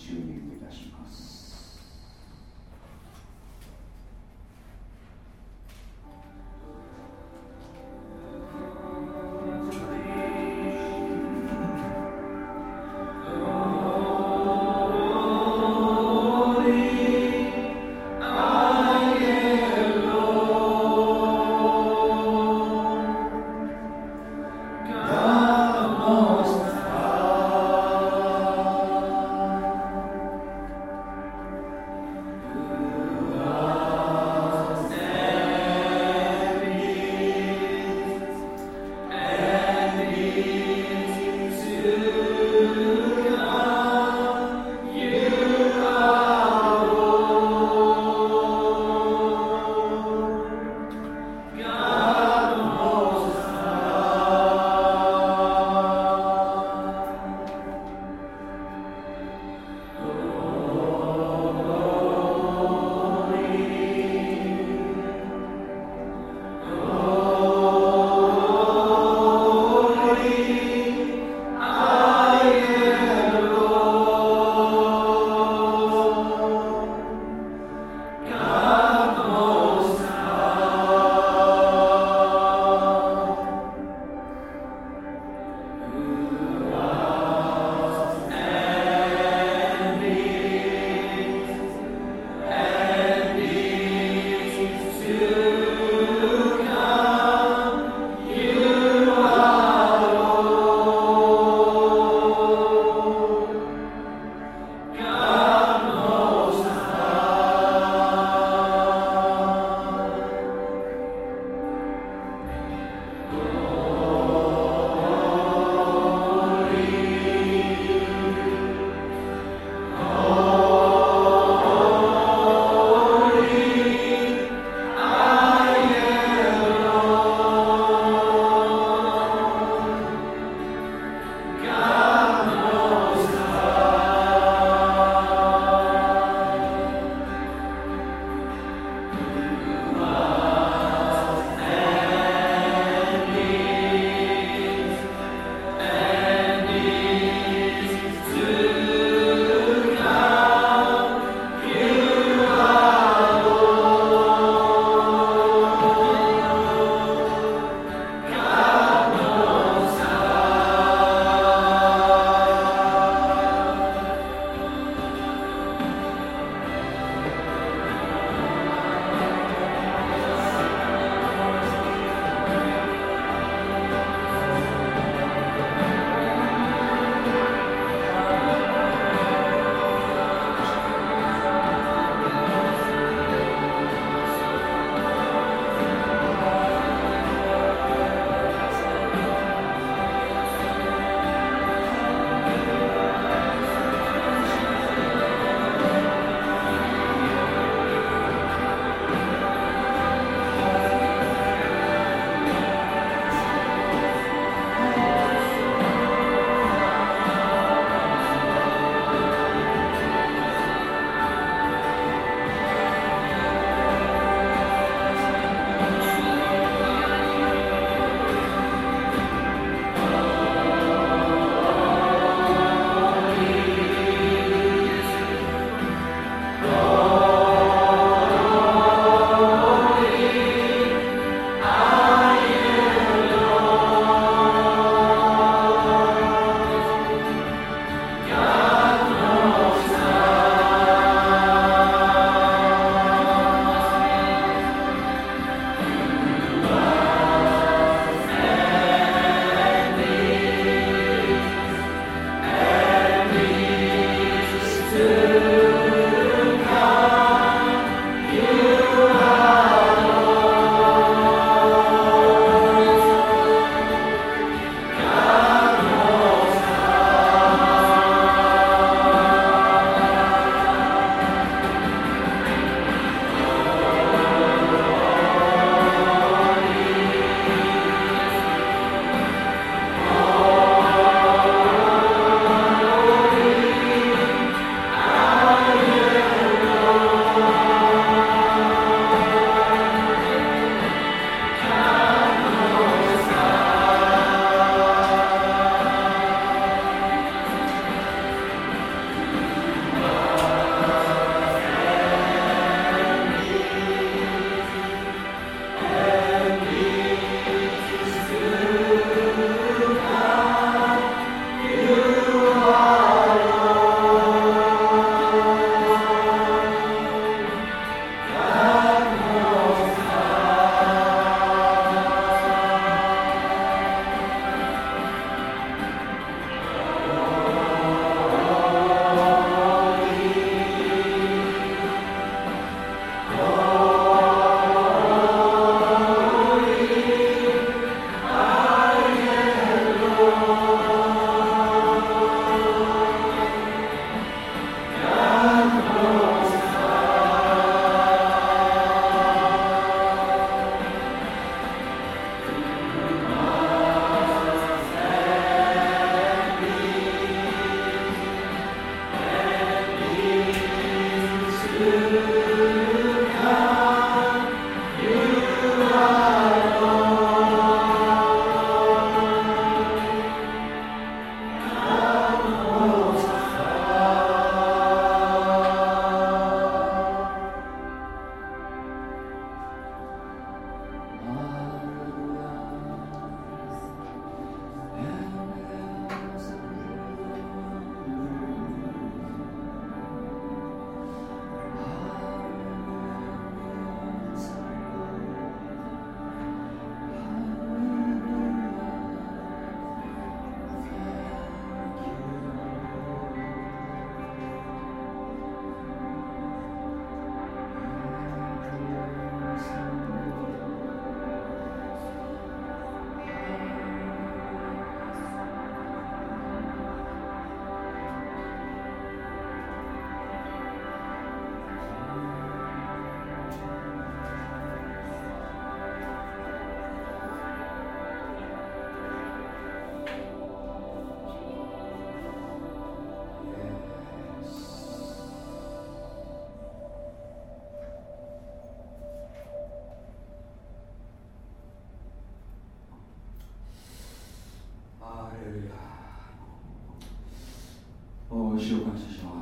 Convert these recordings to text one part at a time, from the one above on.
チューニングいたします。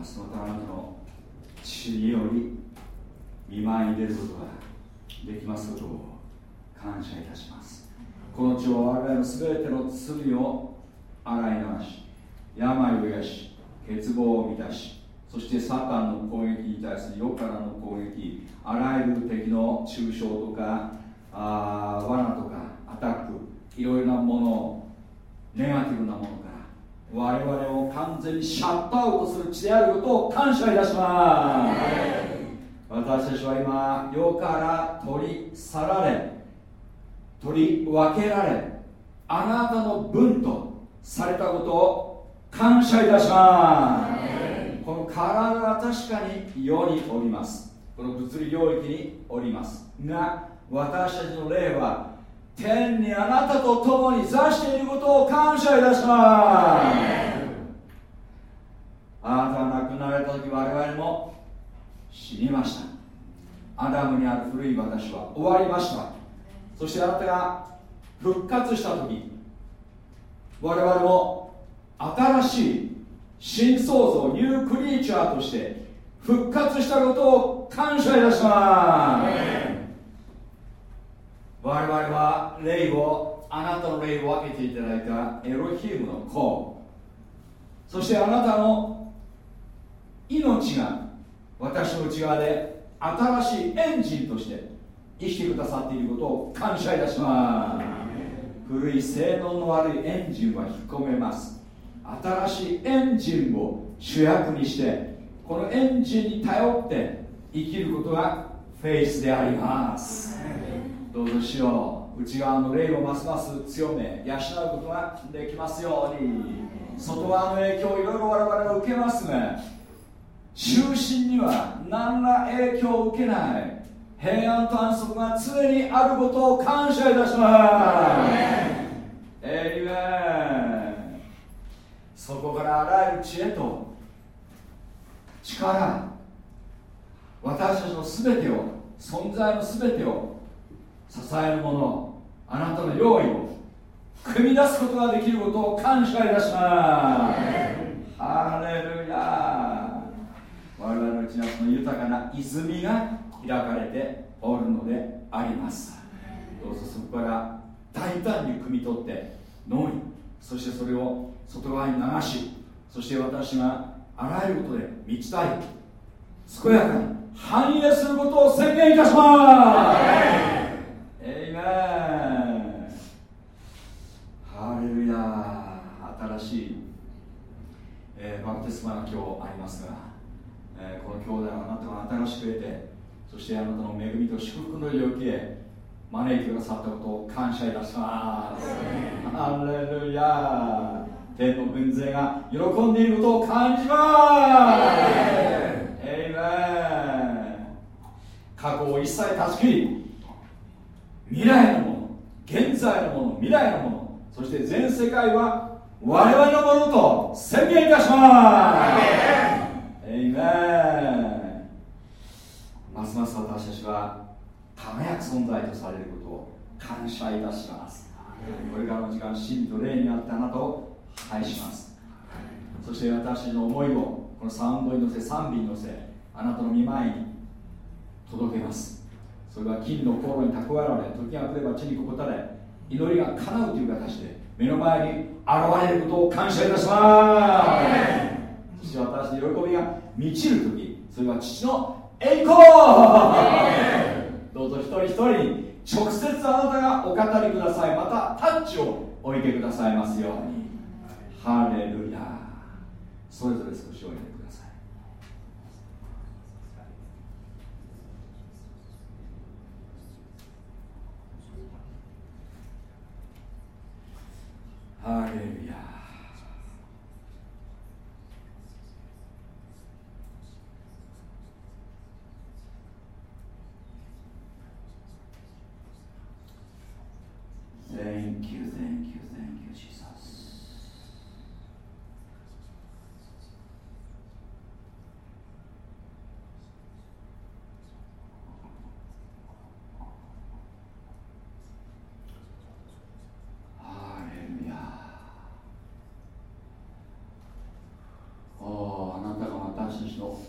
ますまたあなたの血により見舞いに出ることができますことを感謝いたします。この血を我々の全ての罪を洗い流し病を癒し欠乏を満たしそしてサタンの攻撃に対する世からの攻撃あらゆる敵の抽象とかあ罠とかアタックいろいろなものネガティブなもの我々を完全にシャットアウトする血であることを感謝いたします私たちは今世から取り去られ取り分けられあなたの分とされたことを感謝いたしますこの体は確かに世におりますこの物理領域におりますが私たちの霊は天にあなたと共に座していることを感謝いたします。あなたが亡くなられた時我々も死にました。アダムにある古い私は終わりました。そしてあなたが復活した時我々も新しい新創造ニュークリーチャーとして復活したことを感謝いたします。我々は霊をあなたの霊を分けていただいたエロヒームの子。そしてあなたの命が私の内側で新しいエンジンとして生きてくださっていることを感謝いたします。古い性能の悪いエンジンは引っ込めます。新しいエンジンを主役にしてこのエンジンに頼って生きることがフェイスであります。どうぞしよう内側の霊をますます強め養うことができますように。外側の影響をいろいろ我々は受けますが中心には何ら影響を受けない。平安と安息が常にあることを感謝いたします。エイメンそこからあらゆる知恵と力私たちの全てを存在の全てを支えるものあなたの用意を組み出すことができることを感謝いたします。ハレルヤ我々のうちにはその豊かな泉が開かれておるのであります。どうぞそこから大胆に汲み取って飲みそしてそれを外側に流しそして私があらゆることで満ちたい健やかに繁栄することを宣言いたします。ハレルヤ新しい、えー、バプテスマが今日ありますが、えー、この兄弟はあなたが新しく得てそしてあなたの恵みと祝福の領域へ招いてくださったことを感謝いたします。ハレルヤ天の軍勢が喜んでいることを感じます。エイメン過去を一切断ち切り未来のもの現在のもの未来のものそして全世界は我々のものと宣言いたします。エイメン。ますます私たちは輝く存在とされることを感謝いたします。これからの時間真理と霊にあってあなたを愛します。そして私の思いをこのサウンドに乗せ賛美に乗せあなたの見舞いに届けます。それは金の航路に蓄えられ時が来れば地にここたれ祈りが叶うという形で目の前に現れることを感謝いたします。そして私の喜びが満ちる時それは父の栄光。どうぞ一人一人に直接あなたがお語りください。またタッチを置いてくださいますように。ハレルヤそれぞれ少しおいてハレルヤ Thank you, thank you, thank you,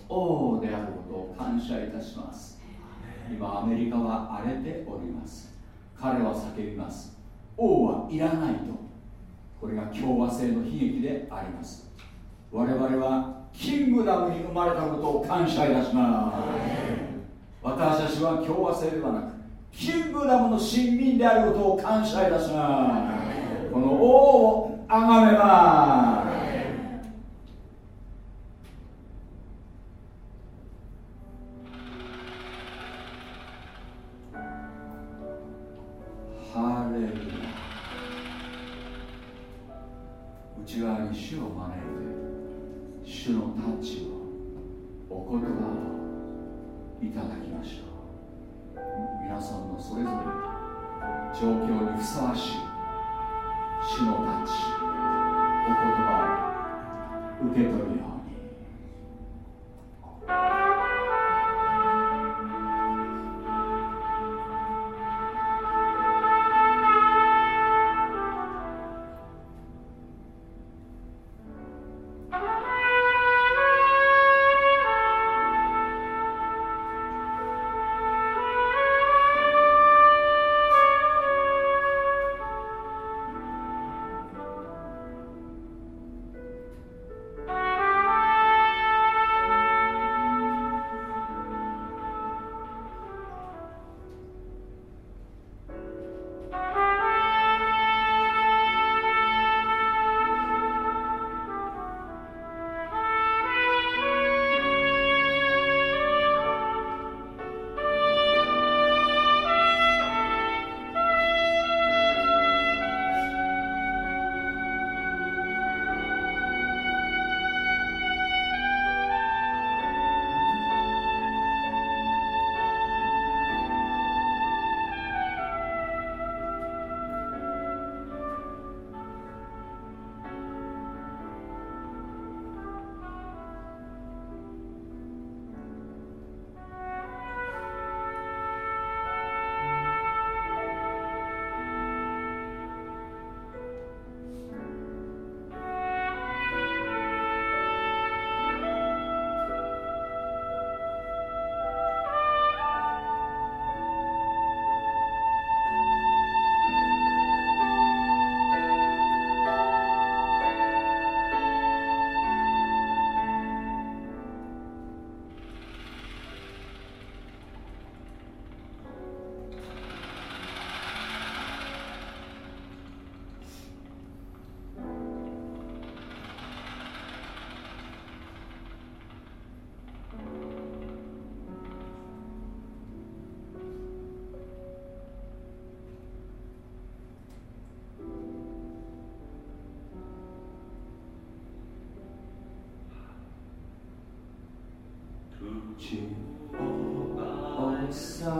王であることを感謝いたします。今アメリカは荒れております。彼は叫びます。王はいらないと。これが共和制の悲劇であります。我々はキングダムに生まれたことを感謝いたします。私たちは共和制ではなくキングダムの親民であることを感謝いたします。この王をあがめます you. All by oh.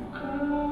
Oh.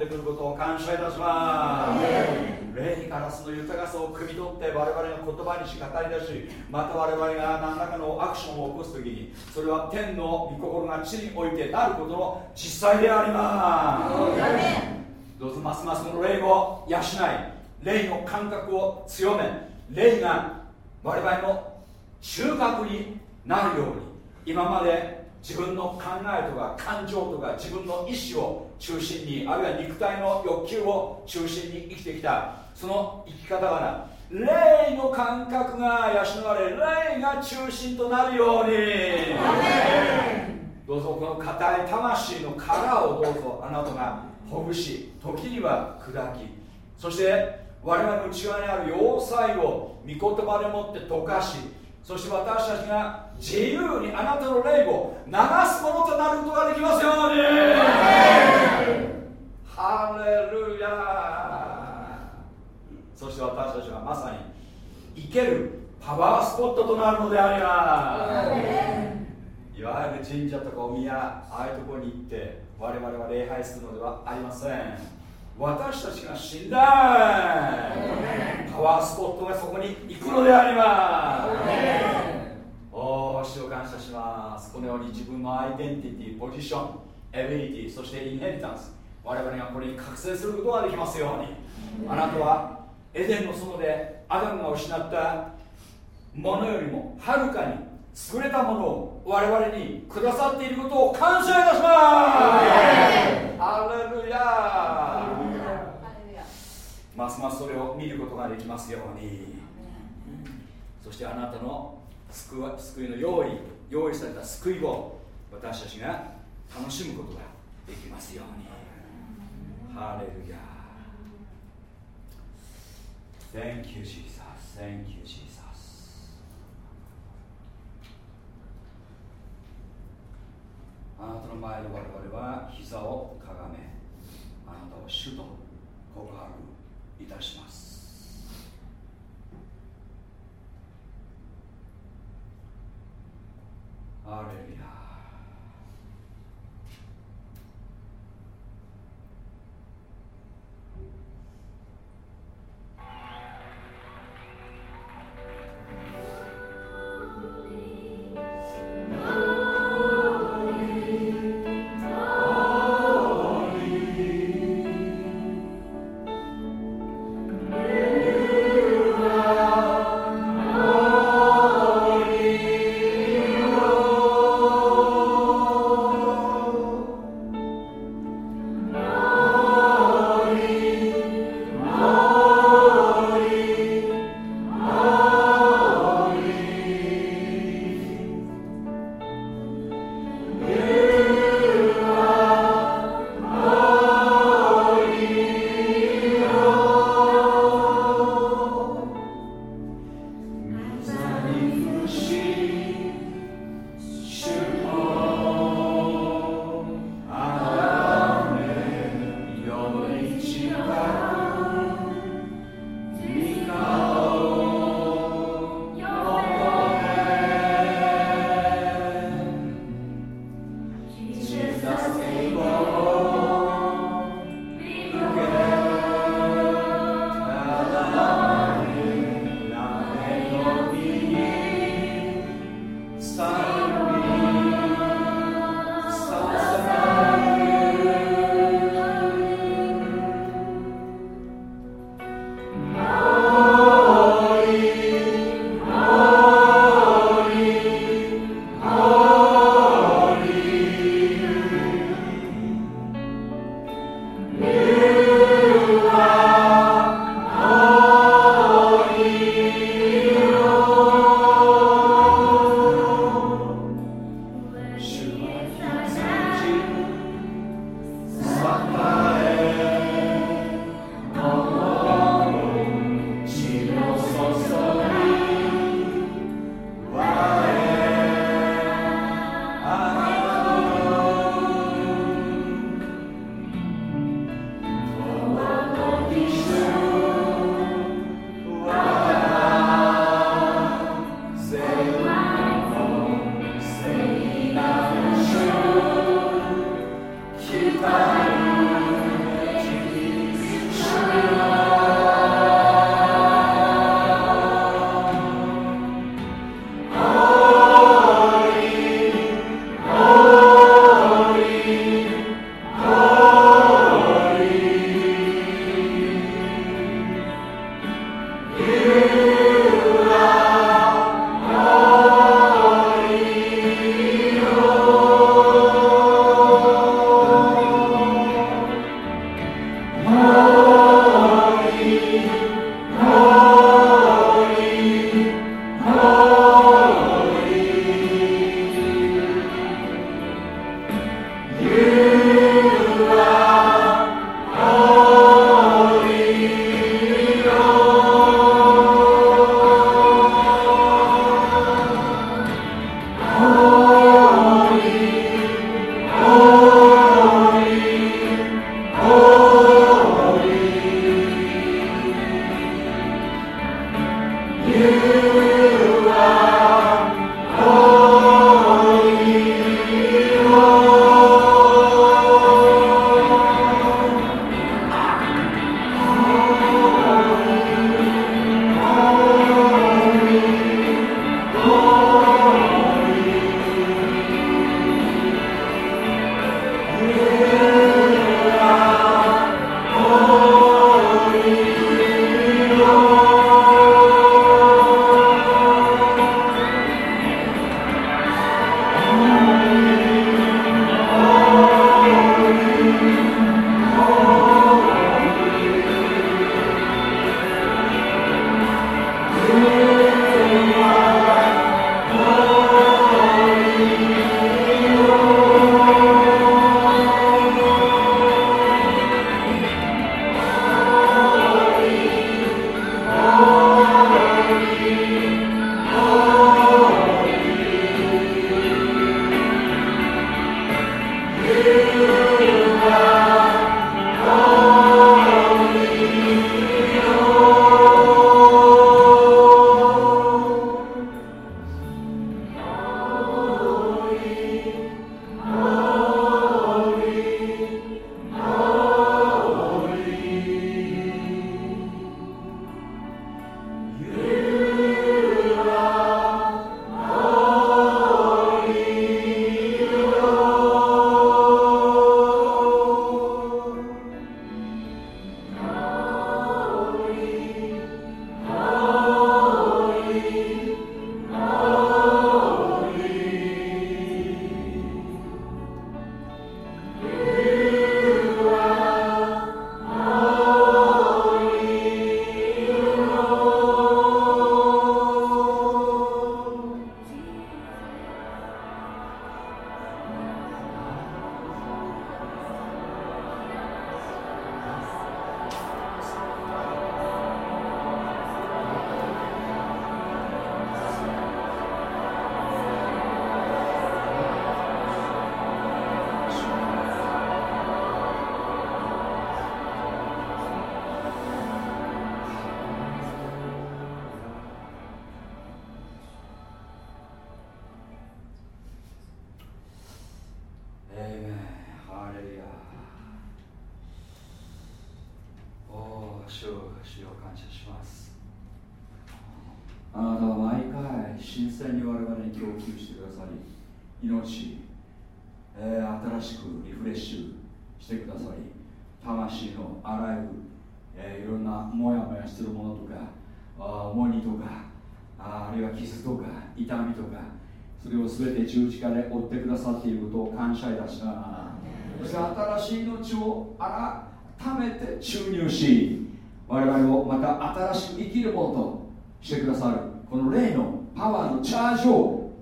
んでくることを感謝いたします霊からその豊かさを汲み取って我々の言葉にし語り出しまた我々が何らかのアクションを起こす時にそれは天の御心が地においてなることの実際でありますどうぞますますこの霊を養い霊の感覚を強め霊が我々の収穫になるように今まで自分の考えとか感情とか自分の意志を中心にあるいは肉体の欲求を中心に生きてきた。その生き方が霊の感覚が養われ霊が中心となるように。どうぞこの硬い魂の殻をどうぞあなたがほぐし時には砕きそして我々の内側にある要塞を御言葉でもって溶かしそして私たちが自由にあなたの霊を流すものとなることができますように。ハレルヤそして私たちはまさに生けるパワースポットとなるのであります。いわゆる神社とかお宮ああいうところに行って我々は礼拝するのではありません。私たちが信頼パワースポットがそこに行くのであります。おお主を感謝します。このように自分のアイデンティティポジションエビリティそしてインヘリタンス我々がこれに覚醒することができますように。あなたはエデンの園でアダムが失ったものよりもはるかに優れたものを我々にくださっていることを感謝いたします。ハレルヤますますそれを見ることができますようにそしてあなたの救いの用意用意された救いを私たちが楽しむことができますようにハレルヤ Thank you, Jesus. Thank you, Jesus. あなたの前で我々は膝をかがめあなたを主と告白いたします。アレルヤ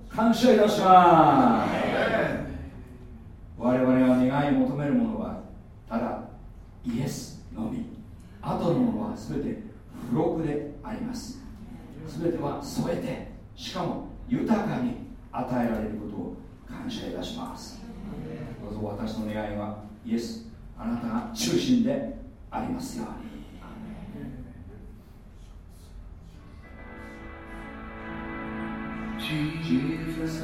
感謝いたします。我々が願い求めるものはただイエスのみ。後のものは全て付録であります。全ては添えてしかも豊かに与えられることを感謝いたします。どうぞ私の願いはイエスあなたが中心でありますように。Jesus,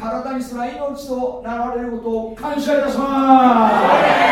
体にすら命となられることを感謝いたします。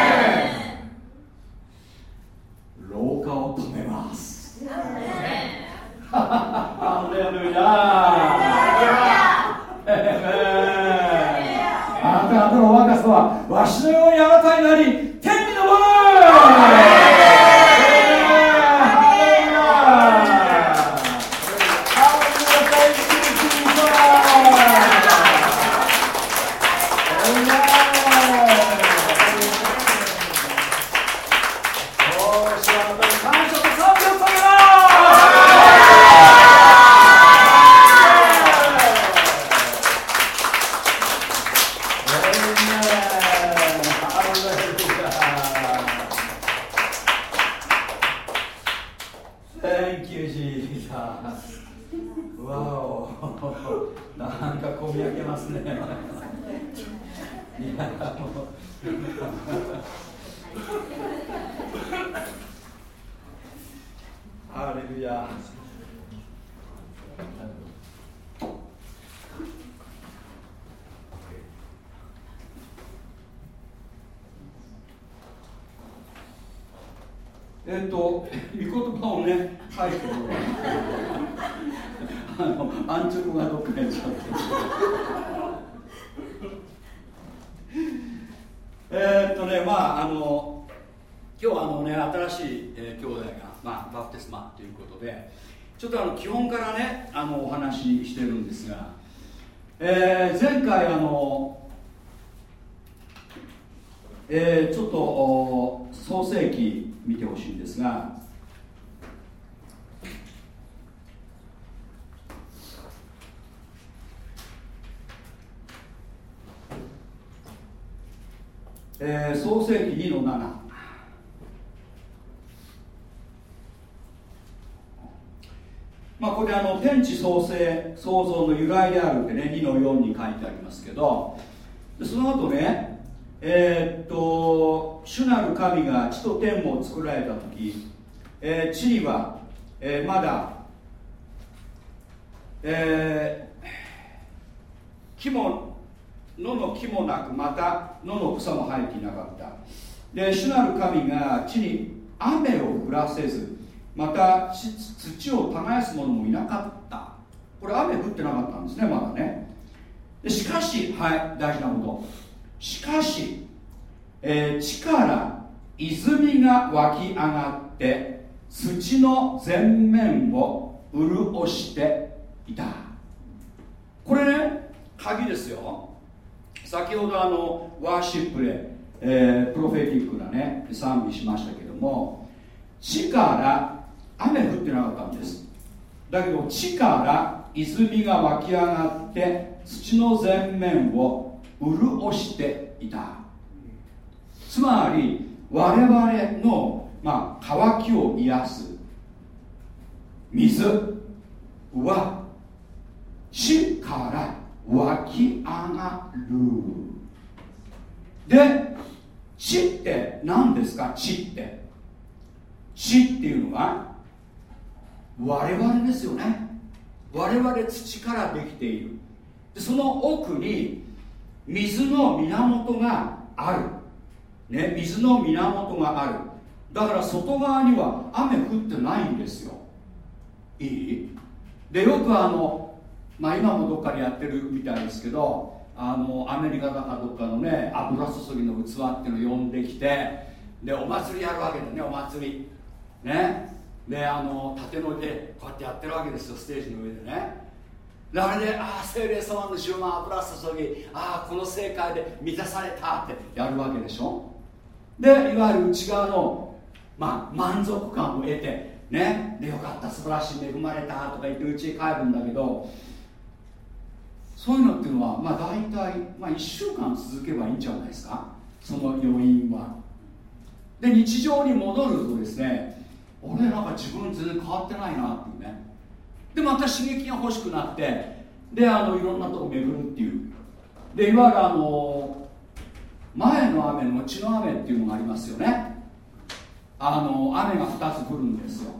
ますけどその後ねえー、っと主なる神が地と天を作られた時、えー、地には、えー、まだ、えー、木も野の木もなくまた野の草も生えていなかった。で主なる神が地に雨を降らせずまた土を耕す者もいなかった。これ雨降ってなかったんですねまだね。しかしはい大事なこと。しかし、えー、地から泉が湧き上がって土の全面を潤していた。これね鍵ですよ。先ほどあのワーシップで、えー、プロフェティックなね賛美しましたけども地から雨降ってなかったんです。だけど地から泉が湧き上がって土の全面を潤していた。つまり我々の、まあ、渇きを癒す。水は地から湧き上がる。で地って何ですか？地って。地っていうのは我々ですよね。我々土からできている。その奥に水の源がある、ね、水の源がある。だから外側には雨降ってないんですよ。いい？でよくあのまあ今もどっかでやってるみたいですけどあのアメリカだかどっかのね油注ぎの器っていうのを呼んできてでお祭りやるわけだねお祭り。ね。であの縦乗りでこうやってやってるわけですよステージの上でね。あれでああ精霊様の十万油注ぎああこの正解で満たされたってやるわけでしょ？でいわゆる内側の、まあ、満足感を得てねでよかった素晴らしい恵まれたとか言って家へ帰るんだけどそういうのっていうのはまあ大体、まあ、1週間続けばいいんじゃないですか？その要因は。で日常に戻るとですね俺なんか自分全然変わってないなっていうね。でまた刺激が欲しくなってであのいろんなとこ巡るっていう。でいわゆるあの前の雨の血の雨っていうのがありますよね。あの雨が2つ降るんですよ。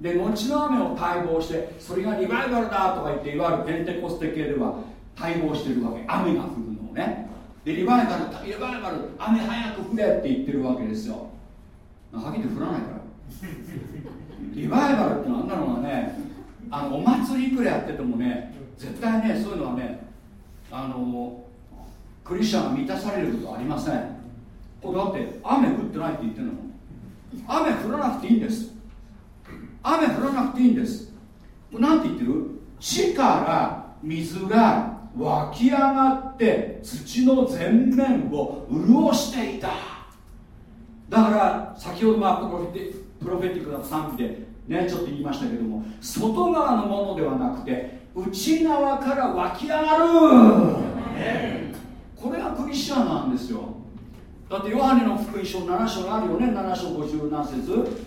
で後の雨を待望してそれがリバイバルだとか言っていわゆるペンテコステ系では待望してるわけ。雨が降るのをね。でリバイバルリバイバル雨早く降れって言ってるわけですよ。はっきり降らないから。リバイバルってのはあんなのがね。あのお祭りいくらやっててもね絶対ねそういうのはねあのクリスチャンが満たされることはありません。これだって雨降ってないって言ってるの雨降らなくていいんです。雨降らなくていいんです。なんて言ってる？地から水が湧き上がって土の全面を潤していた。だから先ほどまあプロフェティックな賛美でねちょっと言いましたけども外側のものではなくて内側から湧き上がる。これがクリスチャンなんですよ。だってヨハネの福音書7章があるよね。7章50何節。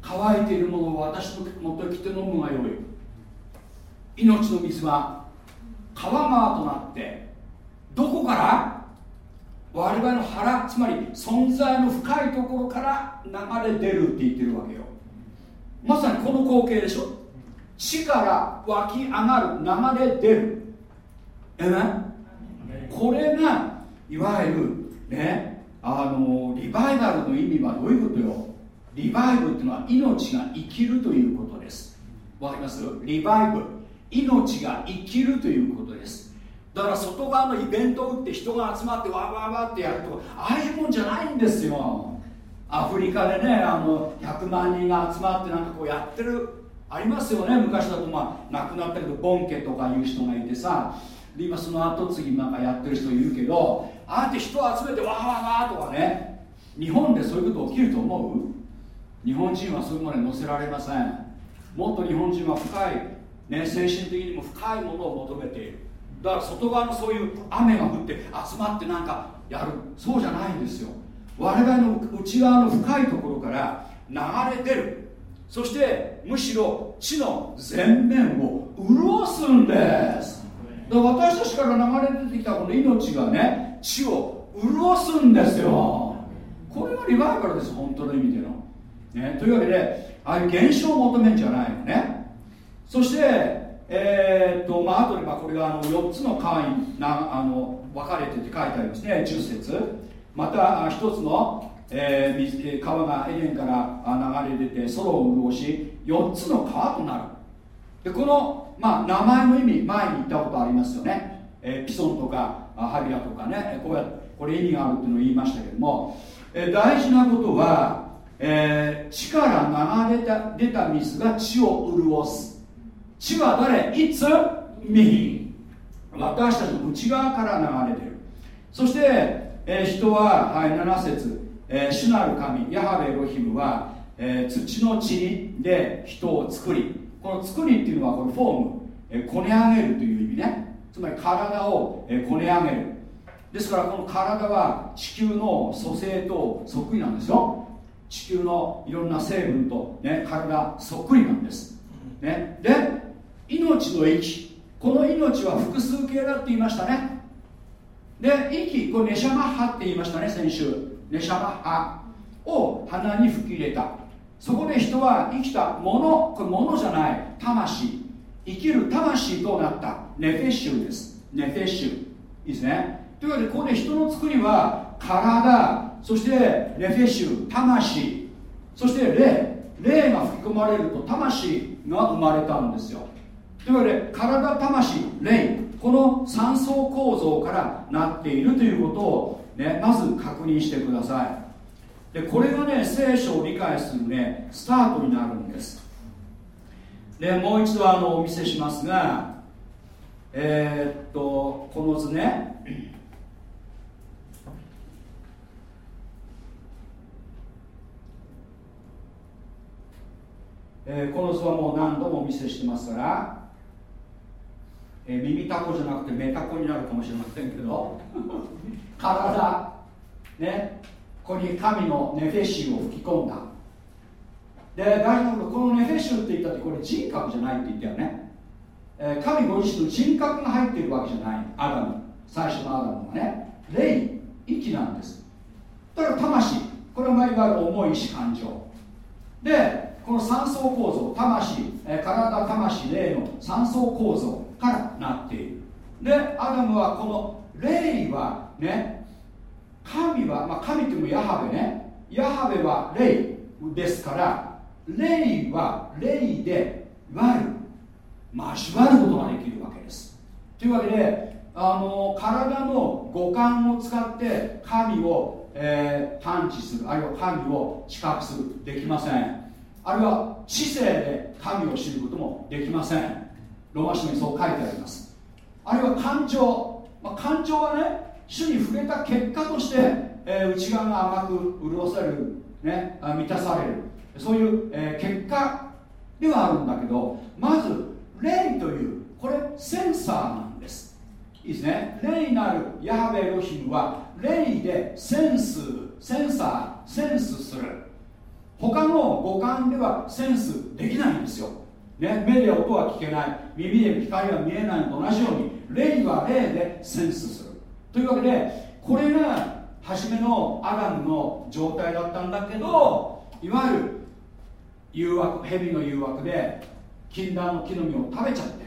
乾いているものを私のもとへ来て飲むがよい。命の水は川川となってどこから？我々の腹つまり存在の深いところから流れ出るって言ってるわけよ。まさにこの光景でしょ。地から湧き上がる流れ出る。えねこれがいわゆるねあのリバイバルの意味はどういうことよ。リバイブっていうのは命が生きるということです。わかります？リバイブ。命が生きるということです。だから外側のイベントを打って人が集まってわわわってやるとああいうもんじゃないんですよ。アフリカでねあの100万人が集まってなんかこうやってるありますよね。昔だとまあ亡くなったけどボンケとかいう人がいてさで今その後継ぎなんかやってる人いるけどああやって人を集めてわーわーわとかね日本でそういうこと起きると思う？日本人はそういうものに乗せられません。もっと日本人は深い、ね、精神的にも深いものを求めている。だから外側のそういう雨が降って集まってなんかやる。そうじゃないんですよ。我々の内側の深いところから流れ出る。そしてむしろ地の全面を潤すんです。だから私たちから流れ出てきたこの命がね地を潤すんですよ。これがリバイバルです本当の意味での。ね、というわけでああいう現象を求めるんじゃないのね。そしてえー、っとまあ後でまあこれがあの4つの川になあの分かれてて書いてありますね10節。また1つの、えー、水川がエデンから流れ出て空を潤し4つの川となる。でこの、まあ、名前の意味前に言ったことありますよね、えー、ピソンとかハビラとかね。こうやこれ意味があるっていうのを言いましたけれども、えー、大事なことはえー、地から流れた出た水が地を潤す。地は誰？いつ？右私たちの内側から流れてる。そして、えー、人は、はい、7節、えー、主なる神ヤハベエロヒムは、えー、土の地で人を作り。この作りっていうのはこのフォーム、えー、こね上げるという意味ね。つまり体を、えー、こね上げる。ですからこの体は地球の組成とそっくりなんですよ。地球のいろんな成分と、ね、体そっくりなんです、ね、で命の息。この命は複数形だって言いましたね。で息これネシャマッハって言いましたね先週。ネシャマッハを鼻に吹き入れた。そこで人は生きたものこれものじゃない。魂。生きる魂となった。ネフェッシュです。ネフェッシュ。いいですね。というわけでここで人の作りは体。そしてレフェシュ。魂。そして霊。霊が吹き込まれると魂が生まれたんですよ。というわけで体魂霊この3層構造からなっているということを、ね、まず確認してください。でこれがね聖書を理解するねスタートになるんです。でもう一度あのお見せしますがえー、っとこの図ね。えー、この図はもう何度もお見せしてますから、えー、耳たこじゃなくて目たこになるかもしれませんけど。体ねここに神のネフェシュを吹き込んだ。で大事なこのネフェシュって言ったってこれ人格じゃないって言ったよね、えー、神ご自身の人格が入っているわけじゃない。アダム。最初のアダムはね。霊息なんです。だから魂。これはいわゆる思い意志感情。でこの三層構造。魂、え体魂霊の三層構造。からなっている。でアダムはこの霊はね神は、まあ、神ってもヤハベね。ヤハベは霊ですから霊は霊でい。わゆる交わることができるわけです。というわけであの体の五感を使って神を、えー、探知する。あるいは神を知覚する。できません。あるいは知性で神を知ることもできません。ローマ書にそう書いてあります。あるいは感情、まあ、感情はね主に触れた結果として、えー、内側が甘く潤される、ね、満たされる。そういう、えー、結果ではあるんだけどまず霊というこれセンサーなんです。いいですね。霊なるヤハベロヒムは霊でセンスセンサーセンスする。他の五感ではセンスできないんですよ。ね、目で音は聞けない。耳で光は見えないのと同じように霊は霊でセンスする。というわけでこれが初めのアダムの状態だったんだけどいわゆる誘惑蛇の誘惑で禁断の木の実を食べちゃって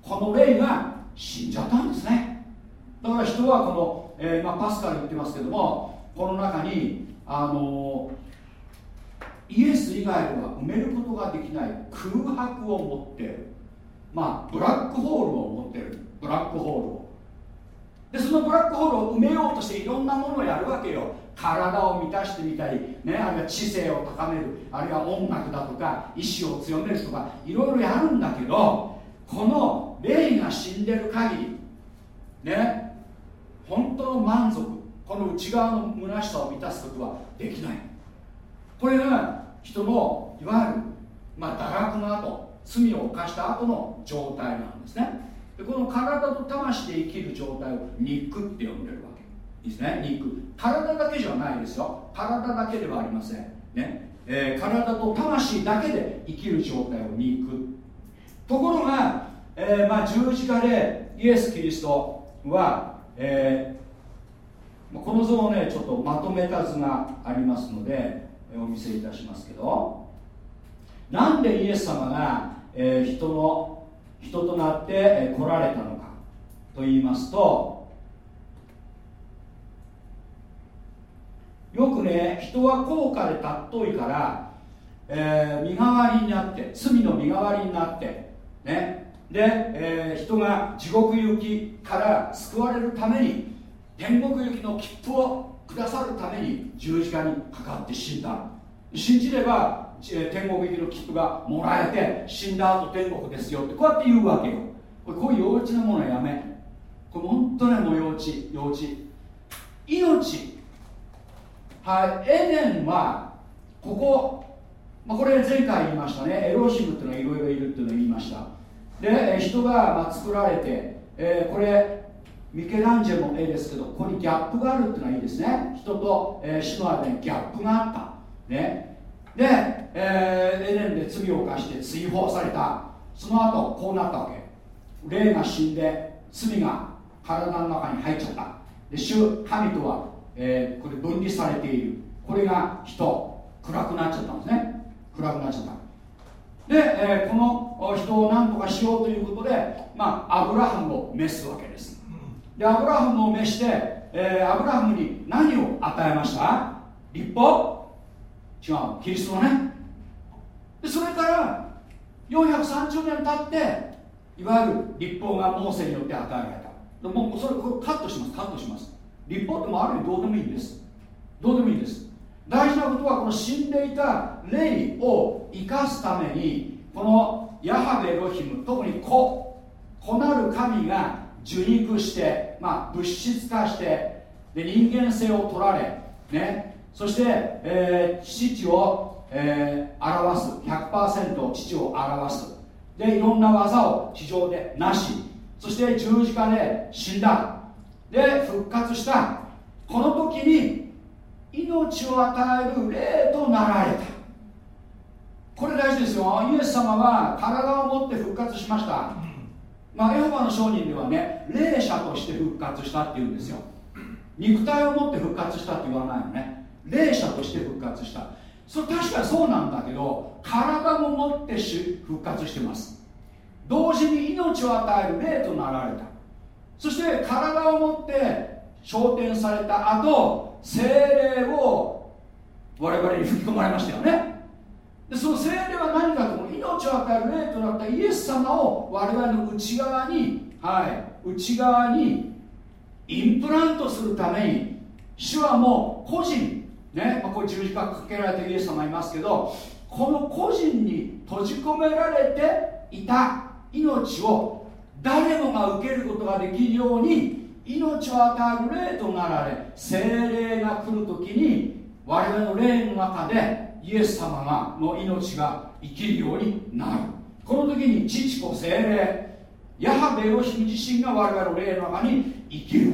この霊が死んじゃったんですね。だから人はこの、えー、ま、パスカル言ってますけどもこの中にあのイエス以外では埋めることができない空白を持ってる。まあブラックホールを持ってる。ブラックホールを。でそのブラックホールを埋めようとしていろんなものをやるわけよ。体を満たしてみたり、ね、あるいは知性を高める。あるいは音楽だとか意志を強めるとかいろいろやるんだけどこの霊が死んでる限りね本当の満足この内側の虚しさを満たすことはできない。これが人のいわゆる、まあ、堕落の後罪を犯した後の状態なんですね。でこの体と魂で生きる状態を肉って呼んでるわけ。ですね？肉。体だけじゃないですよ。体だけではありませんね、えー、体と魂だけで生きる状態を肉。ところが、えー、まあ、十字架でイエス・キリストは、えー、この図をねちょっとまとめた図がありますのでお見せいたしますけどなんでイエス様が、えー、人の人となって来られたのかと言いますとよくね人は高価で尊いから、えー、身代わりになって罪の身代わりになってねで、えー、人が地獄行きから救われるために天国行きの切符をくださるために十字架にかかって死んだ。信じれば天国行きの切符がもらえて死んだ後天国ですよってこうやって言うわけよ。これこういう幼稚なものはやめ。これ本当ねもう幼稚幼稚。命。はいエデンはここ、まあ、これ前回言いましたね。エロヒムっていうのはいろいろいるっていうのを言いました。で人がま作られて、えー、これミケランジェの絵ですけどここにギャップがあるっていうのはいいですね。人と、えー、死の間にギャップがあった。ね。で、えー、エデンで罪を犯して追放された。その後こうなったわけ。霊が死んで罪が体の中に入っちゃった。で主神とは、えー、これ分離されている。これが人。暗くなっちゃったんですね。暗くなっちゃった。で、えー、この人を何とかしようということで、まあ、アブラハムを召すわけです。でアブラハムを召して、えー、アブラハムに何を与えました？立法？違うキリストはね。でそれから430年経っていわゆる立法がモーセによって与えられた。もうそれこれカットしますカットします。立法ってもある意味どうでもいいんです。どうでもいいんです。大事なことはこの死んでいた霊を生かすためにこのヤハベロヒム特に子子なる神が受肉して、まあ、物質化してで人間性を取られ、ね、そして、えー、父を、えー、表す。100%父を表す。でいろんな技を地上でなし。そして十字架で死んだ。で復活した。この時に命を与える霊となられた。これ大事ですよ。イエス様は体を持って復活しました、まあエホバの商人ではね霊者として復活したっていうんですよ。肉体を持って復活したって言わないのね。霊者として復活した。それ確かにそうなんだけど体も持って復活してます。同時に命を与える霊となられた。そして体を持って昇天された後精霊を我々に吹き込まれましたよね。でその精霊は何かと命を与える霊となったイエス様を我々の内側にはい内側にインプラントするために主はもう個人ね、まあ、これ十字架かけられたイエス様いますけどこの個人に閉じ込められていた命を誰もが受けることができるように命を与える霊となられ精霊が来る時に我々の霊の中でイエス様がの命が生きるようになる。この時に父子精霊ヤハベロヒム自身が我々の霊の中に生きる。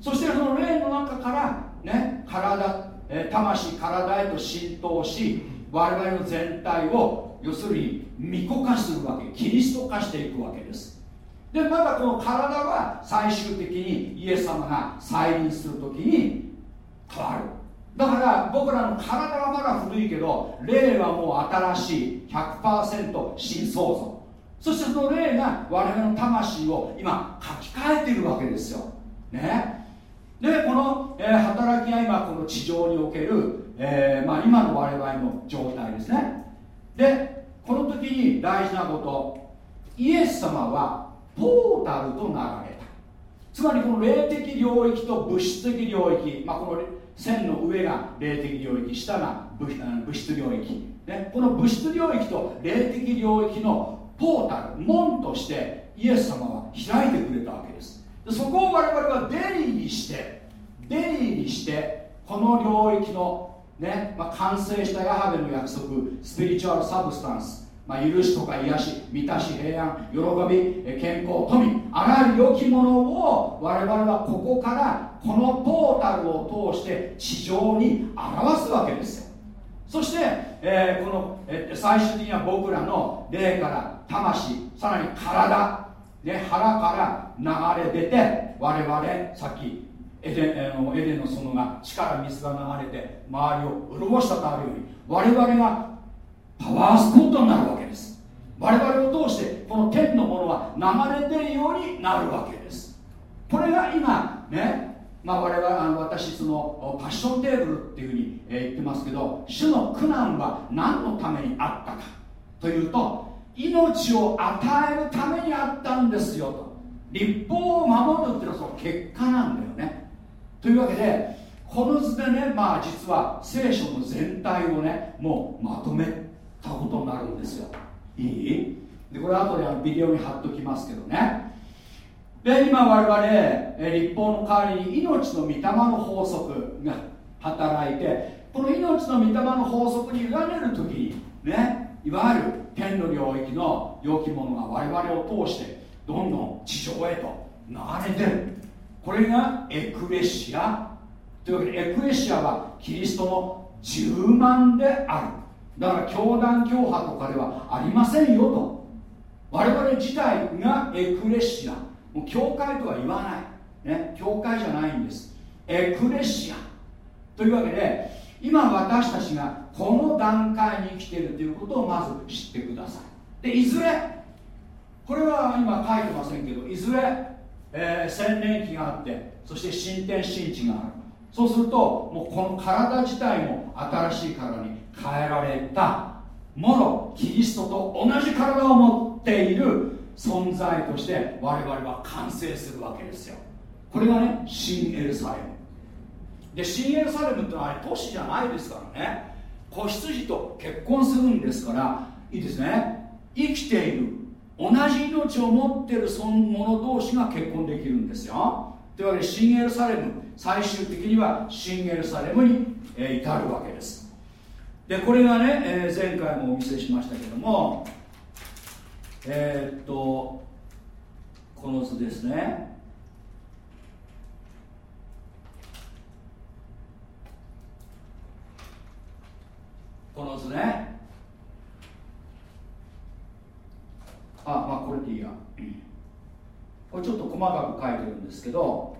そしてその霊の中からね体魂体へと浸透し我々の全体を要するに巫女化するわけキリスト化していくわけです。でまだこの体は最終的にイエス様が再臨する時に変わる。だから僕らの体はまだ古いけど霊はもう新しい100%新創造。そしてその霊が我々の魂を今書き換えているわけですよ。ね。でこの、えー、働きが今この地上における、えーまあ、今の我々の状態ですね。でこの時に大事なこと。イエス様はポータルとなられた。つまりこの霊的領域と物質的領域、まあ、この線の上が霊的領域下が物質領域、ね、この物質領域と霊的領域のポータル門としてイエス様は開いてくれたわけです。でそこを我々はデリーにしてデリーにしてこの領域のね、まあ、完成したヤハベの約束 spiritual substance まあ、許しとか癒し満たし平安喜び健康富あらゆる良きものを我々はここからこのポータルを通して地上に表すわけですよ。そして、えー、この、えー、最終的には僕らの霊から魂さらに体、ね、腹から流れ出て我々さっきエデンのエデンの園が地から水が流れて周りを潤したとあるように我々がパワースポットになるわけです。我々を通してこの天のものは流れてるようになるわけです。これが今ねまあ我々あの私そのパッションテーブルっていうふうに、え、言ってますけど主の苦難は何のためにあったかというと命を与えるためにあったんですよと。立法を守るっていうのはその結果なんだよね。というわけでこの図でねまあ実は聖書の全体をねもうまとめたことになるんですよ。いい？でこれ後であのビデオに貼っときますけどね。で今我々立法の代わりに命の御霊の法則が働いてこの命の御霊の法則に委ねる時にねいわゆる天の領域の良きものが我々を通してどんどん地上へと流れてる。これがエクレシア。というわけでエクレシアはキリストの十万である。だから教団教派とかではありませんよと。我々自体がエクレシア。もう教会とは言わない、ね、教会じゃないんです。エクレシア。というわけで今私たちがこの段階に生きているということをまず知ってください。でいずれこれは今書いてませんけどいずれ、えー、洗礼期があってそして新天新地がある。そうするともうこの体自体も新しい体に変えられた。ものキリストと同じ体を持っている存在として我々は完成するわけですよ。これがね新エルサレム。で新エルサレムってのはあれ都市じゃないですからね。子羊と結婚するんですからいいですね。生きている。同じ命を持ってるその者同士が結婚できるんですよ。というわけで新エルサレム。最終的には新エルサレムに、至るわけです。でこれがね、え、前回もお見せしましたけどもえー、っとこの図ですね。この図ね。あまあこれでいいや。これちょっと細かく書いてるんですけど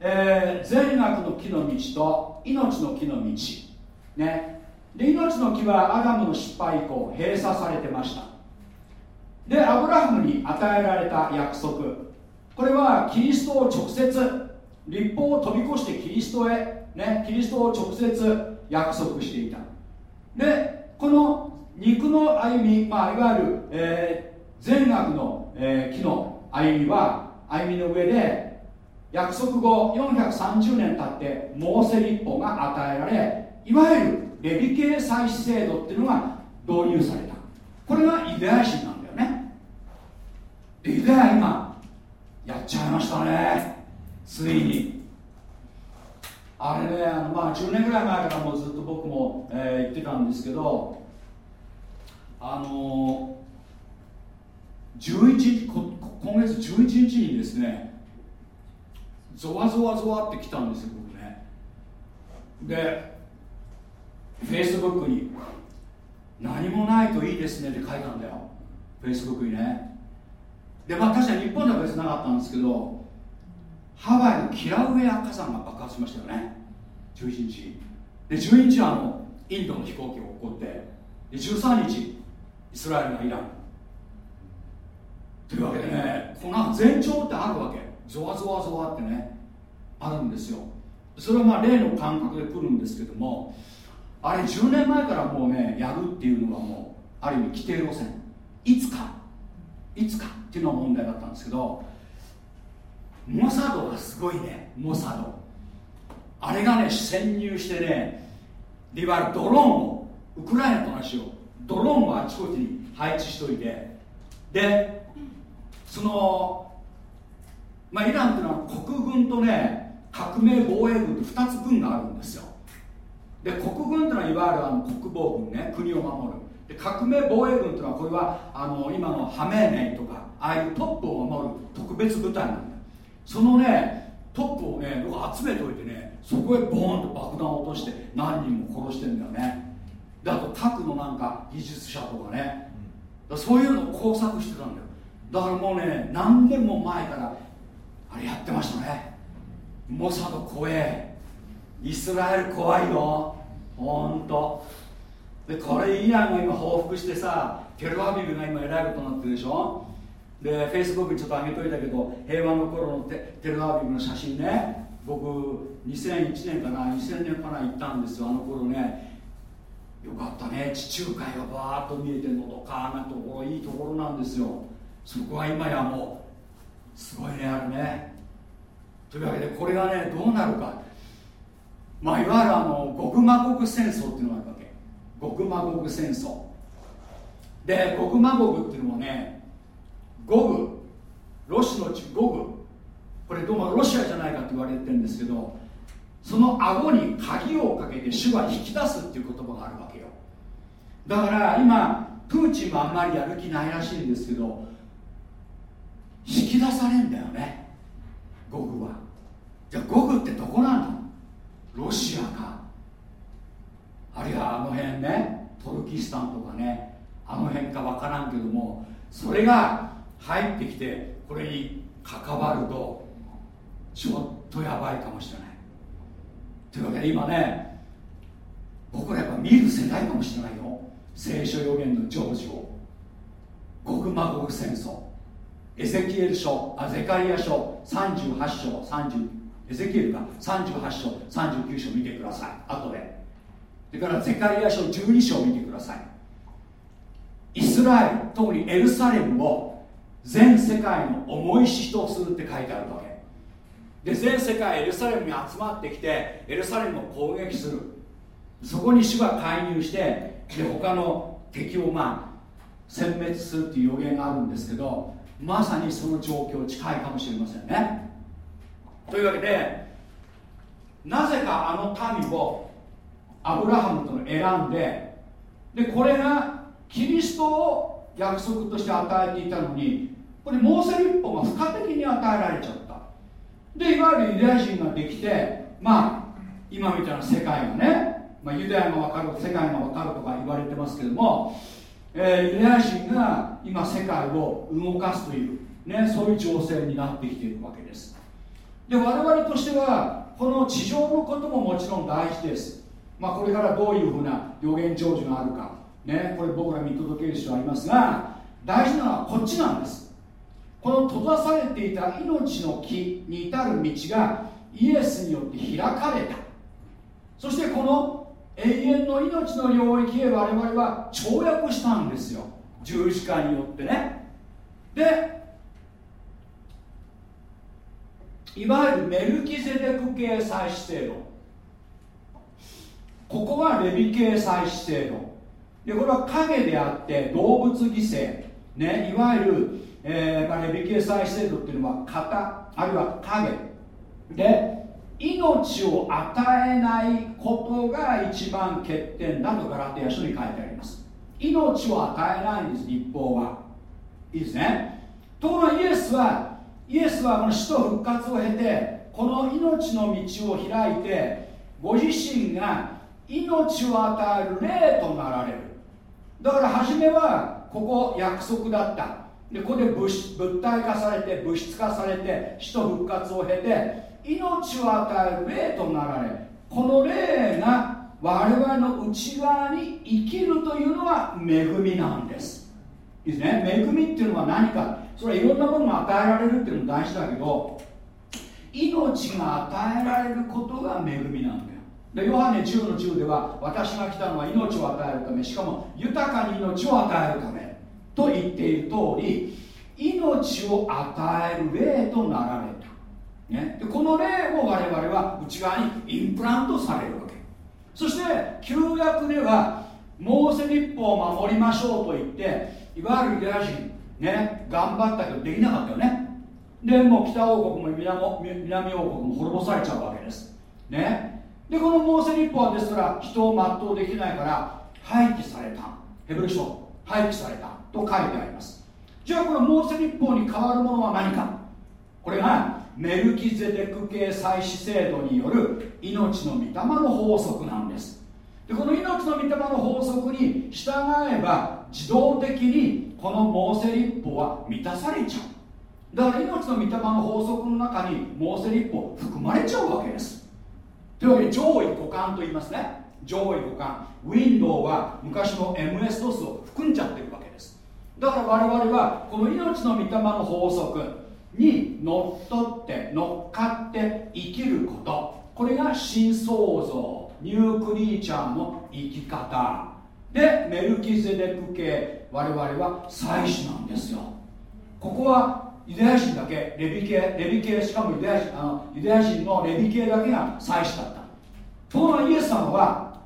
えー、善悪の木の道と命の木の道。ね。で命の木はアダムの失敗以降閉鎖されてました。でアブラハムに与えられた約束。これはキリストを直接立法を飛び越してキリストへ、ね、キリストを直接約束していた。でこの肉の歩み、まあ、いわゆる、えー、善悪の、えー、木の歩みは歩みの上で約束後430年経ってモーセ立法が与えられいわゆるレビ系祭祀制度っていうのが導入された。これがユダヤ人なんだよね。でユダヤ今やっちゃいましたね。ついに。あれねあのまあ10年ぐらい前からもずっと僕も、えー、言ってたんですけどあのー、11今月11日にですねゾワゾワゾワって来たんですよ僕ね。でフェイスブックに何もないといいですねって書いたんだよ。フェイスブックにね。でまあ確か日本では別になかったんですけどハワイのキラウエア火山が爆発しましたよね。11日。で12日はあのインドの飛行機が起こってで13日イスラエルがイラン。というわけでねこの前兆ってあるわけ。ゾワゾワゾワってね。あるんですよ。それはまあ例の感覚で来るんですけどもあれ10年前からもうねやるっていうのはもうある意味規定路線。いつかいつかっていうのが問題だったんですけどモサドがすごいねモサド。あれがね潜入してねいわゆるドローンをウクライナと同じよドローンをあちこちに配置しといて。でそのまあイランっていうのは国軍とね革命防衛軍と2つ軍があるんですよ。で国軍というのはいわゆるあの国防軍ね国を守る。で革命防衛軍というのはこれはあの今のハメーネイとかああいうトップを守る特別部隊なんだ。そのねトップをね僕集めておいてねそこへボーンと爆弾を落として何人も殺してるんだよね。であと核のなんか技術者とかね。そういうのを工作してたんだよ。だからもうね何年も前からあれやってましたねモサド怖えイスラエル怖いよ。ほんと。でこれイランが今報復してさテルアビブが今えらいことになってるでしょ？でフェイスブックにちょっと上げといたけど平和の頃のテテルアビブの写真ね。僕2001年かな？2000年かな行ったんですよあの頃ね。よかったね。地中海がバーッと見えてのとかなところいいところなんですよ。そこは今やもうすごいねあるね。というわけでこれがねどうなるか。まあいわゆるあのゴグマゴグ戦争っていうのがあるわけ。ゴグマゴグ戦争。でゴグマゴグっていうのもねゴグロシの地ゴグ。これどうもロシアじゃないかって言われてるんですけどその顎に鍵をかけて主は引き出すっていう言葉があるわけよ。だから今プーチンはあんまりやる気ないらしいんですけど引き出されんだよね。ゴグは。じゃあゴグってどこなの？ロシアか。あるいはあの辺ねトルキスタンとかねあの辺か分からんけどもそれが入ってきてこれに関わるとちょっとやばいかもしれない。というわけで今ね僕らやっぱ見る世代かもしれないよ。聖書予言の成就。をゴグマゴグ戦争。エゼキエル書あゼカリア書38章30エゼキエルか38章39章見てください。後で。それからゼカリア書12章見てください。イスラエル特にエルサレムを全世界の重いしとするって書いてあるわけ。で全世界エルサレムに集まってきてエルサレムを攻撃する。そこに主が介入してで他の敵をまあ殲滅するっていう予言があるんですけどまさにその状況近いかもしれませんね。というわけでなぜかあの民をアブラハムとの選んででこれがキリストを約束として与えていたのにこれモーセ立法が付加的に与えられちゃった。でいわゆるユダヤ人ができてまあ今みたいな世界がね、まあ、ユダヤが分かる世界が分かるとか言われてますけどもえー、ユダヤ人が今世界を動かすという、ね、そういう情勢になってきているわけです。で我々としてはこの地上のことももちろん大事です。まあこれからどういうふうな予言成就があるかねこれ僕ら見届ける必要ありますが大事なのはこっちなんです。この閉ざされていた命の木に至る道がイエスによって開かれた。そしてこの永遠の命の領域へ我々は跳躍したんですよ。十字架によってね。でいわゆるメルキゼデク系祭祀制度ここはレビ系祭祀制度でこれは影であって動物犠牲。ねいわゆる、えーまあ、レビ系祭祀制度っていうのは型あるいは影。で命を与えないことが一番欠点だとガラテヤ書に書いてあります。命を与えないんです立法は。いいですね。ところがイエスはイエスはこの死と復活を経てこの命の道を開いてご自身が命を与える霊となられる。だから初めはここ約束だった。でここで物物体化されて物質化されて死と復活を経て命を与える霊となられこの霊が我々の内側に生きるというのは恵みなんです。いいですね。恵みっていうのは何か。それはいろんなものが与えられるっていうのも大事だけど命が与えられることが恵みなんだよ。でヨハネ10の10では私が来たのは命を与えるためしかも豊かに命を与えるためと言っている通り命を与える霊となられ、ね、でこの霊を我々は内側にインプラントされるわけ。そして旧約ではモーセ立法を守りましょうと言っていわゆるユダヤ人ね頑張ったけどできなかったよね。でもう北王国も南南王国も滅ぼされちゃうわけです。ね。でこのモーセ立法はですから人を全うできないから廃棄された。ヘブル書廃棄されたと書いてあります。じゃあこのモーセ立法に変わるものは何か？これがメルキゼデク系祭祀制度による命の御霊の法則なんです。でこの命の御霊の法則に従えば自動的にこのモーセ立法は満たされちゃう。だから命の御霊の法則の中にモーセ立法含まれちゃうわけです。というわけで上位互換と言いますね。上位互換。ウィンドウは昔の MS-DOS を含んじゃってるわけです。だから我々はこの命の御霊の法則にのっとって乗っかって生きること。これが新創造ニュークリーチャーの生き方。でメルキゼデク系我々は祭司なんですよ。ここはユダヤ人だけレビ系レビ系しかもユダヤ人あのユダヤ人のレビ系だけが祭司だった。ところがイエス様は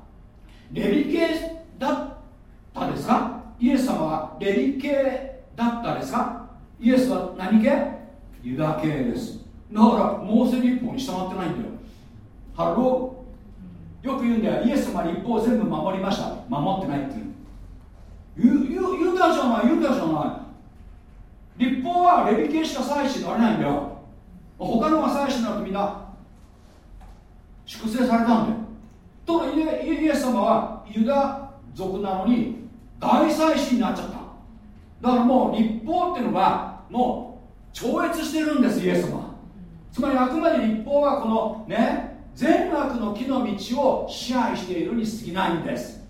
レビ系だったですか？イエス様はレビ系だったですか？イエスは何系？ユダ系です。だからモーセ律法に従ってないんだよ。 Hello。よく言うんだよ。イエス様律法を全部守りました。守ってないっていう。ユユユダじゃない。ユダじゃない。律法はレビ系しか祭司になれないんだよ。他のが祭司になるとみんな粛清されたんだよ。ところイエス様はユダ族なのに大祭司になっちゃった。だからもう立法っていうのはもう超越してるんですイエス様。つまりあくまで立法はこのね善悪の木の道を支配しているに過ぎないんです。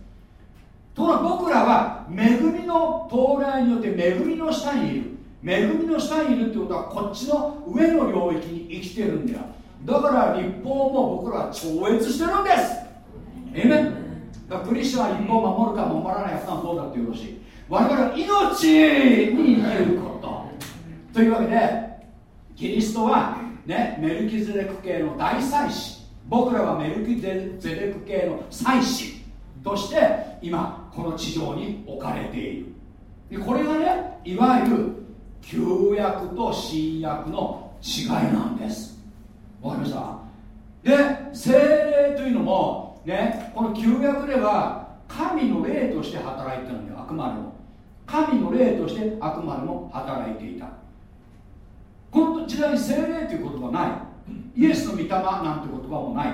ところが僕らは恵みの到来によって恵みの下にいる。恵みの下にいるってことはこっちの上の領域に生きてるんだよ。だから立法も僕らは超越してるんです。えめだクリスチャンは立法を守るか守らないかどうだってよろしい我々は命に生きること。というわけでキリストはねメルキゼレク系の大祭司。僕らはメルキゼレク系の祭司。として今この地上に置かれている。でこれがねいわゆる旧約と新約の違いなんです。わかりました？で精霊というのもねこの旧約では神の霊として働いてるんだよあくまでも神の霊としてあくまでも働いていた。この時代に精霊という言葉はない。イエスの御霊なんて言葉もない。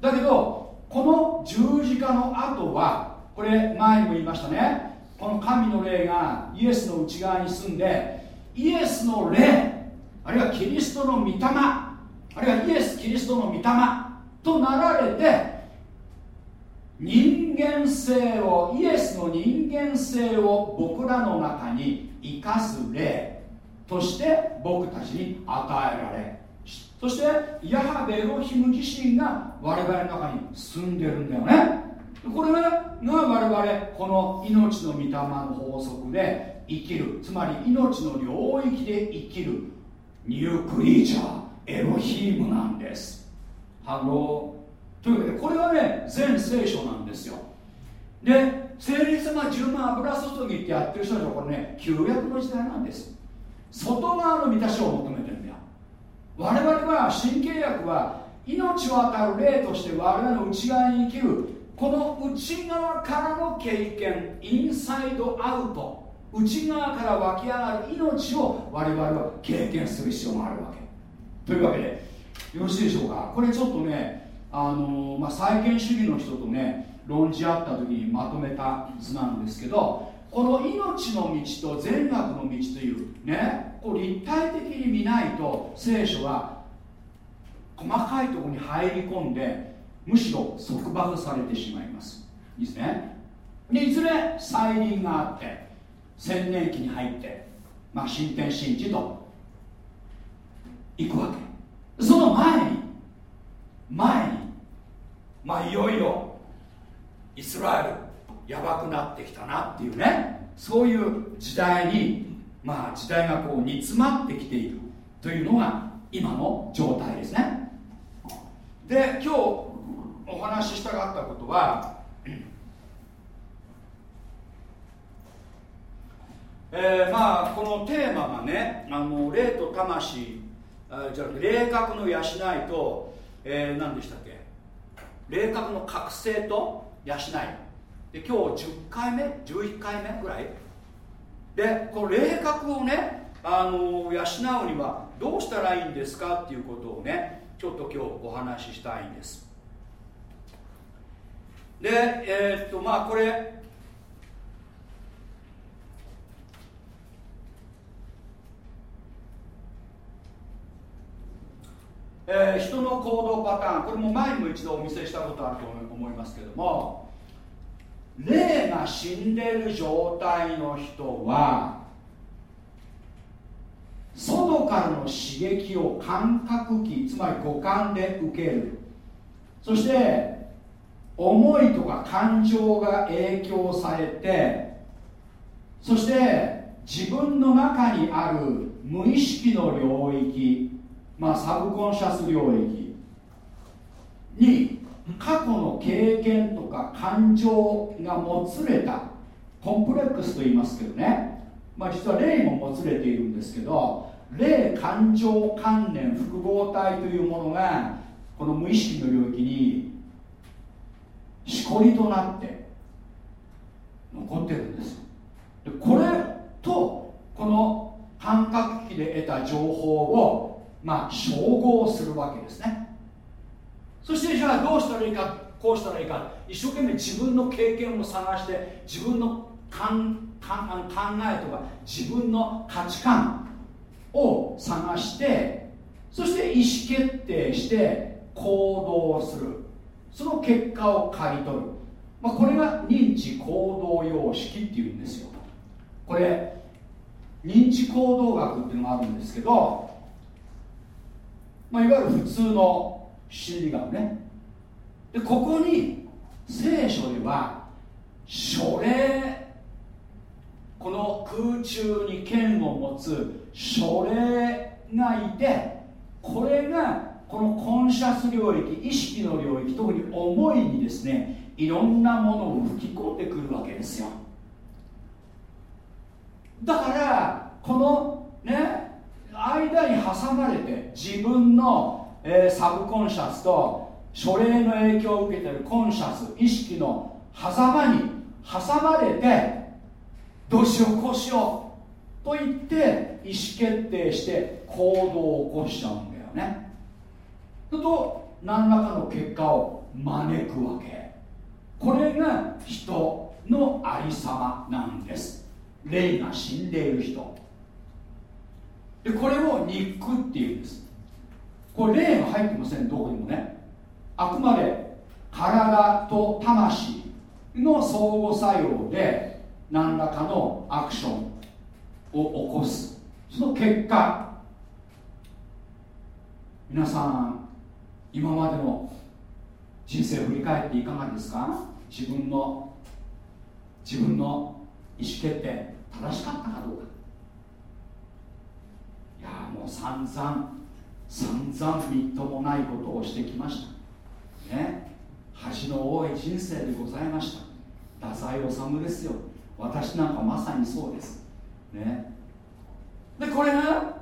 だけどこの十字架の後はこれ前にも言いましたね。この神の霊がイエスの内側に住んでイエスの霊あるいはキリストの御霊あるいはイエス・キリストの御霊となられて人間性をイエスの人間性を僕らの中に生かす霊として僕たちに与えられそしてヤハベエロヒム自身が我々の中に住んでるんだよね。これが我々この命の御霊の法則で生きるつまり命の領域で生きる new creature エロヒームなんです。 Hello。というわけでこれはね全聖書なんですよ。で聖霊様充満油注ぎってやってる人たちはこれね旧約の時代なんです。外側の満たしを求めてるんだよ。我々は新契約は命を与える霊として我々の内側に生きるこの内側からの経験インサイドアウト。内側から湧き上がる命を我々は経験する必要があるわけ。というわけでよろしいでしょうか？これちょっとねあのまあ、再建主義の人とね論じ合った時にまとめた図なんですけどこの命の道と善悪の道というねこう立体的に見ないと聖書は細かいところに入り込んでむしろ束縛されてしまいます。いいですね。でいずれ再臨があって千年期に入って、まあ、新天神地と行くわけ。その前に前にまあいよいよイスラエルやばくなってきたなっていうね。そういう時代にまあ時代がこう煮詰まってきているというのが今の状態ですね。で今日お話ししたかったことはえー、まあこのテーマがねあの霊と魂あじゃあ霊覚の養いと、えー、何でしたっけ？霊覚の覚醒と養い。で今日10回目11回目ぐらい。でこの霊覚をねあの養うにはどうしたらいいんですかっていうことをねちょっと今日お話ししたいんです。でえー、っとまあこれえー、人の行動パターン。これも前にも一度お見せしたことあると思いますけども。霊が死んでいる状態の人は外からの刺激を感覚器つまり五感で受ける。そして思いとか感情が影響されてそして自分の中にある無意識の領域まあ、サブコンシャス領域に過去の経験とか感情がもつれたコンプレックスと言いますけどね、まあ、実は霊ももつれているんですけど霊感情関連複合体というものがこの無意識の領域にしこりとなって残ってるんですでこれとこの感覚器で得た情報をまあ照合するわけですね。そしてじゃあどうしたらいいかこうしたらいいか。一生懸命自分の経験を探して自分の考えとか自分の価値観を探してそして意思決定して行動をする。その結果を刈り取る、まあ、これが認知行動様式っていうんですよ。これ認知行動学っていうのがあるんですけどまあ、いわゆる普通の心理学ね。でここに聖書では書霊この空中に剣を持つ書霊がいてこれがこのコンシャス領域意識の領域特に思いにですねいろんなものを吹き込んでくるわけですよ。だからこのね間に挟まれて自分の、えー、サブコンシャスと書類の影響を受けてるコンシャス意識の狭間に挟まれてどうしようこうしようと言って意思決定して行動を起こしちゃうんだよね。と何らかの結果を招くわけ。これが人のありさまなんです。霊が死んでいる人。でこれを肉っていうんです。これ霊が入ってませんどこにもね。あくまで体と魂の相互作用で何らかのアクションを起こす。その結果皆さん今までの人生を振り返っていかがですか？自分の自分の意思決定正しかったかどうか。いやもう散々散々みっともないことをしてきました。ね。恥の多い人生でございました。太宰治ですよ。私なんかまさにそうです。ね。でこれが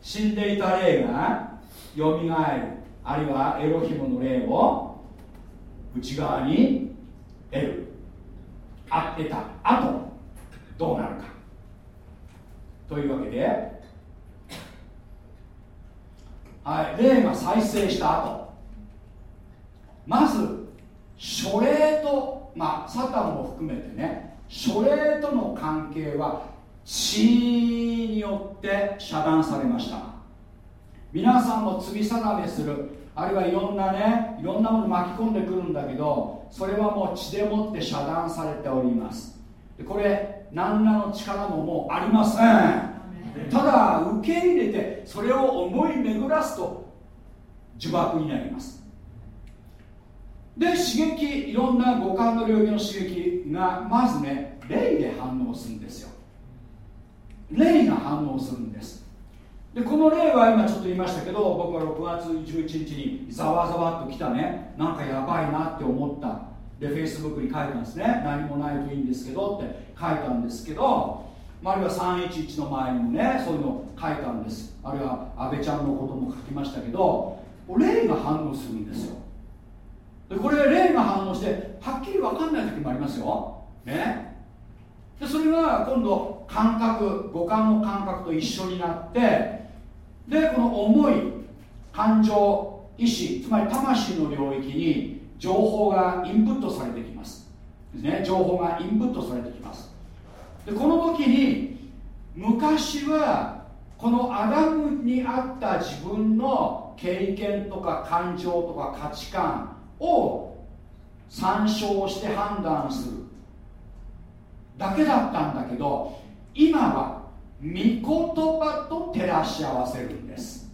死んでいた霊がよみがえるあるいはエロヒムの霊を内側に得る。あってた後どうなるか。というわけではい、霊が再生した後。まず書霊とまあサタンも含めてね書霊との関係は血によって遮断されました。皆さんも罪定めするあるいはいろんなねいろんなもの巻き込んでくるんだけどそれはもう血でもって遮断されております。でこれ何らの力ももうありません。ただ受け入れてそれを思い巡らすと呪縛になります。で刺激いろんな五感の領域の刺激がまずね霊で反応するんですよ。霊が反応するんです。でこの例は今ちょっと言いましたけど僕は6月11日にざわざわっと来たね。なんかやばいなって思った。で Facebook に書いたんですね。何もないといいんですけどって書いたんですけど、まあ、あるいは311の前にもねそういうの書いたんです。あるいは安倍ちゃんのことも書きましたけど霊が反応するんですよ。でこれ霊が反応してはっきり分かんない時もありますよ。ね。でそれが今度感覚五感の感覚と一緒になってでこの思い感情意志つまり魂の領域に情報がインプットされてきます。ですね。情報がインプットされてきます。でこの時に昔はこのアダムにあった自分の経験とか感情とか価値観を参照して判断する。だけだったんだけど今は御言葉と照らし合わせるんです。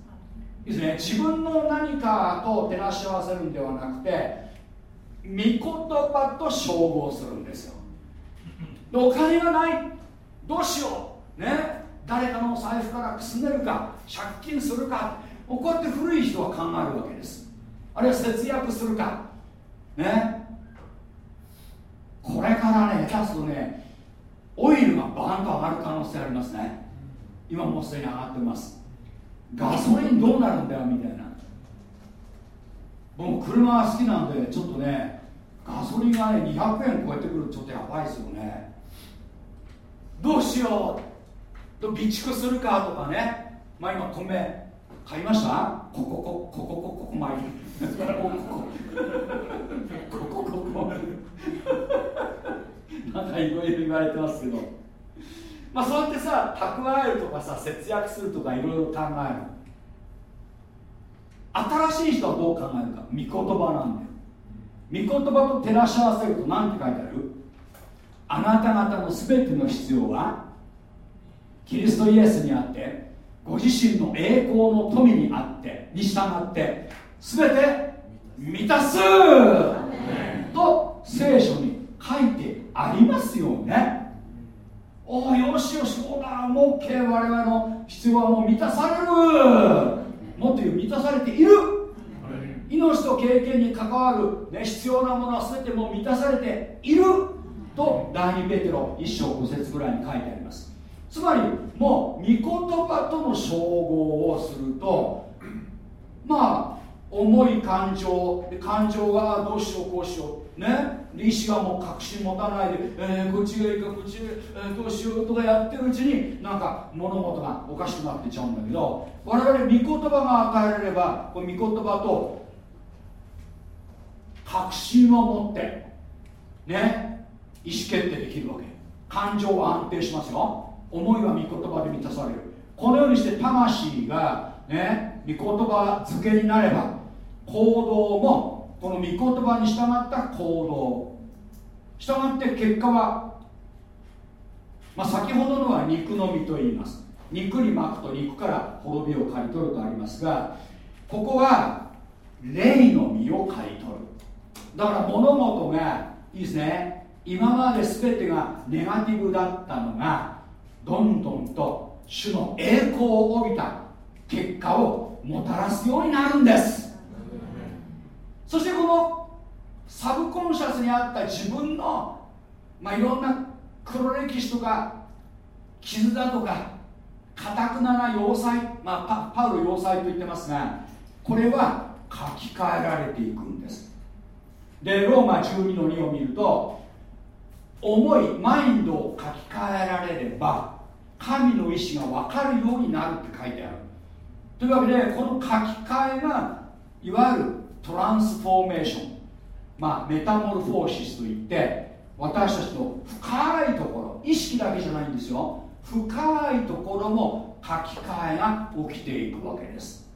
ですね。自分の何かと照らし合わせるんではなくて御言葉と照合するんですよ。お金がない。どうしよう。ね。誰かの財布からくすねるか。借金するか。こうやって古い人は考えるわけです。あるいは節約するか。ね。これからね下手すとねオイルがバーンと上がる可能性ありますね。今もうすでに上がってます。ガソリンどうなるんだよみたいな。僕車が好きなんでちょっとねガソリンがね200円超えてくるとちょっとやばいですよね。どうしよう。と備蓄するかとかね。まあ今米買いました？ここここここここ前にこここ。ここここ。なんかいろいろ言われてますけど。まあそうやってさ蓄えるとかさ節約するとかいろいろ考える。新しい人はどう考えるか。御言葉なんだよ。御言葉と照らし合わせると何て書いてある？あなた方の全ての必要はキリストイエスにあってご自身の栄光の富にあってに従って全て満たす。と聖書に書いてありますよね。おおよしよしそうだもう OK 我々の必要はもう満たされる。もっと言う満たされている。命と経験に関わる、ね、必要なものは全てもう満たされていると第2ペテロ1章5節ぐらいに書いてあります。つまりもう御言葉との照合をするとまあ重い感情感情がどうしようこうしよう。ね？意志がもう確信持たないで、えー、こっちがいいかこっち、えー、どうしようとかやってるうちになんか物事がおかしくなってちゃうんだけど我々御言葉が与えられればこの御言葉と確信を持ってね？意思決定できるわけ。感情は安定しますよ。思いは御言葉で満たされる。このようにして魂がね御言葉付けになれば行動もこの御言葉に従った行動従って結果は、まあ、先ほどのは肉の実と言います。肉に巻くと肉から滅びを刈り取るとありますがここは霊の実を刈り取る。だから物事がいいですね。今まで全てがネガティブだったのがどんどんと主の栄光を帯びた結果をもたらすようになるんです。そしてこのサブコンシャスにあった自分のまあいろんな黒歴史とか傷だとかかたくなな要塞、まあ、パパウロ要塞と言ってますがこれは書き換えられていくんです。でローマ12の2を見ると思いマインドを書き換えられれば神の意志が分かるようになるって書いてある。というわけでこの書き換えがいわゆるトランスフォーメーション。まあメタモルフォーシスといって私たちの深いところ意識だけじゃないんですよ。深いところも書き換えが起きていくわけです。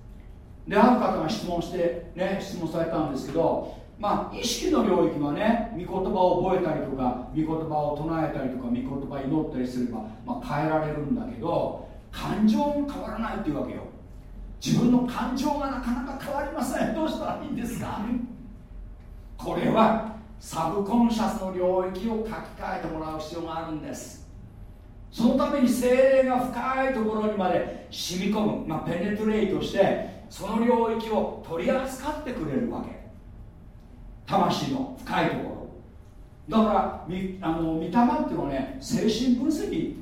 である方が質問してね質問されたんですけどまあ意識の領域はね御言葉を覚えたりとか御言葉を唱えたりとか御言葉祈ったりすれば、まあ、変えられるんだけど感情も変わらないっていうわけよ。自分の感情がなかなか変わりません。どうしたらいいんですか？これはサブコンシャスの領域を書き換えてもらう必要があるんです。そのために精霊が深いところにまで染み込む、まあ、ペネトレートしてその領域を取り扱ってくれるわけ。魂の深いところ。だからみあの御霊っていうのはね精神分析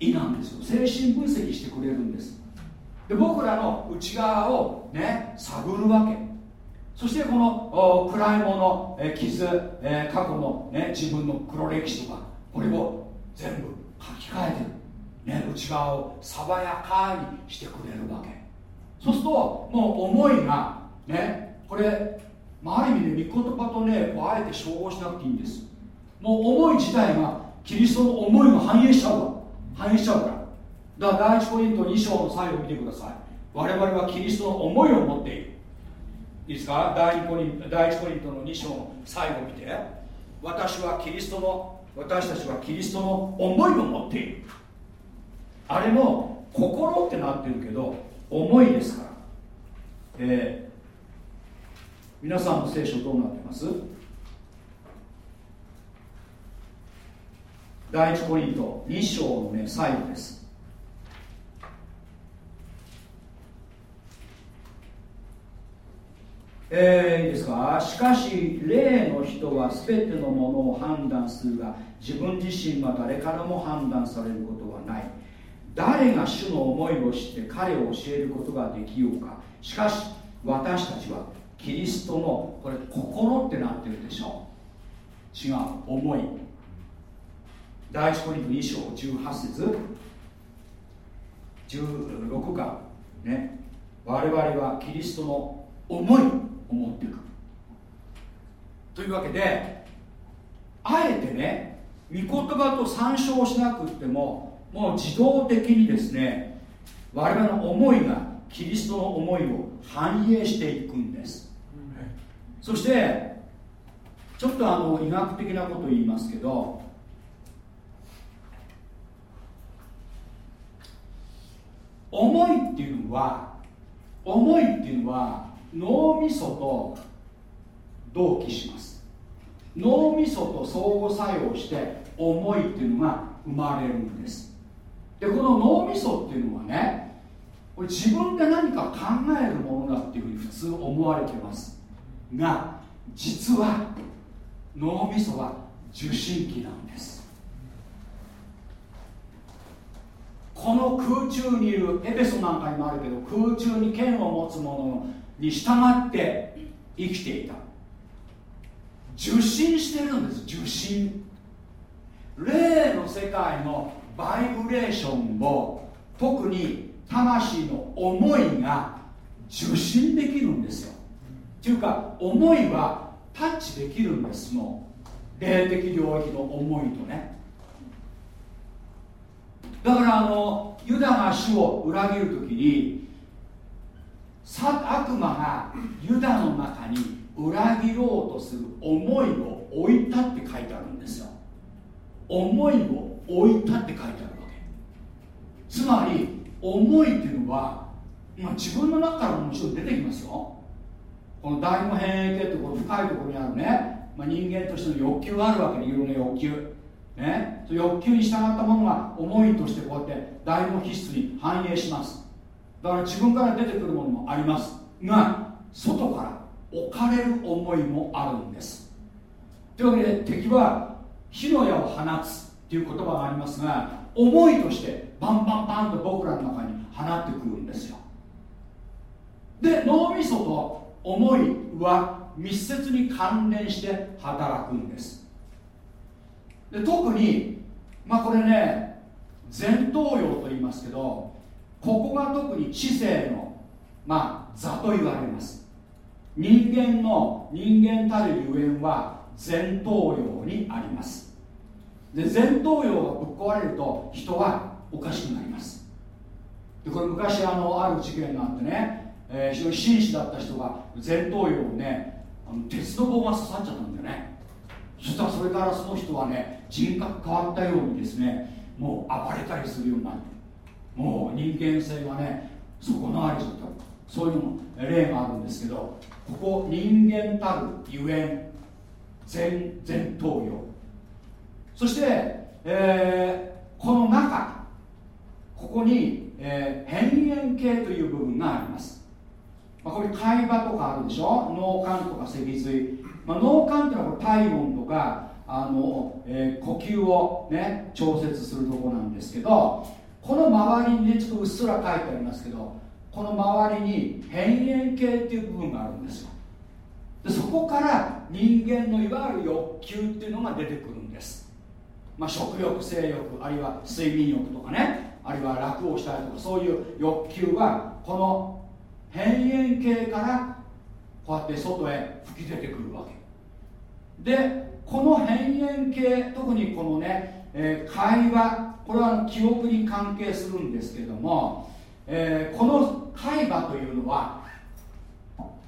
いなんですよ。精神分析してくれるんです。で僕らの内側をね探るわけ。そしてこの暗いもの、え傷、え過去の、ね、自分の黒歴史とかこれを全部書き換えてる、ね、内側を爽やかにしてくれるわけ。そうするともう思いがねこれ、まあ、ある意味で御言葉とねこうあえて照合しなくていいんです。もう思い自体がキリストの思いが反映しちゃうわ。反映しちゃうから。だから第一コリント2章の最後見てください。我々はキリストの思いを持っている。いいですか？第2コリン第1コリントの2章の最後見て。私はキリストの私たちはキリストの思いを持っている。あれも心ってなってるけど思いですから、えー、皆さんの聖書どうなってます？第一コリント2章のね最後です。えー、いいですか？しかし霊の人は全てのものを判断するが自分自身は誰からも判断されることはない。誰が主の思いを知って彼を教えることができようか。しかし私たちはキリストのこれ心ってなってるでしょ？違う。思い。第一コリント2章18節。16巻ね。我々はキリストの思いを持っていく。というわけであえてね御言葉と参照しなくってももう自動的にですね我々の思いがキリストの思いを反映していくんです、そしてちょっとあの医学的なことを言いますけど思いっていうのは思いっていうのは脳みそと同期します。脳みそと相互作用して思いっていうのが生まれるんです。でこの脳みそっていうのはねこれ自分で何か考えるものだっていうふうに普通思われてます。が実は脳みそは受信機なんです。この空中にいるエペソなんかにもあるけど空中に剣を持つ者に従って生きていた。受信してるんです受信。霊の世界のバイブレーションを特に魂の思いが受信できるんですよ。っていうか思いはタッチできるんですもう霊的領域の思いとね。だからあのユダが主を裏切る時に悪魔がユダの中に裏切ろうとする思いを置いたって書いてあるんですよ。思いを置いたって書いてあるわけ。つまり思いっていうのは、まあ、自分の中からももちろん出てきますよ。この大脳変形ってこの深いところにあるね、まあ、人間としての欲求があるわけでいろんな欲求。ね、欲求に従ったものが思いとしてこうやって大脳皮質に反映します。だから自分から出てくるものもあります。が外から置かれる思いもあるんです。というわけで敵は火の矢を放つっていう言葉がありますが思いとしてバンバンバンと僕らの中に放ってくるんですよ。で脳みそと思いは密接に関連して働くんです。で特にまあこれね前頭葉と言いますけどここが特に知性のまあ座と言われます。人間の人間たるゆえんは前頭葉にあります。で前頭葉がぶっ壊れると人はおかしくなります。でこれ昔あのある事件があってね、えー、非常に紳士だった人が前頭葉をねあの鉄の棒が刺さっちゃったんだよね。そしたらそれからその人はね人格変わったようにですねもう暴れたりするようになってもう人間性がね損なわれちゃった。そういうのも例があるんですけどここ人間たるゆえん前前頭葉。そして、えー、この中ここに、えー、辺縁系という部分があります、まあ、これ海馬とかあるでしょ？脳幹とか脊髄、まあ、脳幹っていうのは体温とかあの、えー、呼吸をね調節するとこなんですけどこの周りにねちょっとうっすら書いてありますけどこの周りに辺縁系っていう部分があるんですよ。でそこから人間のいわゆる欲求っていうのが出てくるんです、まあ、食欲性欲あるいは睡眠欲とかねあるいは楽をしたいとかそういう欲求はこの辺縁系からこうやって外へ吹き出てくるわけ。でこの辺縁系特にこのね、えー、会話これは記憶に関係するんですけども、えー、この海馬というのは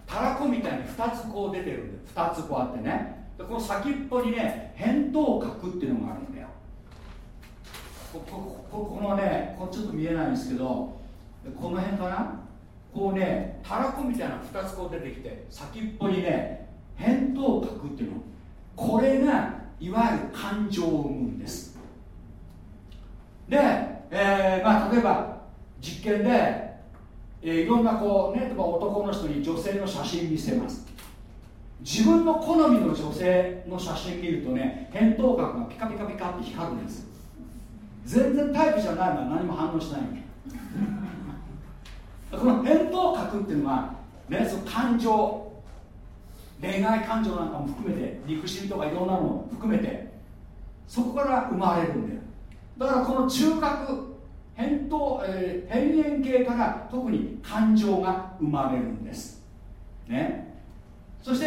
たらこみたいに2つこう出てるんで2つこうあってね。でこの先っぽにね扁桃核っていうのがあるんだよ。ここここのねこちょっと見えないんですけどこの辺かな？こうねたらこみたいな2つこう出てきて先っぽにね扁桃核っていうの。これがいわゆる感情を生むんです。で、えーまあ、例えば実験で、えー、いろんなこうね例えば男の人に女性の写真見せます。自分の好みの女性の写真見るとね扁桃核がピカピカピカって光るんです。全然タイプじゃないのは何も反応しないこの扁桃核っていうのはねその感情恋愛感情なんかも含めて憎しみとかいろんなのも含めてそこから生まれるんだよ。だからこの中核扁桃、えー、辺縁系から特に感情が生まれるんです。ね。そして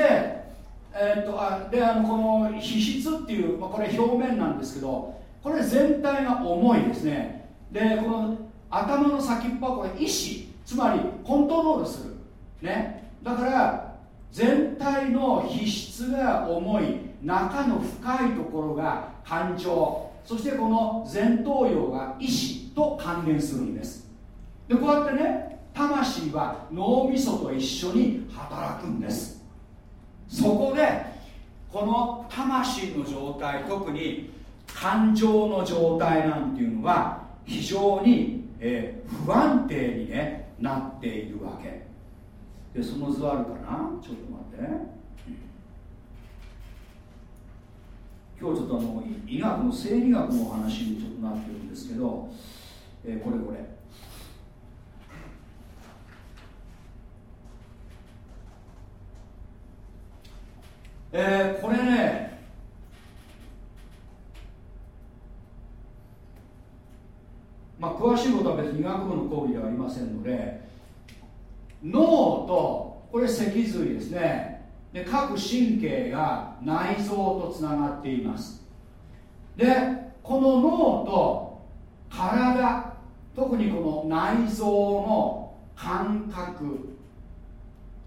え、っとあであのこの皮質っていう、まあ、これ表面なんですけどこれ全体が重いですね。でこの頭の先っぽはこれ意志。つまりコントロールする。ね。だから全体の皮質が重い中の深いところが感情そしてこの前頭葉が意志と関連するんです。でこうやってね魂は脳みそと一緒に働くんです。そこでこの魂の状態特に感情の状態なんていうのは非常に、えー、不安定に、ね、なっているわけ。でその図あるかな？ちょっと待って。ね今日ちょっとあの医学の生理学のお話にちょっとなってるんですけど、えー、これこれ。えー、これねまあ詳しいことは別に医学部の講義ではありませんので脳とこれ脊髄ですね。で各神経が内臓とつながっています。でこの脳と体特にこの内臓の感覚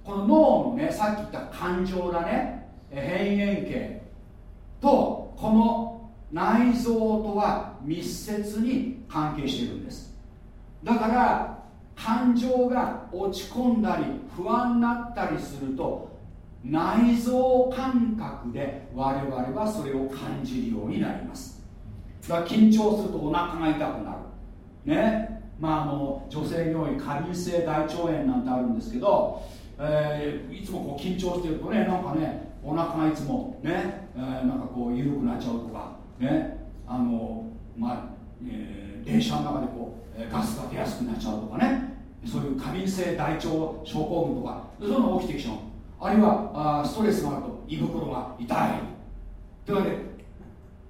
この脳のねさっき言った感情だね辺縁系とこの内臓とは密接に関係しているんです。だから感情が落ち込んだり不安になったりすると内臓感覚で我々はそれを感じるようになります。だから緊張するとお腹が痛くなる。ね。まああの女性に多い過敏性大腸炎なんてあるんですけど、えー、いつもこう緊張してるとねなんかねお腹がいつもね、えー、なんかこう緩くなっちゃうとかね。あのまあ、えー、電車の中でこうガスが出やすくなっちゃうとかね。そういう過敏性大腸症候群とかそういうのが起きてきちゃう。あるいはあストレスがあると胃袋が痛い。というわけで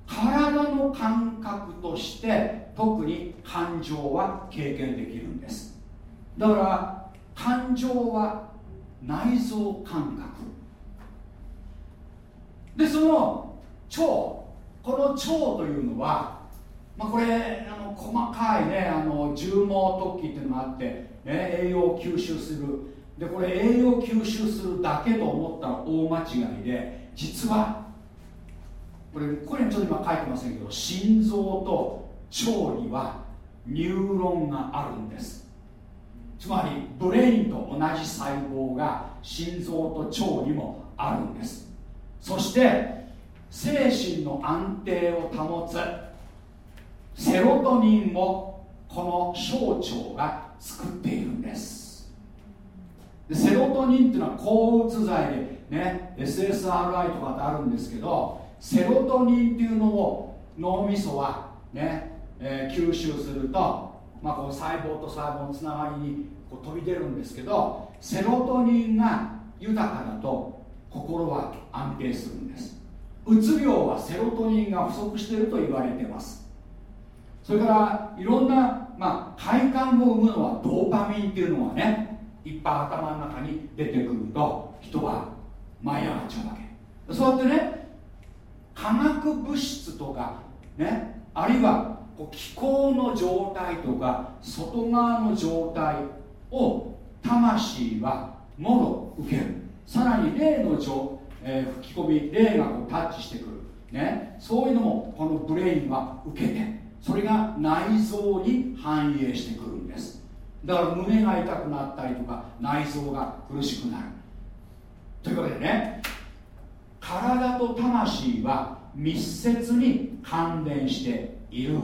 体の感覚として特に感情は経験できるんです。だから感情は内臓感覚。でその腸この腸というのは、まあ、これあの細かいねあの絨毛突起っていうのがあって、ね、栄養を吸収する。でこれ栄養吸収するだけと思ったら大間違いで実はこれこれちょっと今書いてませんけど心臓と腸にはニューロンがあるんです。つまり brain と同じ細胞が心臓と腸にもあるんです。そして精神の安定を保つセロトニンをこの小腸が作っているんです。でセロトニンっていうのは抗うつ剤でね SSRI とかってあるんですけどセロトニンっていうのを脳みそはね、えー、吸収すると、まあ、この細胞と細胞のつながりにこう飛び出るんですけどセロトニンが豊かだと心は安定するんです。うつ病はセロトニンが不足していると言われてます。それからいろんな、まあ、快感を生むのはドーパミンっていうのはねいっぱい頭の中に出てくると人は舞い上がっちゃうわけそうやってね化学物質とかねあるいはこう気候の状態とか外側の状態を魂はもろ受ける。さらに霊の状、えー、吹き込み霊がこうタッチしてくる、ね、そういうのもこのブレインは受けてそれが内臓に反映してくるんです。だから胸が痛くなったりとか内臓が苦しくなる。というわけでね体と魂は密接に関連している。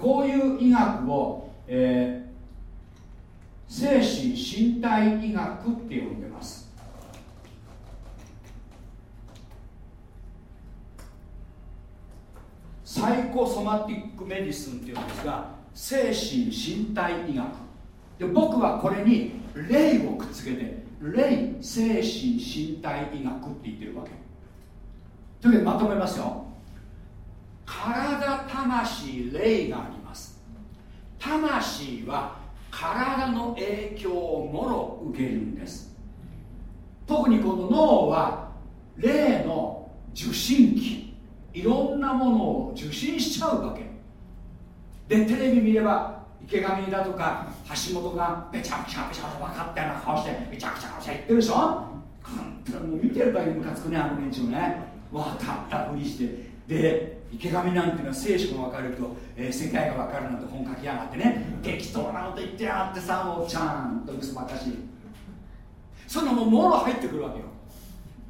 こういう医学を、えー、精神身体医学って呼んでます psychosomatic medicine っていうんですが精神身体医学。で僕はこれに霊をくっつけて霊精神身体医学って言ってるわけ。というわけでまとめますよ。体魂霊があります。魂は体の影響をもろ受けるんです。特にこの脳は霊の受信機いろんなものを受信しちゃうわけ。でテレビ見れば池上だとか橋本がべちゃくちゃべちゃくちゃ分かったような顔してべちゃくちゃくちゃ言ってるでしょ？本当にもう見てるだけでムカつくねあの連中ね。分かったふりして。で池上なんていうのは聖書が分かると、えー、世界が分かるなんて本書きやがってね。適当なこと言ってやがってさもうちゃんと嘘ばかし。そんなもうもろ入ってくるわけよ。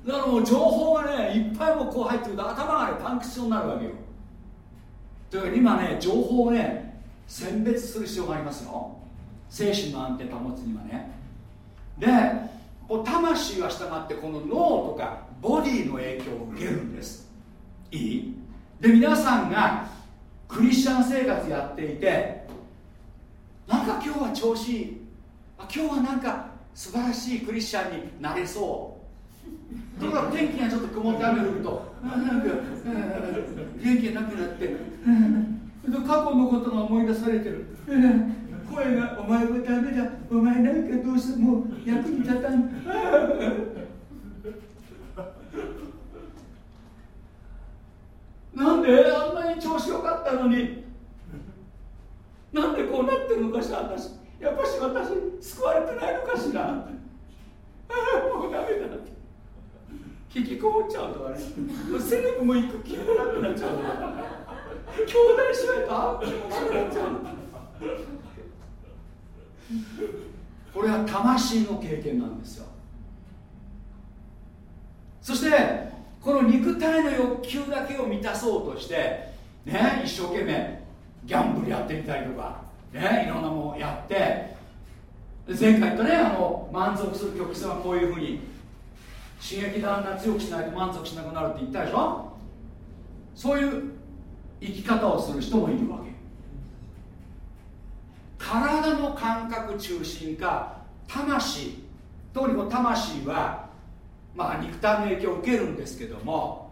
だからもう情報がねいっぱいもこう入ってくると頭がねパンクしそうになるわけよ。というわけで今ね情報をね選別する必要がありますよ精神の安定保つにはね。でこう魂は従ってこの脳とかボディの影響を受けるんです。いい？で皆さんがクリスチャン生活やっていてなんか今日は調子いい。今日はなんか素晴らしいクリスチャンになれそう。ところが天気がちょっと曇って雨降ると。なんか元気なくなって。過去のことが思い出されてる。声が「お前はダメだ。お前なんかどうしても役に立たん」なんであんなに調子よかったのに。なんでこうなってるのかしら私。やっぱし私救われてないのかしら。もうダメだって引きこもっちゃうとかね。セレブも行く気もなくなっちゃうとか。兄弟姉妹と会う気もなくなっちゃう。これは魂の経験なんですよ。そしてこの肉体の欲求だけを満たそうとしてね一生懸命ギャンブルやってみたりとかねいろんなものやって前回言ったねあの満足する曲線はこういうふうに刺激だんだん強くしないと満足しなくなるって言ったでしょ？そういう生き方をする人もいるわけ。体の感覚中心か魂。特にこの魂はまあ肉体の影響を受けるんですけども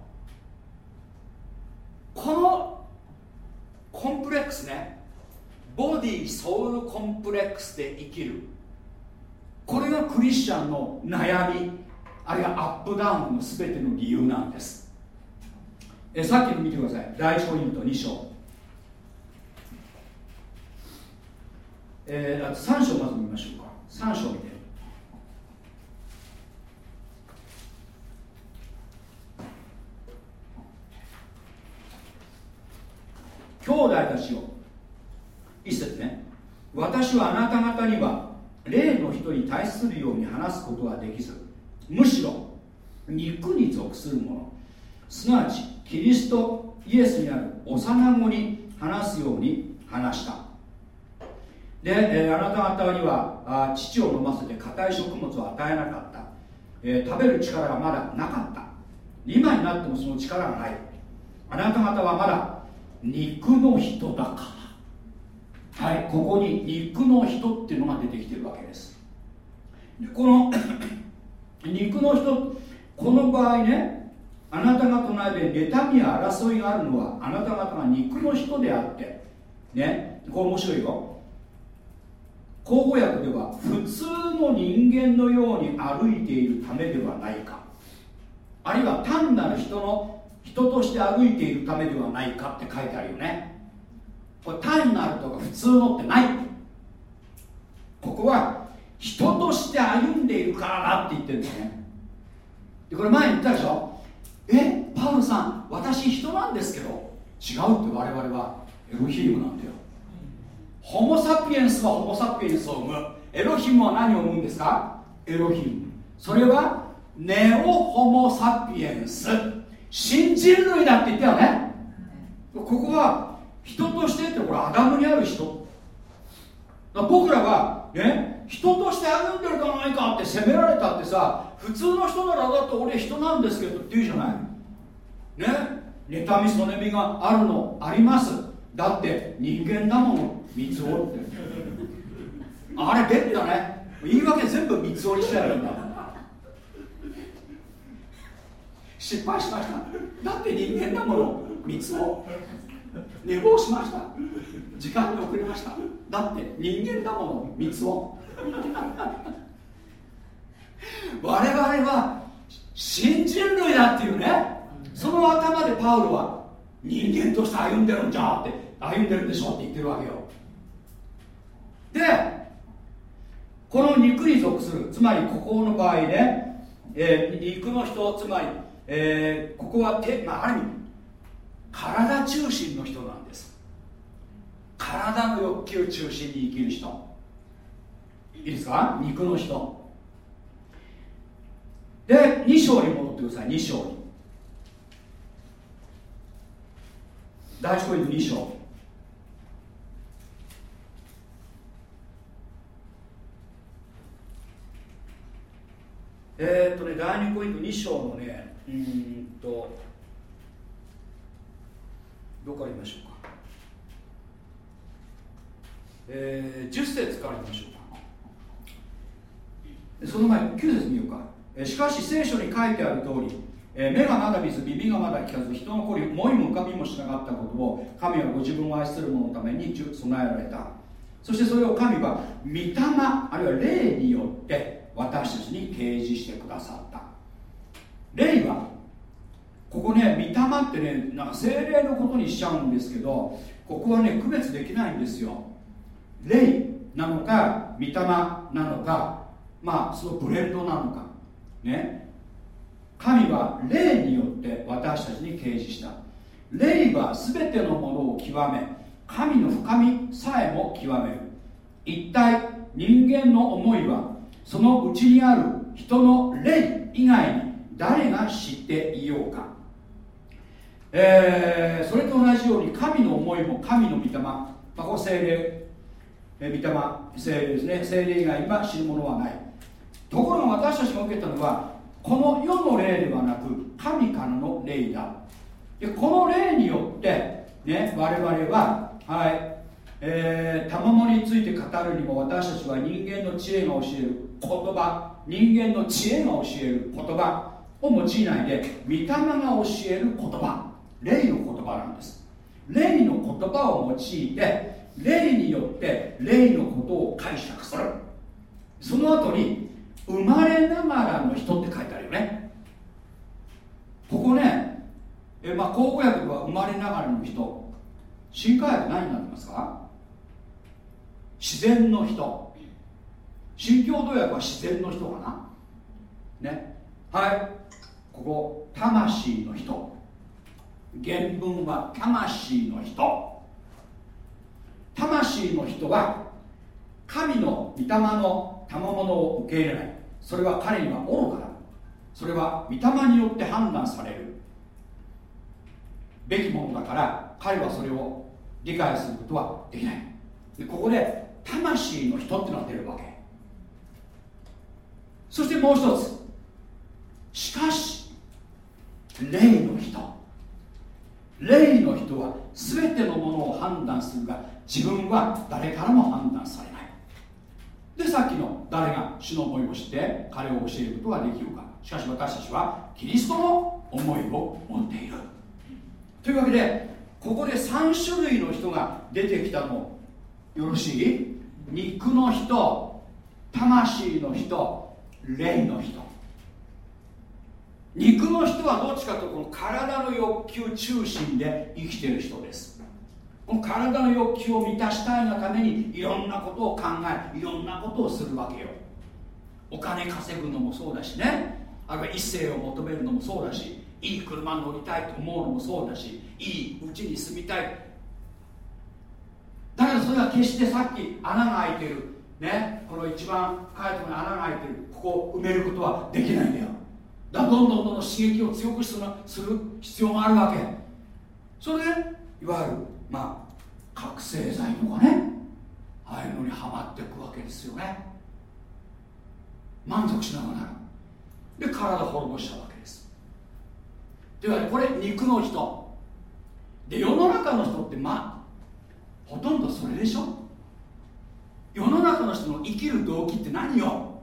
このコンプレックスねボディソウルコンプレックスで生きる。これがクリスチャンの悩み。あるいはアップダウンの全ての理由なんです。えさっきの見てください。第1ポイント2章。えー、3章まず見ましょうか。3章見て。兄弟たちを一節ね。私はあなた方には霊の人に対するように話すことができずむしろ肉に属するもの。すなわちキリストイエスにある幼子に話すように話した。で、えー、あなた方にはあ父を飲ませて硬い食物を与えなかった、えー、食べる力がまだなかった。今になってもその力がない。あなた方はまだ肉の人だから。はいここに肉の人っていうのが出てきてるわけです。でこの肉の人この場合ねあなた方の間で妬みや争いがあるのはあなた方が肉の人であってねこれ面白いよ。口語訳では普通の人間のように歩いているためではないか。あるいは単なる人の人として歩いているためではないかって書いてあるよね。これ単なるとか普通のってない。ここは人として歩んでいるからだって言ってるんですね。でこれ前に言ったでしょ？えパウルさん私人なんですけど違うって我々はエロヒームなんだよ。ホモ・サピエンスはホモ・サピエンスを生む。エロヒムは何を生むんですか？エロヒム。それはネオ・ホモ・サピエンス。新人類だって言ったよね。ここは人としてってこれアダムにある人。僕らはね人として歩んでるかないかって責められたってさ普通の人ならだって俺人なんですけどって言うじゃない。ね？妬みそねみがあるのあります。だって人間だもの。三つ折って。あれ便利だね。言い訳全部三つ折りしてやるんだ。失敗しました。だって人間だもの。三つを寝坊しました。時間に遅れました。だって人間だもの。三つを 我々は新人類だっていうね。その頭でパウロは人間として歩んでるんじゃって歩んでるんでしょって言ってるわけよ。でこの肉に属するつまりここの場合ね、えー、肉の人つまり、えー、ここは手、まあ、ある意味体中心の人なんです。体の欲求中心に生きる人。いいですか？肉の人。で2章に戻ってください。2章に。第1ポイント2章。えー、っとね第2ポイント2章のねうんとどこから見ましょうか？えー、10節から見ましょうか。その前9節見ようか、えしかし聖書に書いてある通り、え目がまだ見ず耳がまだ聞かず人の声思いも浮かびもしなかったことを神はご自分を愛する者のために備えられた。そしてそれを神は御霊あるいは霊によって私たちに掲示してくださった。霊はここね御霊ってねなんか精霊のことにしちゃうんですけどここはね区別できないんですよ。霊なのか御霊なのかまあそのブレンドなのか。ね。神は霊によって私たちに掲示した。霊は全てのものを極め神の深みさえも極める。一体人間の思いはそのうちにある人の霊以外に誰が知っていようか、えー、それと同じように神の思いも神の御霊、まあ、こ精霊、えー、御霊精霊ですね。精霊以外には知るものはない。ところが私たちが受けたのはこの世の霊ではなく神からの霊だ。でこの霊によって、ね、我々は、はいえー、賜物について語るにも私たちは人間の知恵が教える言葉人間の知恵が教える言葉を用いないで御霊が教える言葉霊の言葉なんです。霊の言葉を用いて霊によって霊のことを解釈する。その後に生まれながらの人って書いてあるよね。ここねえ、まあ、口語訳は生まれながらの人。新科学何になってますか？自然の人。新共同訳は自然の人かな？ね。はい。ここ魂の人。原文は魂の人。魂の人は神の御霊の賜物を受け入れない。それは彼には愚かだ。それは御霊によって判断される。べきものだから彼はそれを理解することはできない。でここで魂の人っていうのが出るわけ。そしてもう一つ。しかし霊の人。霊の人は全てのものを判断するが自分は誰からも判断されない。でさっきの誰が主の思いを知って彼を教えることができるか。しかし私たちはキリストの思いを持っている。というわけでここで3種類の人が出てきたのよろしい？肉の人魂の人霊の人。肉の人はどっちかというとこの体の欲求中心で生きてる人です。この体の欲求を満たしたいがためにいろんなことを考えいろんなことをするわけよ。お金稼ぐのもそうだしね。あるいは異性を求めるのもそうだしいい車に乗りたいと思うのもそうだしいいうちに住みたい。だけどそれは決してさっき穴が開いてる。ね。この一番深いところに穴が開いてる。ここを埋めることはできないんだよ。だどんどんどんどん刺激を強くする必要があるわけ。それでいわゆるまあ覚醒剤とかね。ああいうのにはまっていくわけですよね。満足しなくなる。で体を滅ぼしちゃうわけです。というわけでこれ肉の人。で世の中の人ってまあほとんどそれでしょ？世の中の人の生きる動機って何よ？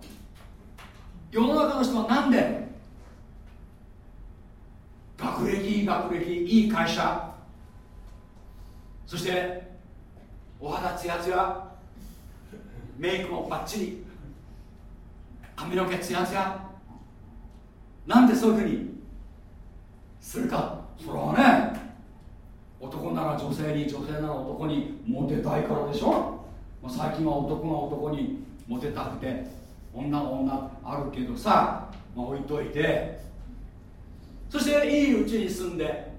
世の中の人は何で？学歴いい学歴いい会社。そしてお肌ツヤツヤ。メイクもバッチリ。髪の毛ツヤツヤ。なんでそういうふうにするか。それはね男なら女性に女性なら男にモテたいからでしょ。最近は男が男にモテたくて女が女あるけどさ、まあ、置いといて。そしていいうちに住んで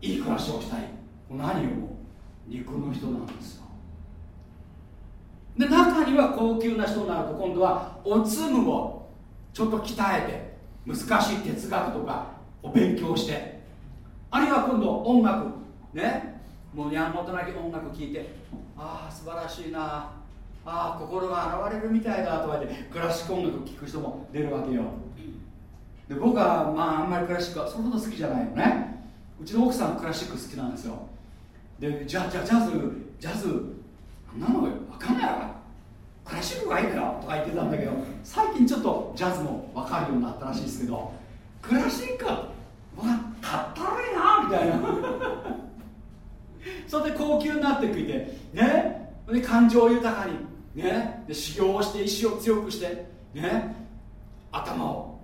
いい暮らしをしたい。何を肉の人なんですよ。で中には高級な人になると今度はおつむをちょっと鍛えて難しい哲学とかを勉強してあるいは今度音楽ねもうやんもとなき音楽聴いてああ素晴らしいなああ心が現れるみたいだとか言ってクラシック音楽聴く人も出るわけよ。で僕はまああんまりクラシックはそれほど好きじゃないのね。うちの奥さんクラシック好きなんですよ。でじゃじゃジャズジャズあんなの分かんないわ。クラシックがいいんだよとか言ってたんだけど最近ちょっとジャズも分かるようになったらしいですけどクラシックはかったるいなみたいな。それで高級になってくいてね。で感情豊かにね。で修行をして意志を強くしてね。頭を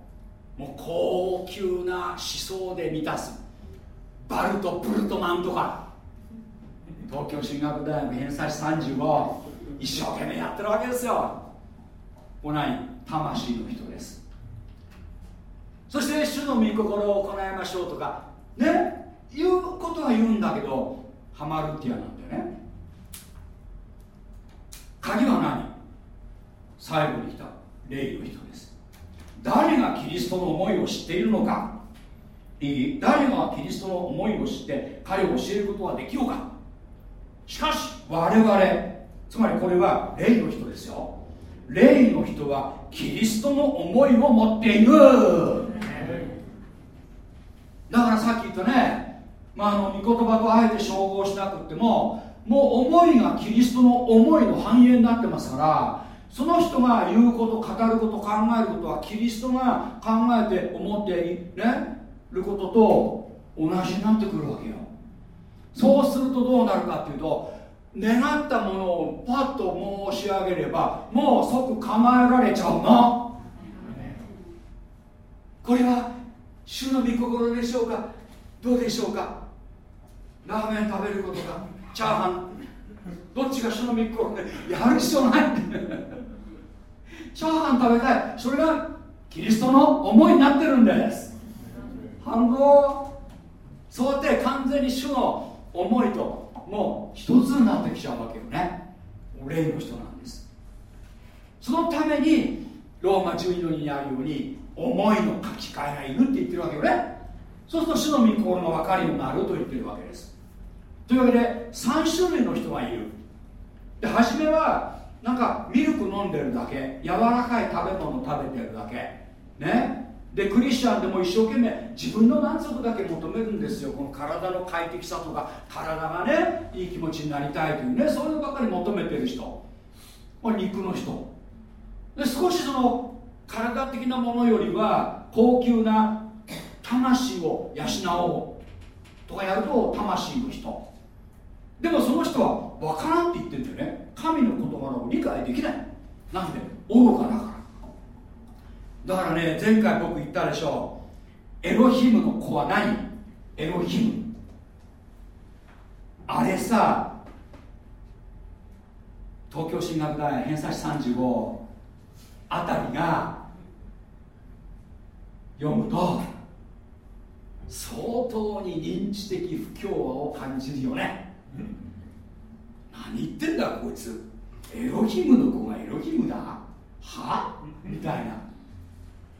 もう高級な思想で満たす。バルト・ブルトマンとか。東京進学大学偏差値35一生懸命やってるわけですよ。同じ魂の人です。そして主の御心を行いましょうとかね言うことは言うんだけどハマルティアなんだよね。鍵は何？最後に来た霊の人です。誰がキリストの思いを知っているのか。誰がキリストの思いを知って彼を教えることはできようか。しかし我々つまりこれは霊の人ですよ。霊の人はキリストの思いを持っている。だからさっき言ったね、まあ、あの御言葉とあえて照合しなくってももう思いがキリストの思いの反映になってますからその人が言うこと語ること考えることはキリストが考えて思ってねることと同じになってくるわけよ。そうするとどうなるかっていうと願ったものをパッと申し上げればもう即構えられちゃうの。これは主の御心でしょうか？どうでしょうか？ラーメン食べることか？チャーハン？どっちが主の御心で？やる必要ない。チャーハン食べたい。それがキリストの思いになってるんです。反応そうやって完全に主の思いともう一つになってきちゃうわけよね。霊の人なんです。そのためにローマ12の2にあるように思いの書き換えがいるって言ってるわけよね。そうすると主の御心の分かりになると言ってるわけです。というわけで3種類の人がいる。で初めはなんかミルク飲んでるだけ柔らかい食べ物食べてるだけ。ね。でクリスチャンでも一生懸命自分の満足だけ求めるんですよ。この体の快適さとか体がねいい気持ちになりたいというねそういうのばかり求めてる人。まあ肉の人。で少しその体的なものよりは高級な魂を養おう。とかやると魂の人。でもその人は分からんって言ってんだよね。神の言葉を理解できない。なんで？愚かだから。だからね前回僕言ったでしょ。エロヒムの子は何？エロヒム。あれさ東京進学大偏差値35あたりが読むと相当に認知的不協和を感じるよね、何言ってんだこいつ。エロヒムの子がエロヒムだ？は？みたいな。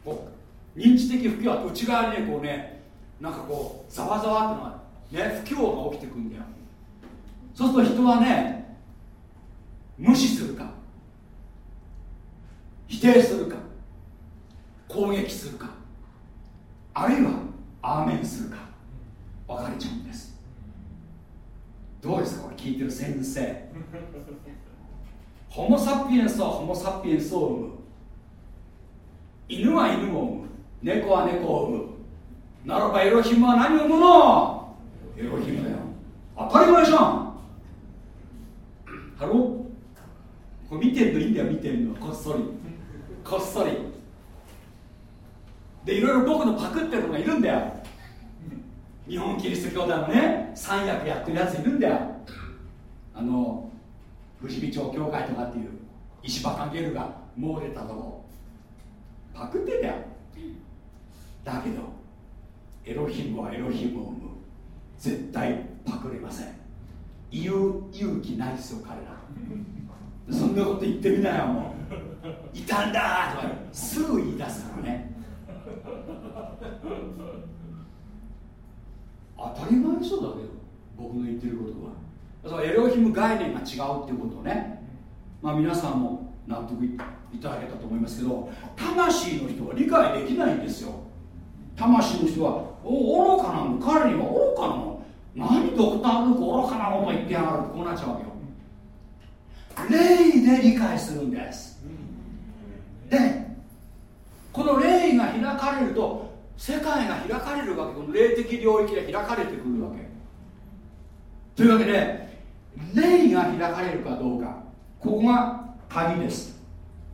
こう認知的不協和内側にねこうねなんかこうざわざわってのがね不協和が起きてくるんだよ。そうすると人はね無視するか否定するか攻撃するかあるいはアーメンするか分かれちゃうんです。どうですかこれ聞いてる先生。ホモ・サピエンスはホモ・サピエンスを生む。犬は犬を産む猫は猫を産む。ならばエロヒムは何を産むの？エロヒムだよ。当たり前じゃん。 Hello。これ見てんのいいんだよ見てんの。こっそり。こっそり。でいろいろ僕のパクってるのがいるんだよ。日本キリスト教団のね三役やってるやついるんだよ。あの富士見町教会とかっていう石破ゲルがもう出たとこパクってたよ。だけどエロヒムはエロヒムを生む。絶対パクれません。言う勇気ないですよ彼ら。そんなこと言ってみなよもう。いたんだとかすぐ言い出すからね。当たり前でしょだけど。僕の言ってることは。エロヒム概念が違うっていうことをね。まあ皆さんも納得いただけたと思いますけど魂の人は理解できないんですよ。魂の人はお愚かなの？彼には愚かなの？何ドクター・ルーク愚かなこと言ってやがる？ってこうなっちゃうわけよ。霊で理解するんです。でこの霊が開かれると世界が開かれるわけこの霊的領域が開かれてくるわけ。というわけで霊が開かれるかどうか。ここが鍵です。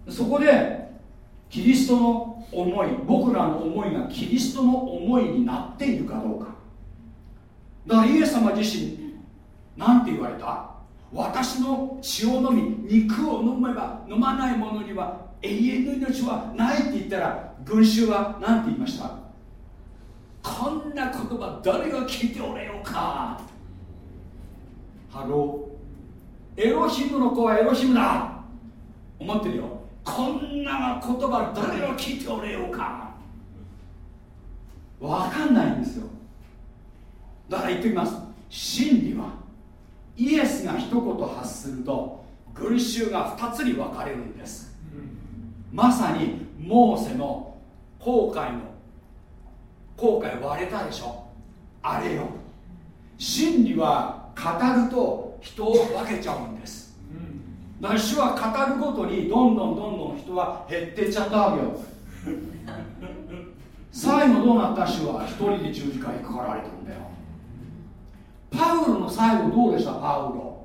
そこでキリストの思い僕らの思いがキリストの思いになっているかどうか。だからイエス様自身何て言われた？私の血を飲み肉を飲めば飲まない者には永遠の命はないって言ったら群衆は何て言いました？こんな言葉誰が聞いておれようか。ハローエロヒムの子はエロヒムだ。思ってるよ。こんな言葉誰が聞いておれようか。分かんないんですよ。だから言ってみます。真理はイエスが一言発すると群衆が2つに分かれるんです。まさにモーセの後悔の後悔割れたでしょ。あれよ。真理は語ると人を分けちゃうんです。だから主は語るごとにどんどんどんどん人は減ってっちゃったわけよ。最後どうなった？主は一人で十字架にかかられたんだよ。パウロの最後どうでした？パウロ。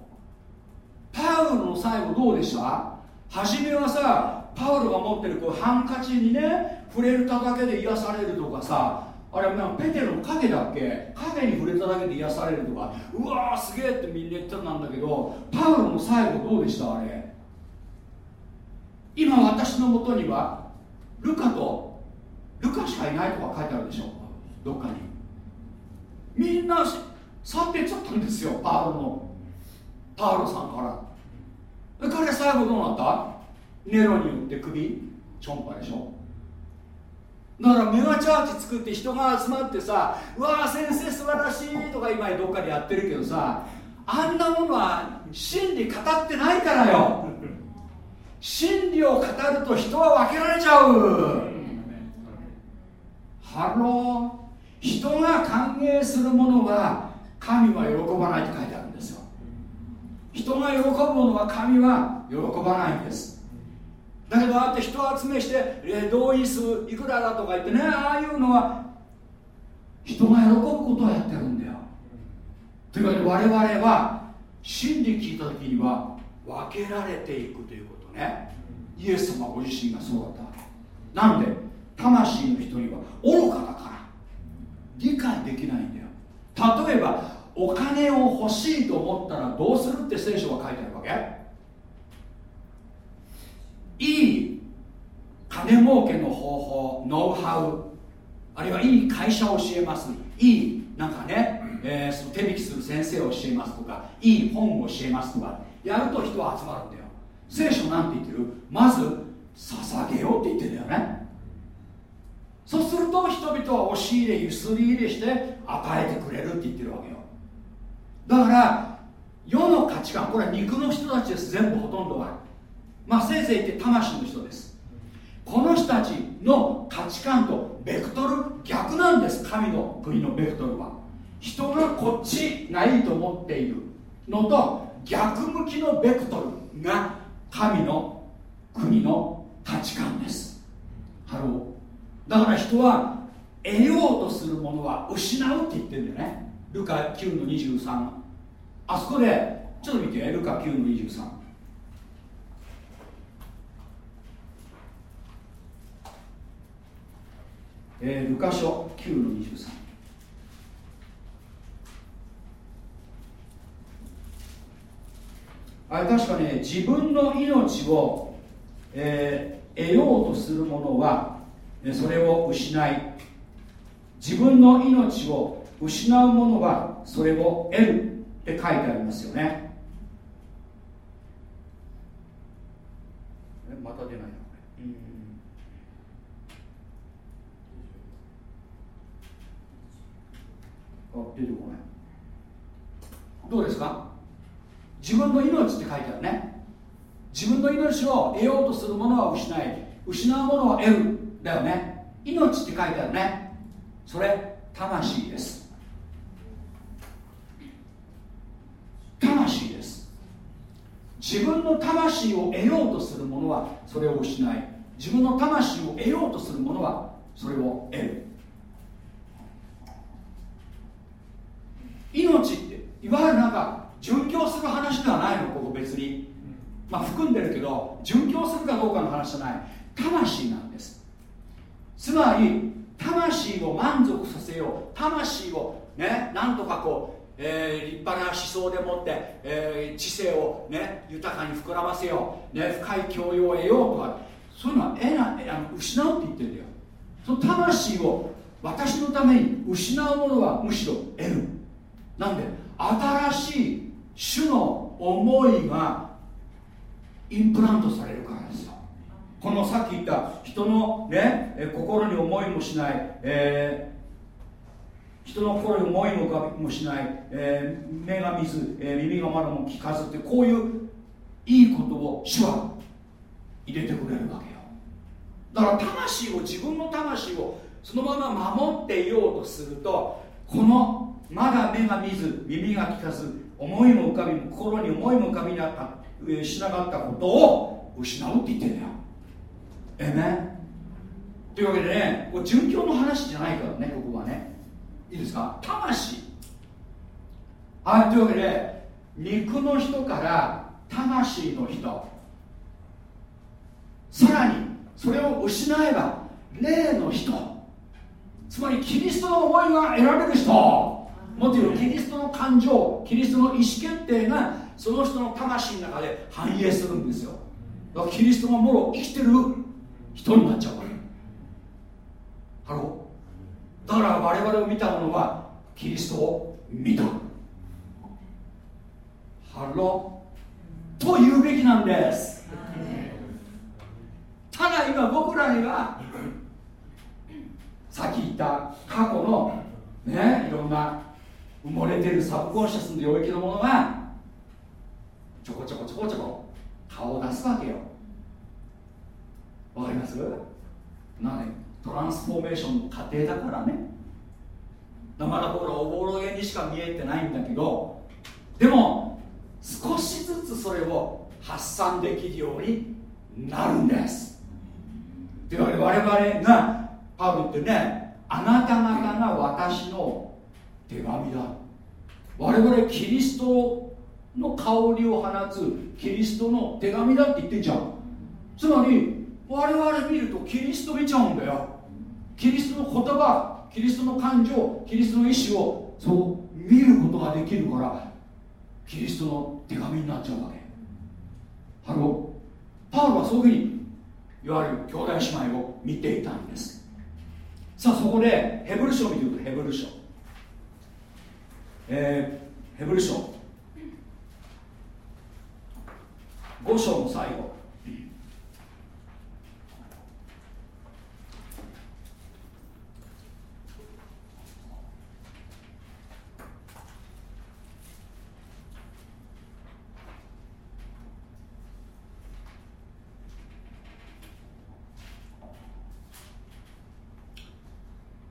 パウロの最後どうでした？初めはさパウロが持ってるこうハンカチにね触れただけで癒されるとかさあれなペテロの影だっけ？影に触れただけで癒されるとか。うわーすげえってみんな言ってたんだけどパウロの最後どうでした？あれ。今私のもとにはルカとルカしかいないとか書いてあるでしょ？どっかに。みんな去っていっちゃったんですよパウロの。パウロさんから。彼最後どうなった？ネロによって首ちょんぱでしょ。だからメガチャーチ作って人が集まってさ「うわー先生素晴らしい」とか今どっかでやってるけどさあんなものは真理語ってないからよ。真理を語ると人は分けられちゃう。ハロー人が歓迎するものは神は喜ばないって書いてあるんですよ。人が喜ぶものは神は喜ばないんです。だけどあって人を集めして、えー、動員数いくらだとか言ってねああいうのは人が喜ぶことをやってるんだよ。というわけで我々は真理聞いた時には分けられていくということね。イエス様ご自身がそうだった。わけなんで魂の人には愚かだから理解できないんだよ。例えばお金を欲しいと思ったらどうするって聖書が書いてあるわけ。いい金儲けの方法ノウハウあるいはいい会社を教えます。いいなんかね、えー、その手引きする先生を教えますとかいい本を教えますとかやると人は集まるんだよ。聖書なんて言ってる？まず捧げようって言ってんだよね。そうすると人々は押し入れゆすり入れして与えてくれるって言ってるわけよ。だから世の価値観これは肉の人たちです。全部ほとんどはまあせいぜい言って魂の人です。この人たちの価値観とベクトル逆なんです。神の国のベクトルは。人がこっちがいいと思っているのと逆向きのベクトルが神の国の価値観です。 Hello。だから人は得ようとするものは失うって言ってるんだよね。ルカ9の23あそこでちょっと見てルカ9の23えー、ルカ書9の23あれ確かね自分の命を、えー、得ようとする者はそれを失い自分の命を失う者はそれを得るって書いてありますよねまた出ないな出てこない。どうですか？自分の命って書いてあるね。自分の命を得ようとするものは失い失うものは得るだよね。命って書いてあるね。それ魂です。魂です。自分の魂を得ようとする者はそれを失い自分の魂を得ようとする者はそれを得る。命っていわゆるなんか殉教する話ではないのここ別に。まあ含んでるけど殉教するかどうかの話じゃない。魂なんです。つまり魂を満足させよう。魂をねなんとかこうえー、立派な思想でもって、えー、知性を、ね、豊かに膨らませよう、ね、深い教養を得ようとか。そういうのは得なあの失うって言ってるんだよ。その魂を私のために失うものはむしろ得るなんで新しい主の思いがインプラントされるからですよ。このさっき言った人のね心に思いもしない、えー、人の心に思いももしない、えー、目が見ず、えー、耳がまだも聞かずってこういういいことを主は入れてくれるわけよ。だから魂を自分の魂をそのまま守っていようとするとこのまだ目が見ず耳が聞かず思いも浮かび心に思いも浮かびなかったしなかったことを失うって言ってんだよ。えめというわけでねこれ殉教の話じゃないからねここはね。いいですか？魂。はいというわけで肉の人から魂の人。さらにそれを失えば霊の人。つまりキリストの思いが得られる人。もっと言うキリストの感情キリストの意思決定がその人の魂の中で反映するんですよ。だからキリストがもろ生きてる人になっちゃうわけ。 Hello。だから我々を見た者はキリストを見た。 Hello。と言うべきなんです。ただ今僕らにはさっき言った過去のねいろんな埋もれてる subconscious の領域のものがちょこちょこちょこちょこ顔を出すわけよ。わかります？なねトランスフォーメーションの過程だからね。まだ僕らおぼろげにしか見えてないんだけどでも少しずつそれを発散できるようになるんです。で我々がパウロってねあなた方が私の手紙だ。我々キリストの香りを放つキリストの手紙だって言ってんじゃん。つまり我々見るとキリスト見ちゃうんだよ。キリストの言葉キリストの感情キリストの意志をそう見ることができるからキリストの手紙になっちゃうわけ。ハロー。パウロはそういうふうにいわゆる兄弟姉妹を見ていたんです。さあそこでヘブル書を見てみるとヘブル書。えー、ヘブル書。5章の最後。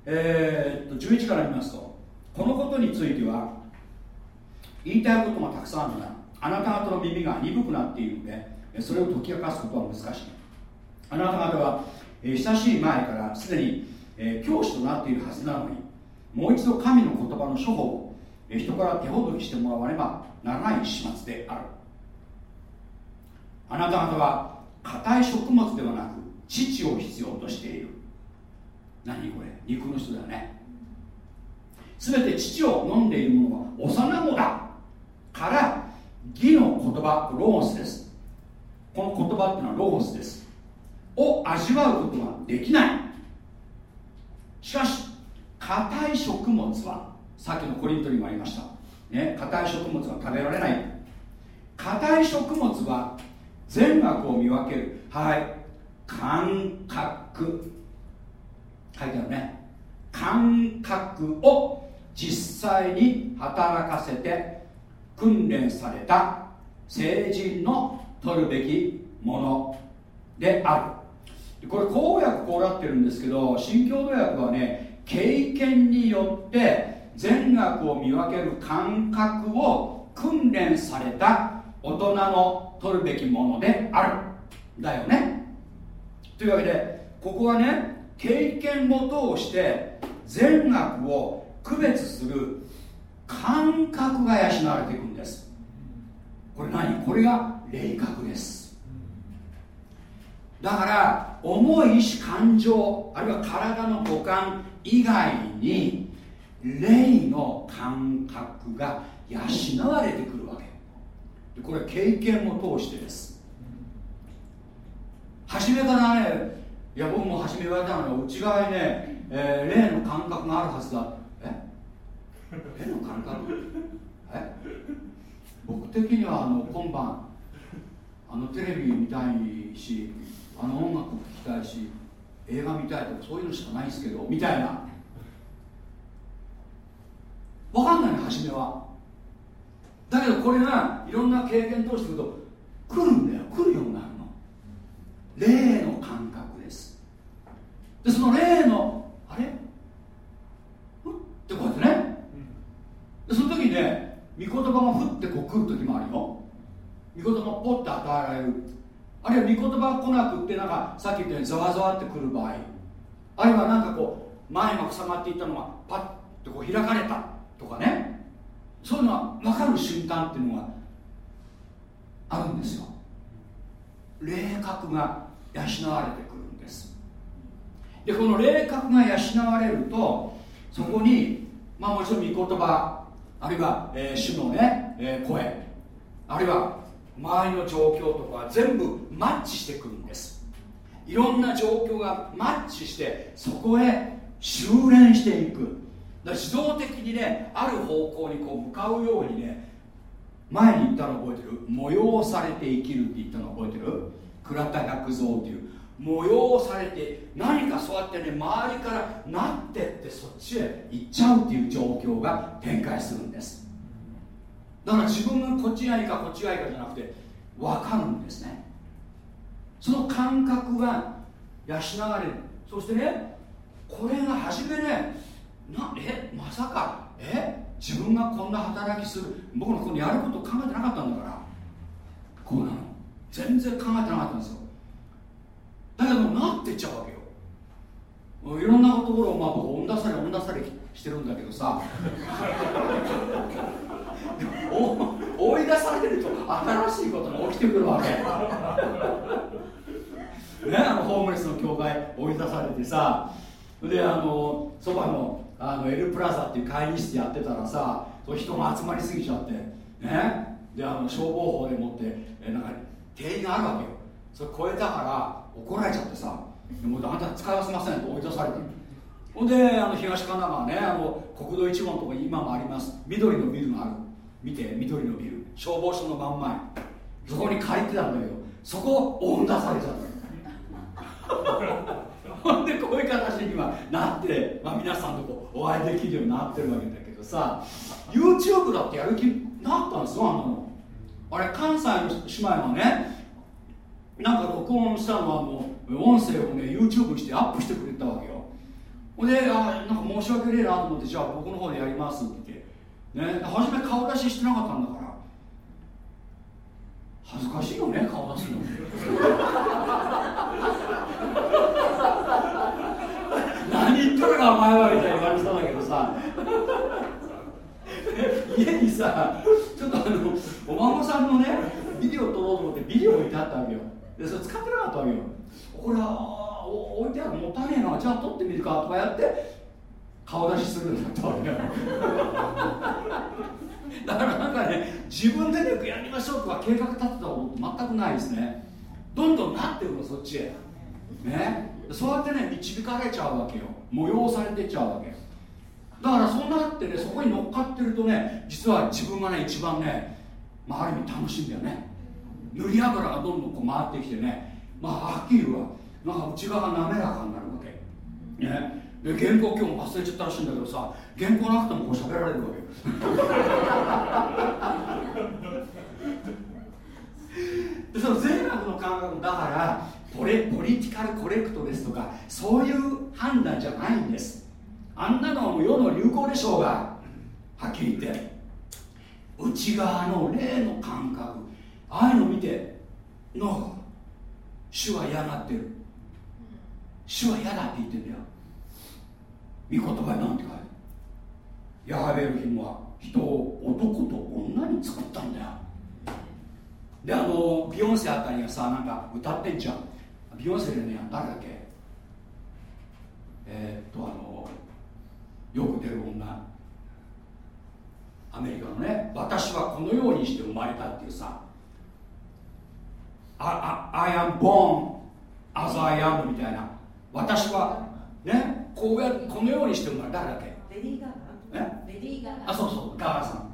えー、っと11から見ますとこのことについては言いたいことがたくさんあるがあなた方の耳が鈍くなっているのでそれを解き明かすことは難しい。あなた方は、えー、親しい前からすでに、えー、教師となっているはずなのにもう一度神の言葉の処方を、えー、人から手ほどきしてもらわねばならない始末である。あなた方は硬い食物ではなく父を必要としている。何これ？肉の人だよね全て父を飲んでいる者は幼子だから義の言葉ロゴスです。この言葉っていうのはロゴスです。を味わうことができない。しかし硬い食物はさっきのコリントにもありました。ね硬い食物は食べられない。硬い食物は全額を見分ける。はい。感覚。書いてあるね。感覚を実際に働かせて訓練された。成人の取るべきものである。これ公約こうなってるんですけど新共同訳はね経験によって全額を見分ける感覚を訓練された大人の取るべきものである。だよね。というわけでここはね経験を通して善悪を区別する感覚が養われていくんです。これ何？これが霊覚です。だから重い意志感情あるいは体の五感以外に霊の感覚が養われてくるわけ。これ経験を通してです。初めからねいや僕も初め言われたのが内側にね、えー、霊の感覚があるはずだ。え？霊の感覚？え？僕的にはあの今晩あのテレビ見たいしあの音楽聴きたいし映画見たいとかそういうのしかないんですけどみたいな。分かんないの初めは。だけどこれがいろんな経験通してくると来るんだよ。来るようになるの。霊の感覚。でその例のあれ？ふっ？てこうやってね。でその時にね御言葉がふってこう来る時もあるよ。御言葉がポッて与えられる。あるいは御言葉が来なくってなんかさっき言ったようにざわざわってくる場合。あるいはなんかこう前が塞がっていったのがパッとこう開かれたとかね。そういうのが分かる瞬間っていうのがあるんですよ。霊格が養われてでこの霊格が養われるとそこに、まあ、もちろん御言葉あるいは、えー、主のね、えー、声あるいは周りの状況とか全部マッチしてくるんです。いろんな状況がマッチしてそこへ修練していく。だ自動的にねある方向にこう向かうようにね前に言ったの覚えてる？催されて生きるって言ったの覚えてる？倉田百蔵っていう催されて何かそうやってね周りからなってってそっちへ行っちゃうっていう状況が展開するんです。だから自分がこっちがいいかこっちがいいかじゃなくて分かるんですねその感覚が養われる。そしてねこれが初めねなえまさかえ自分がこんな働きする僕のこのやること考えてなかったんだからこうなの。全然考えてなかったんですよ。だけどなってっちゃうわけよ。いろんなところをまあ僕追ん出され追ん出されしてるんだけどさ。追い出されると新しいことが起きてくるわけ。ねあのホームレスの教会追い出されてさ。であのそばのあのエルプラザっていう会議室やってたらさ人が集まりすぎちゃって。ね。であの消防法でもってえなんか定員があるわけよ。それ超えたから怒られちゃってさもうあんた使わせませんと追い出されて。ほんであの東神奈川ねあの国道1号のとこに今もあります。緑のビルがある。見て緑のビル。消防署の真ん前。そこに借りてたんだけどそこを追ん出されちゃった。ほんでこういう形にはなって、まあ、皆さんとこお会いできるようになってるわけだけどさ YouTube だってやる気になったんですよあの。あれ関西の姉妹がねなんか録音したのはもう音声をね YouTube にしてアップしてくれたわけよ。ほんであなんか申し訳ねえなと思ってじゃあ僕の方でやりますって言って。ね初め顔出ししてなかったんだから。恥ずかしいよね顔出すの。何言っとるかお前はみたいに言われてたんだけどさ。家にさちょっとあのお孫さんのねビデオ撮ろうと思ってビデオ置いてあったわけよ。でそれ使ってなかったわけよ。これは置いてあるもったいねえなじゃあ撮ってみるかとかやって顔出しするんだったわけよ。だからなんかね自分でねやりましょうとか計画立てたこと全くないですね。どんどんなってるのそっちへ。ね。そうやってね導かれちゃうわけよ。催されてっちゃうわけだからそうなってねそこに乗っかってるとね実は自分がね一番ね、まあ、ある意味楽しいんだよね。塗り油がどんどんこう回ってきてね。まあはっきり言うわ。なんか内側が滑らかになるわけ。ね。で原稿今日も忘れちゃったらしいんだけどさ原稿なくてもこう喋られるわけ でその善悪の感覚だからポレポリティカルコレクトですとかそういう判断じゃないんです。あんなのはもう世の流行でしょうが。はっきり言って。内側の霊の感覚。ああいうの見ての主は嫌がってる。主は嫌だって言ってんだよ。御言葉になんて書いてヤハベルヒムは人を男と女に作ったんだよ。であのビヨンセあたりがさなんか歌ってんじゃん。ビヨンセでね誰だっけ。えー、っとあのよく出る女。アメリカのね私はこのようにして生まれたっていうさ。ああ I am born as I am みたいな。私はねこうやこのようにして生まれ誰だっけ。レディー・ガガレディー・ガガあそうそうガガさん。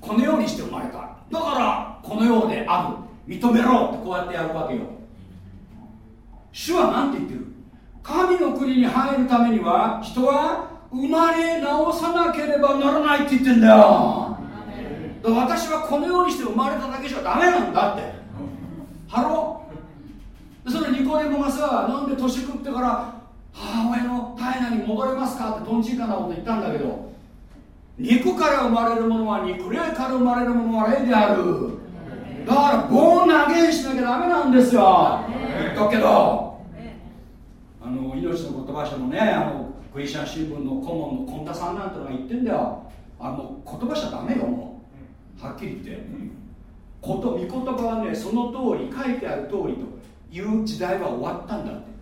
このようにして生まれた。だからこのようである。認めろってこうやってやるわけよ。主は何て言ってる？神の国に入るためには人は生まれ直さなければならないって言ってんだよ。だから私はこのようにして生まれただけじゃダメなんだってハローそのニコデモがさなんで年食ってから母親の体内に戻れますか？ってとんちんかなこと言ったんだけど肉から生まれるものは肉霊から生まれるものは霊であるだから born again しなきゃダメなんですよ言っとくけどあのいのちのことば社のねあのクリスチャン新聞の顧問の本田さんなんてのが言ってんだよ。あの言葉しちゃダメよもう。はっきり言って。こと御言葉はねその通り書いてある通りという時代は終わったんだって。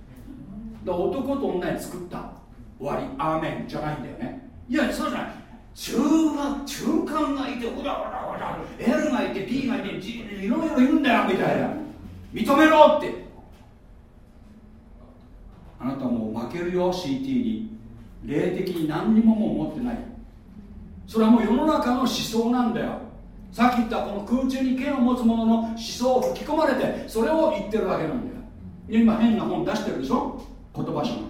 だ男と女に作った。終わり。アーメン。じゃないんだよね。いやそうじゃない。中間中間がいてほらほらほら L がいて B がいていろいろいるんだよみたいな。認めろって。あなたもう負けるよ CT に。霊的に何にももう持ってない。それはもう世の中の思想なんだよ。さっき言ったこの空中に剣を持つ者の思想を吹き込まれてそれを言ってるわけなんだよ。今変な本出してるでしょ？言葉書終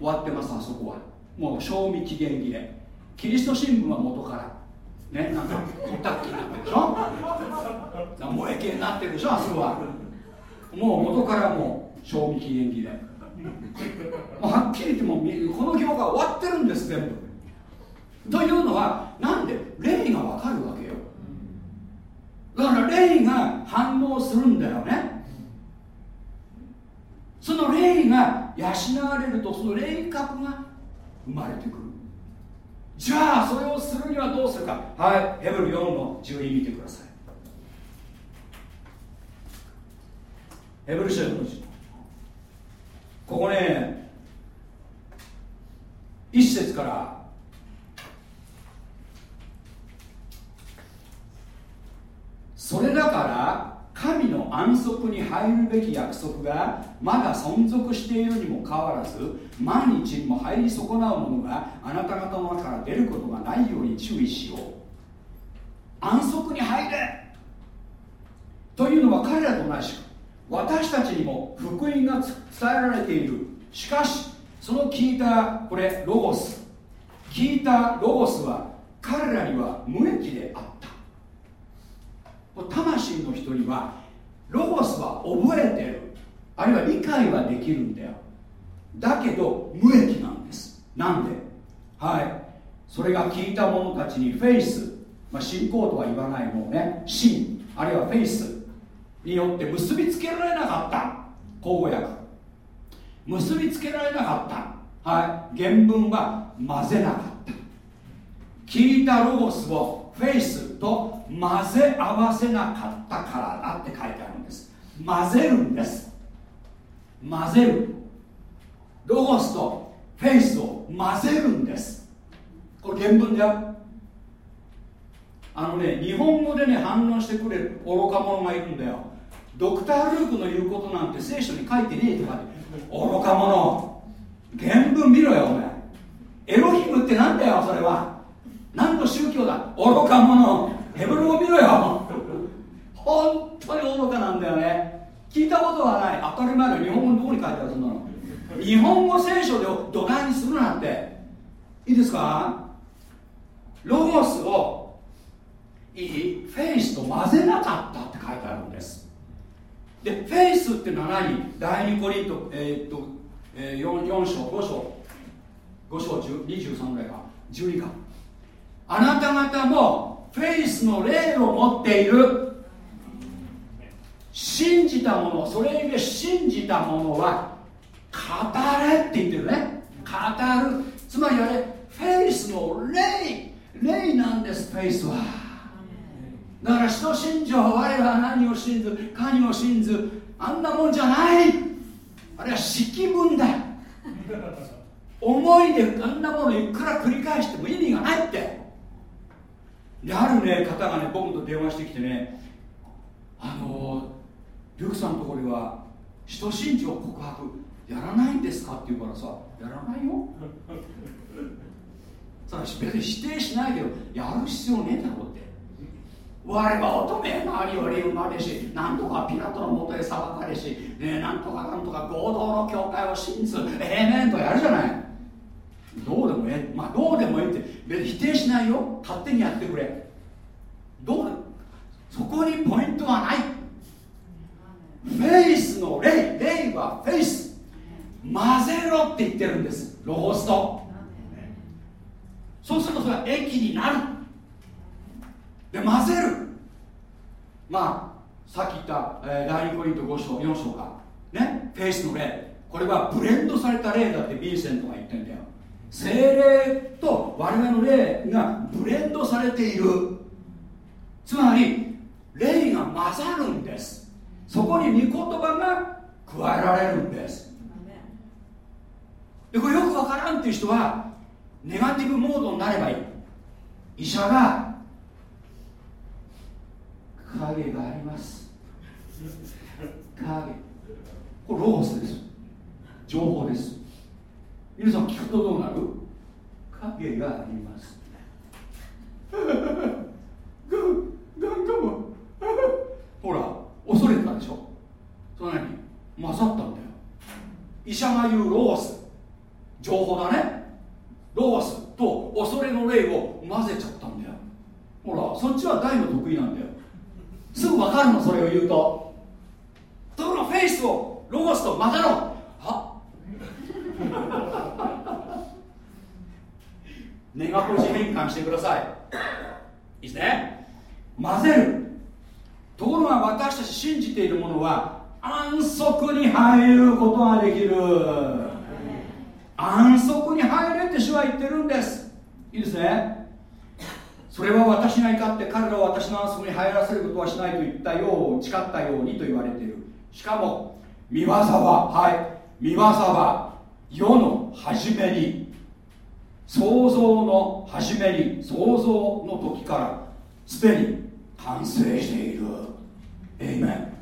わってますあそこは。もう賞味期限切れ。キリスト新聞は元から。ねなんかコタッキになってるでしょ？萌え系になってるでしょあそこは。もう元からもう賞味期限切れ。もうはっきり言ってもこの業界終わってるんです全部。というのはなんで霊がわかるわけよ。だから霊が反応するんだよね。その霊が養われるとその霊格が生まれてくる。じゃあそれをするにはどうするか。はいヘブル4の12見てください。ヘブル書4の12ここね一節からそれだから神の安息に入るべき約束がまだ存続しているにもかかわらず万日にも入り損なうものがあなた方の中から出ることがないように注意しよう。安息に入れ。というのは彼らと同じく私たちにも福音が伝えられている。しかしその聞いたこれロゴス。聞いたロゴスは彼らには無益であった。魂の人にはロゴスは覚えてる。あるいは理解はできるんだよ。だけど無益なんです。なんで？はい。それが聞いた者たちにフェイス、まあ、信仰とは言わないもうね。信。あるいはフェイス。によって結びつけられなかった。口語訳。結びつけられなかった。はい。原文は混ぜなかった。聞いたロゴスをフェイスと混ぜ合わせなかったからだって書いてあるんです。混ぜるんです。混ぜる。ロゴスとフェイスを混ぜるんです。これ原文だよあのね日本語でね反応してくれる愚か者がいるんだよ。ドクター・ルークの言うことなんて聖書に書いてねえとか愚か者。原文見ろよお前。エロヒムってなんだよそれは。何の宗教だ愚か者ヘブル語見ろよ。本当に愚かなんだよね。聞いたことはない。当たり前の日本語のどこに書いてあるそんなの日本語聖書で土台にするなって。いいですか？ロゴスをいいフェイスと混ぜなかったって書いてあるんです。でフェイスってのは何？第2コリント、えー、っと、えー、4, 4章5章。5章23ぐらいか。12か。あなた方もフェイスの霊を持っている。信じたものそれゆえ信じたものは語れって言ってるね。語る。つまりあれフェイスの霊。霊なんですフェイスは。だから人信条我は何を信ず神を信ずあんなもんじゃない。あれは式文だ。思いであんなものいくら繰り返しても意味がないって。であるね方がね僕と電話してきてねあのリュウクさんのところでは人信条告白やらないんですかって言うからさやらないよ。さあ別に否定しないけどやる必要ねえだろうって。我は乙女なりより生まれしなんとかピラトのもとへ裁かれし、ね、なんとかなんとか合同の教会を信ずええねんとやるじゃない。どうでもええ。まあどうでもええって。別に否定しないよ。勝手にやってくれ。どうそこにポイントはない。フェイスの霊。霊はフェイス。混ぜろって言ってるんです。ロゴスと。そうするとそれは液になる。で混ぜる。まあさっき言った、えー、第2コリント5章4章か。ね？フェイスの霊。これはブレンドされた霊だってビーセントが言ってんだよ。精霊と我々の霊がブレンドされている。つまり霊そこに御言葉が加えられるんです。でこれよくわからんっていう人はネガティブモードになればいい。医者が影があります。影。これロゴスです。情報です皆さん聞くとどうなる？影があります。ほら恐れたでしょ。それ何勝ったんだよ。医者が言うロース。情報だね。ロースと恐れの霊を混ぜちゃったんだよ。ほらそっちは大の得意なんだよ。すぐ分かるのそれを言うと。ところがフェイスをロゴスと混ぜろはネガポジ変換してください。いいですね。混ぜる。ところが私たち信じているものは安息に入ることができる。安息に入れって主は言ってるんです。いいですね。それは私が怒って彼らを私の安息に入らせることはしないと言ったよう誓ったようにと言われている。しかも見業ははい見業は世の初めに創造の初めに創造の時からすでに完成している。エイメン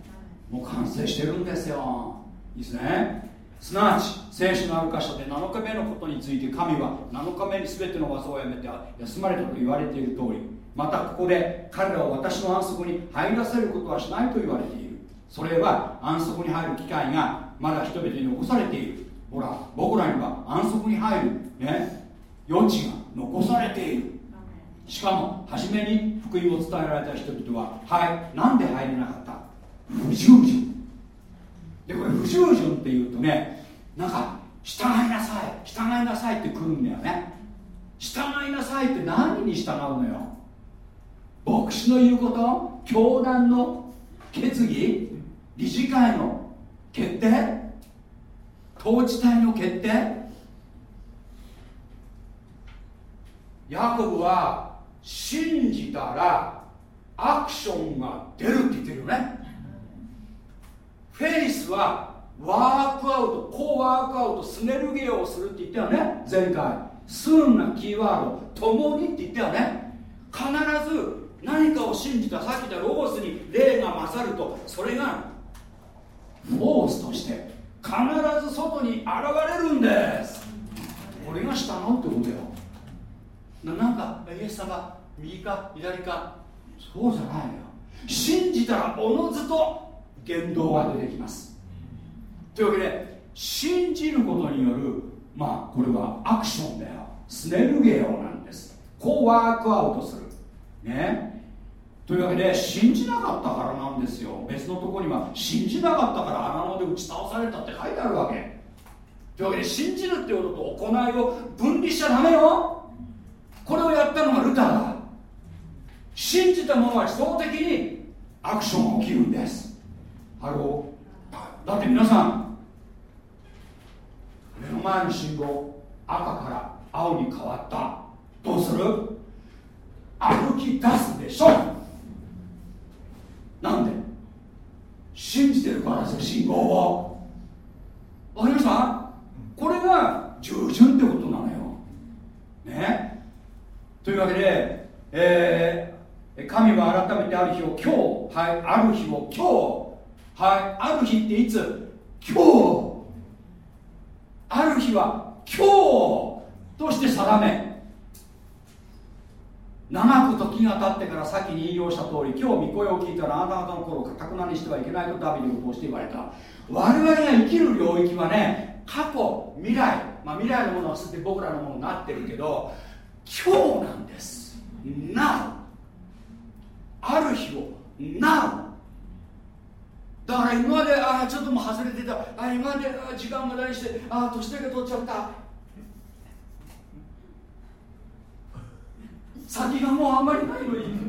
もう完成してるんですよ。いいですね。すなわち聖書のある箇所で7日目のことについて神は7日目に全ての技をやめて休まれたと言われている通りまたここで彼らを私の安息に入らせることはしないと言われている。それは安息に入る機会がまだ人々に残されている。ほら僕らには安息に入る。ね。余地が残されている。しかも初めに福音を伝えられた人々ははいなんで入れなかった？不従順。でこれ不従順っていうとねなんか従いなさい従いなさいってくるんだよね。従いなさいって何に従うのよ？牧師の言うこと教団の決議理事会の決定統治体の決定ヤコブは信じたらアクションが出るって言ってるよね。フェイスはワークアウトコワークアウトスネルゲーをするって言ったよね。前回。スーンがキーワード共にって言ったよね。必ず何かを信じたさっき言ったロゴスに霊が勝るとそれがフォースとして必ず外に現れるんです。これが従うってことよ。なんかイエス様右か左かそうじゃないのよ。信じたらおのずと言動が出てきます。というわけで信じることによるまあこれはアクションだよ。スネルゲオなんです。こうワークアウトする。ね。というわけで信じなかったからなんですよ。別のところには信じなかったから穴ので打ち倒されたって書いてあるわけ。というわけで信じるってことと行いを分離しちゃダメよ。これをやったのがルターだ。信じた者は自動的にアクションが起きるんです。ハロー。だって皆さん目の前の信号赤から青に変わった。どうする？歩き出すでしょ。なんで？信じてるからですよ信号を。わかりました？これが従順ってことなのよ。ね？というわけで、えー、神は改めてある日を今日はいある日を今日はいある日っていつ？今日。ある日は今日として定め。長く時が経ってから先に引用した通り今日御声を聞いたらあなた方の頃かたくなにしてはいけないとダビデを通して言われた。我々が生きる領域はね過去未来、まあ、未来のものは全て僕らのものになってるけど今日なんです。Now ある日を Now だから今までああちょっともう外れてた。あ今まであ時間無駄にしてああ年だけ取っちゃった。先がもうあんまりないのに。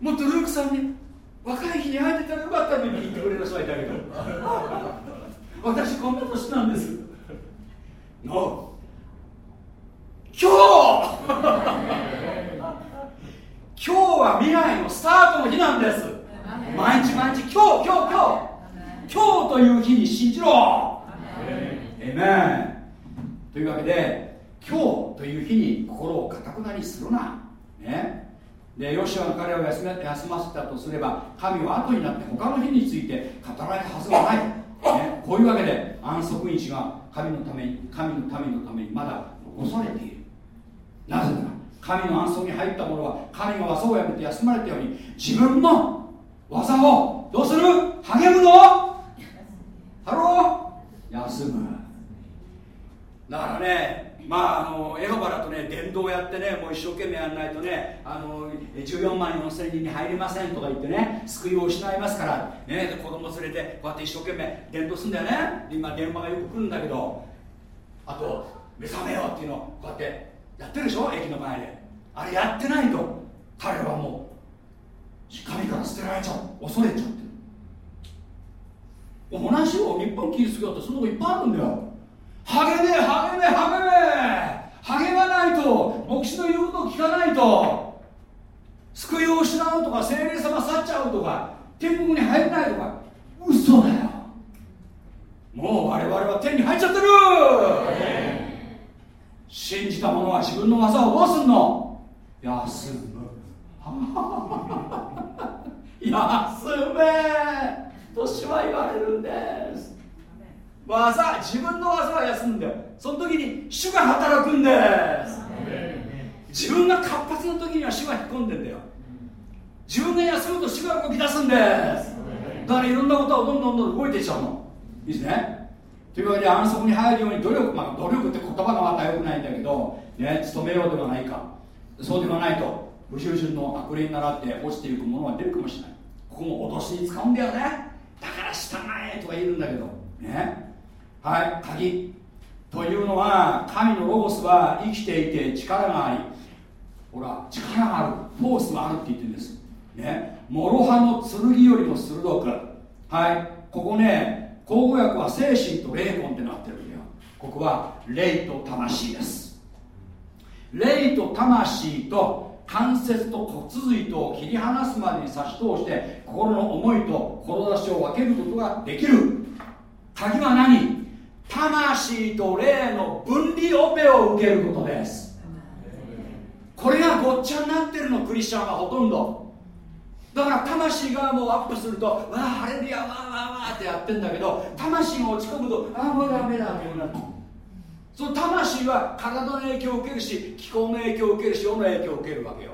もっとルークさんに若い日に会えてたらよかったのに。言ってくれる人はいたけど。私こんな年なんです。の今日。今日は未来のスタートの日なんです。毎日毎日今日今日今日。今日という日に信じろ。えめんというわけで今日という日に心をかたくなにするな。ね。でヨシアの彼を休ませたとすれば神は後になって他の日について語られたはずがない、ね、こういうわけで安息日が神のために神の民のためにまだ残されている。なぜなら神の安息に入った者は神が技をやめて休まれたように自分の技をどうする？励むの？ハロー休む。だからねまあ、あのエホバだとね伝道やってねもう一生懸命やらないとねあの14万4000人に入りませんとか言ってね救いを失いますから、ね、子供連れてこうやって一生懸命伝道するんだよね。今電話がよく来るんだけどあと目覚めようっていうのをこうやってやってるでしょ？駅の前で。あれやってないと彼はもう神から捨てられちゃう。恐れちゃってる。同じよう日本キリスト教ってそのとこいっぱいあるんだよ。励め励め励め！励まないと牧師の言うことを聞かないと救いを失うとか精霊様去っちゃうとか天国に入れないとか嘘だよ。もう我々は天に入っちゃってる。信じた者は自分の技をどうすんの？休む。休め。と主は言われるんです。技自分の技は休んでその時に主が働くんです。自分が活発な時には主が引っ込んでんだよ。自分が休むと主が動き出すんです。だからいろんなことをどんどんどんどん動いていっちゃうの。いいですねというわけで安息に入るように努力まあ努力って言葉がまたよくないんだけどね努めようではないか。そうではないと不従順の悪霊に倣って落ちていくものが出るかもしれない。ここも脅しに使うんだよね。だから従えとか言うんだけどね。はい鍵。というのは神のロゴスは生きていて力がありほら力があるフォースがあるって言ってるんです。ね。諸刃の剣よりも鋭く。はいここね口語訳は精神と霊魂ってなってるんだよ。ここは霊と魂です。霊と魂と関節と骨髄とを切り離すまでに差し通して心の思いと志を分けることができる。鍵は何？魂と霊の分離オペを受けることです。これがごっちゃになってるのクリスチャンがほとんど。だから魂がもうアップするとわあハレルヤわーわーわーってやってんだけど魂が落ち込むとああもうダメだってなる。その魂は体の影響を受けるし気候の影響を受けるし世の影響を受けるわけよ。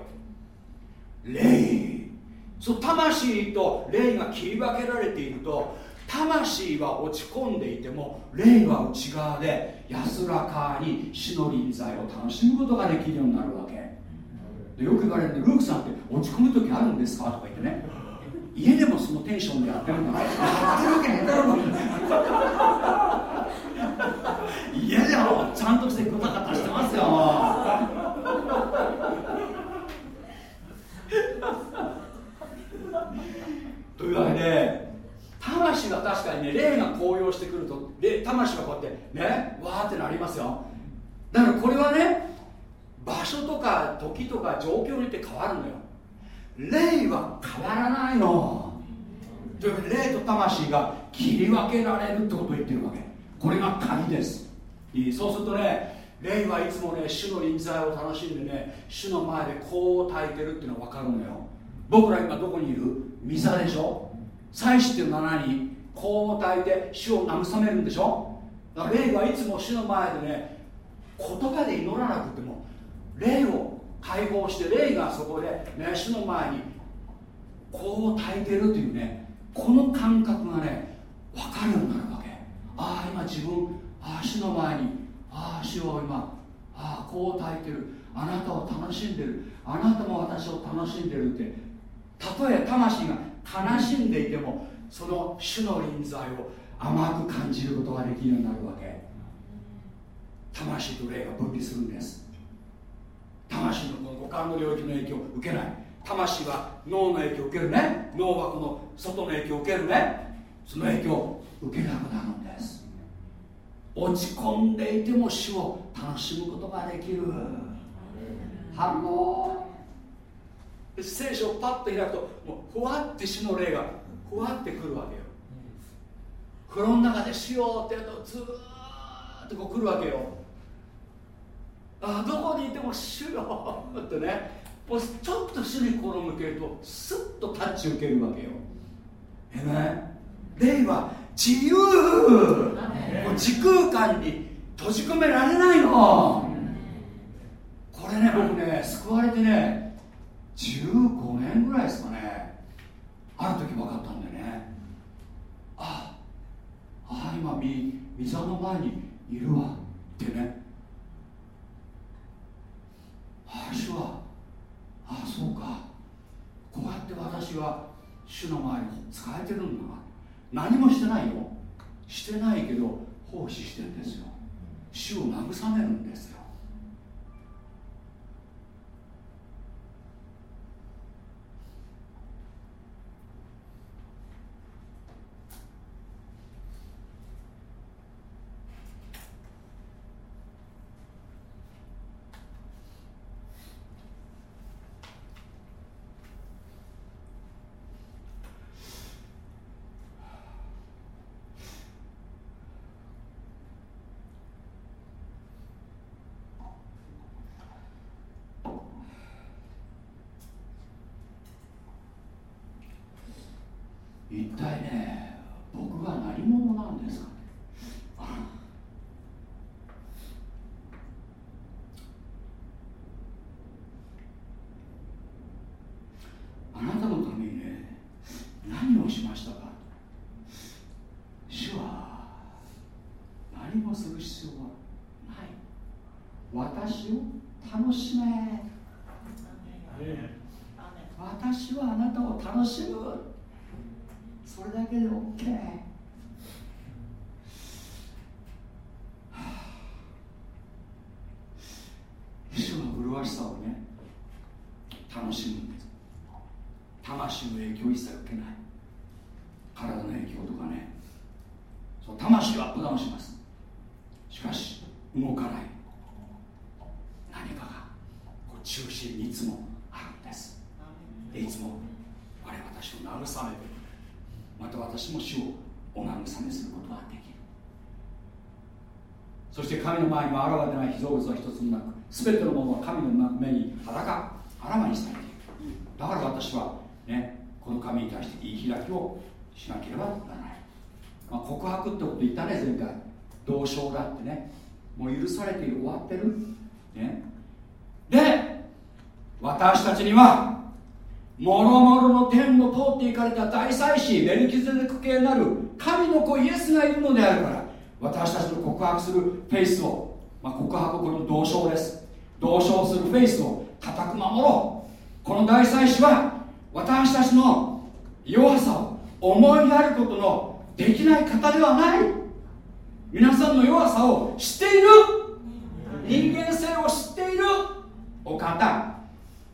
霊。その魂と霊が切り分けられていると魂は落ち込んでいても霊は内側で安らかに死の臨在を楽しむことができるようになるわけでよく言われるんでルークさんって落ち込む時あるんですか？とか言ってね家でもそのテンションでやってるんだやってるわけねえだろ家でもちゃんとしてグタガタしてますよというわけで魂が確かにね霊が高揚してくると魂がこうやってねわーってなりますよ。だからこれはね場所とか時とか状況によって変わるのよ。霊は変わらないの。という霊と魂が切り分けられるってことを言ってるわけ。これが鍵です。そうするとね霊はいつもね主の臨在を楽しんでね主の前でこう焚いてるっていうのは分かるのよ。僕ら今どこにいる？御座でしょ？祭司っていうのは何？こう焚いて主を慰めるんでしょ？だから霊はいつも主の前でね言葉で祈らなくても霊を解放して霊がそこで、ね、主の前にこう焚いてるというねこの感覚がね分かるようになるわけ。ああ今自分ああ主の前にああ主を今ああこう焚いてる。あなたを楽しんでる。あなたも私を楽しんでるって。たとえ魂が悲しんでいてもその主の臨在を甘く感じることができるようになるわけ。魂と霊が分離するんです。魂のこの五感の領域の影響を受けない。魂は脳の影響を受けるね。脳はこの外の影響を受けるね。その影響を受けなくなるんです。落ち込んでいても主を楽しむことができる。反応。聖書をパッと開くともうふわって死の霊がふわってくるわけよ。風呂の中でしようってやるとずーっとこう来るわけよあどこにいても主よ。ってね。もうちょっと主に心を向けるとスッとタッチ受けるわけよ。えね。霊は自由。もう時空間に閉じ込められないの。これね僕ね救われてね15年ぐらいですかね。ある時分かったんだよね。ああ今み溝の前にいるわ。ってねああ主はああそうか。こうやって私は主の前に使えてるんだ何もしてないよ。してないけど奉仕してるんですよ。主を慰めるんですよ一体ね僕は何者なんですかねあなたのためにね何をしましたか主は何もする必要はない私を楽しめ私はあなたを楽しむ。それだけで OK 主の麗しさをね楽しむんです。魂の影響一切受けない。体の影響とかね。そう魂はアップダウンします。しかし動かない何かがこう中心にいつもあるんですでいつも我私を慰めてまた私も主をお慰めすることができるそして神の前には現れない被造物は一つもなく全てのものは神の目に裸あらわにされている。だから私はねこの神に対して言い開きをしなければならない、まあ、告白ってこと言ったね前回。同症だってね。もう許されている終わってる。ね。で私たちにはもろもろの天を通っていかれた大祭司メルキゼデク系なる神の子イエスがいるのであるから私たちの告白するフェイスを、まあ、告白この同称です。同称するフェイスを固く守ろう。この大祭司は私たちの弱さを思いやることのできない方ではない。皆さんの弱さを知っている。人間性を知っている。お方。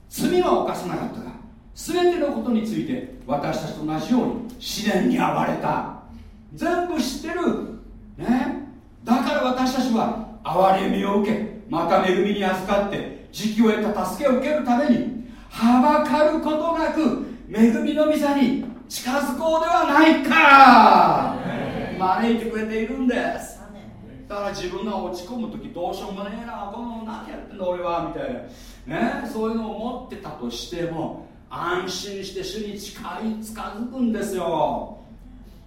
罪は犯さなかったが全てのことについて私たちと同じように試練に遭われた。全部知ってる。ね。だから私たちは憐れみを受けまた恵みに預かって時期を得た助けを受けるためにはばかることなく恵みの御座に近づこうではないか。招いてくれているんです。だから自分が落ち込む時どうしようもねえなこの何やってんだ俺はみたいな。ね。そういうのを持ってたとしても安心して主に近い近づくんですよ。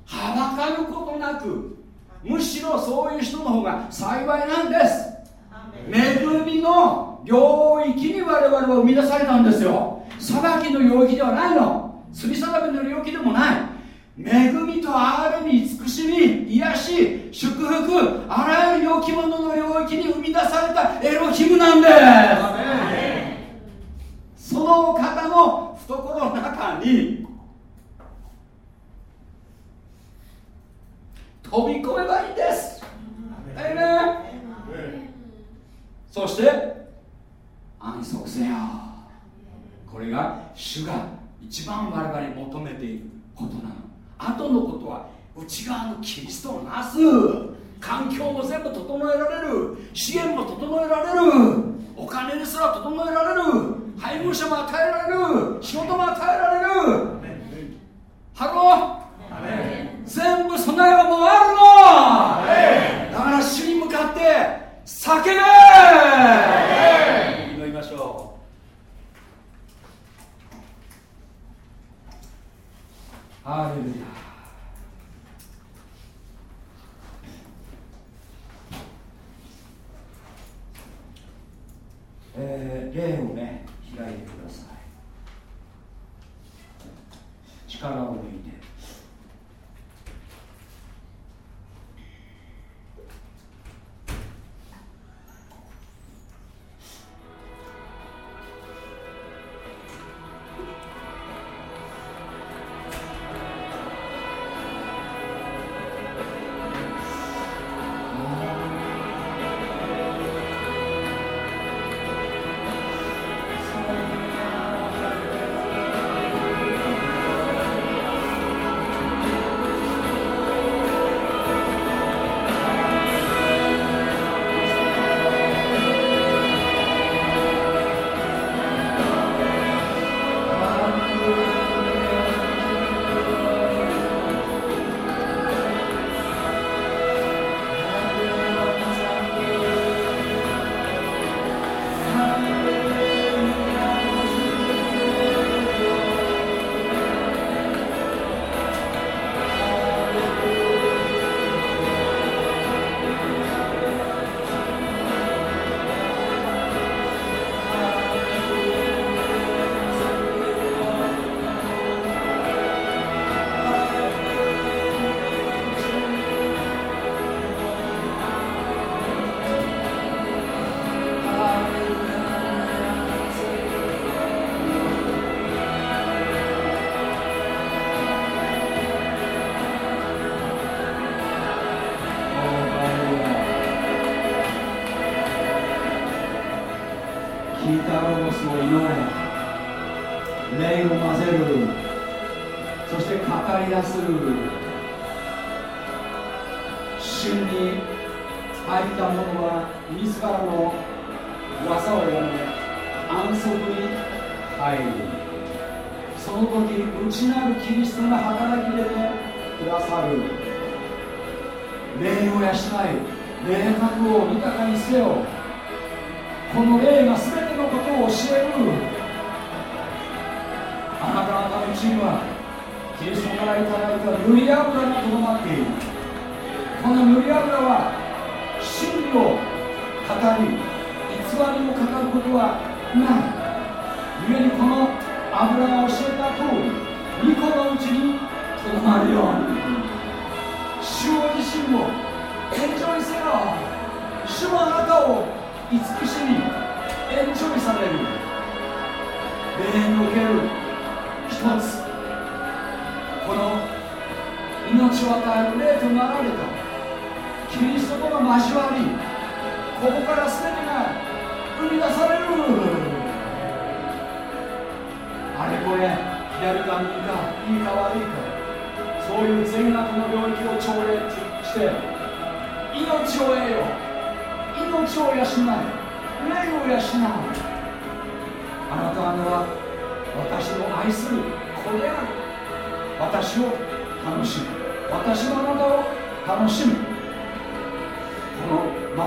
はばかることなくむしろそういう人の方が幸いなんです。恵みの領域に我々は生み出されたんですよ。裁きの領域ではないの。罪定めの領域でもない。恵みと憐れみ慈しみ癒し祝福あらゆる良き者の領域に生み出されたエロヒムなんです。その方の懐の中に飛び込めばいいんです。えねそして安息せよ。これが主が一番我々に求めていることなの。後のことは内側のキリストをなす。環境も全部整えられる。支援も整えられる。お金ですら整えられる。配偶者も与えられる。仕事も与えられる。ハロー全部備えはもうあるの。だから主に向かって叫べ。祈りましょう。ハレルヤ。えー、霊をね開いてください。力を抜いて。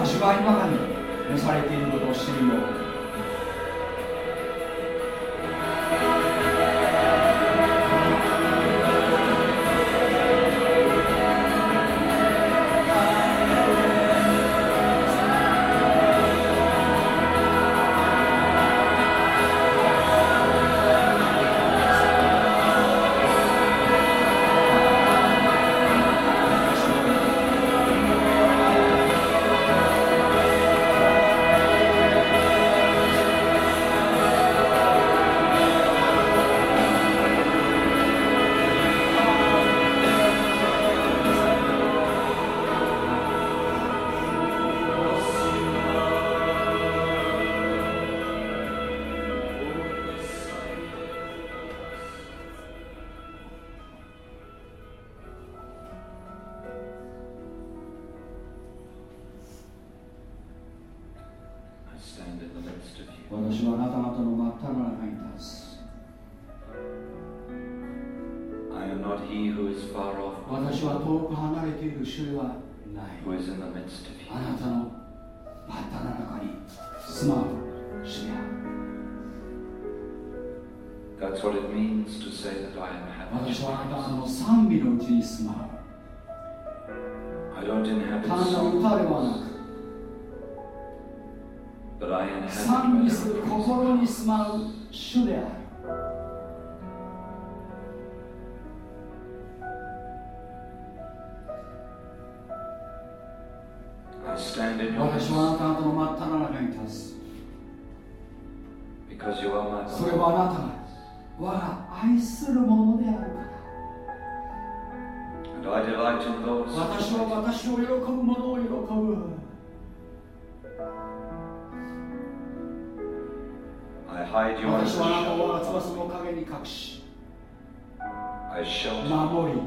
主の中に召されていることを知るように賛美する心にすまう主である。それはあなたが我が愛するものであるから。私は私を喜ぶもの私はあなたを我が翼の陰に隠し守り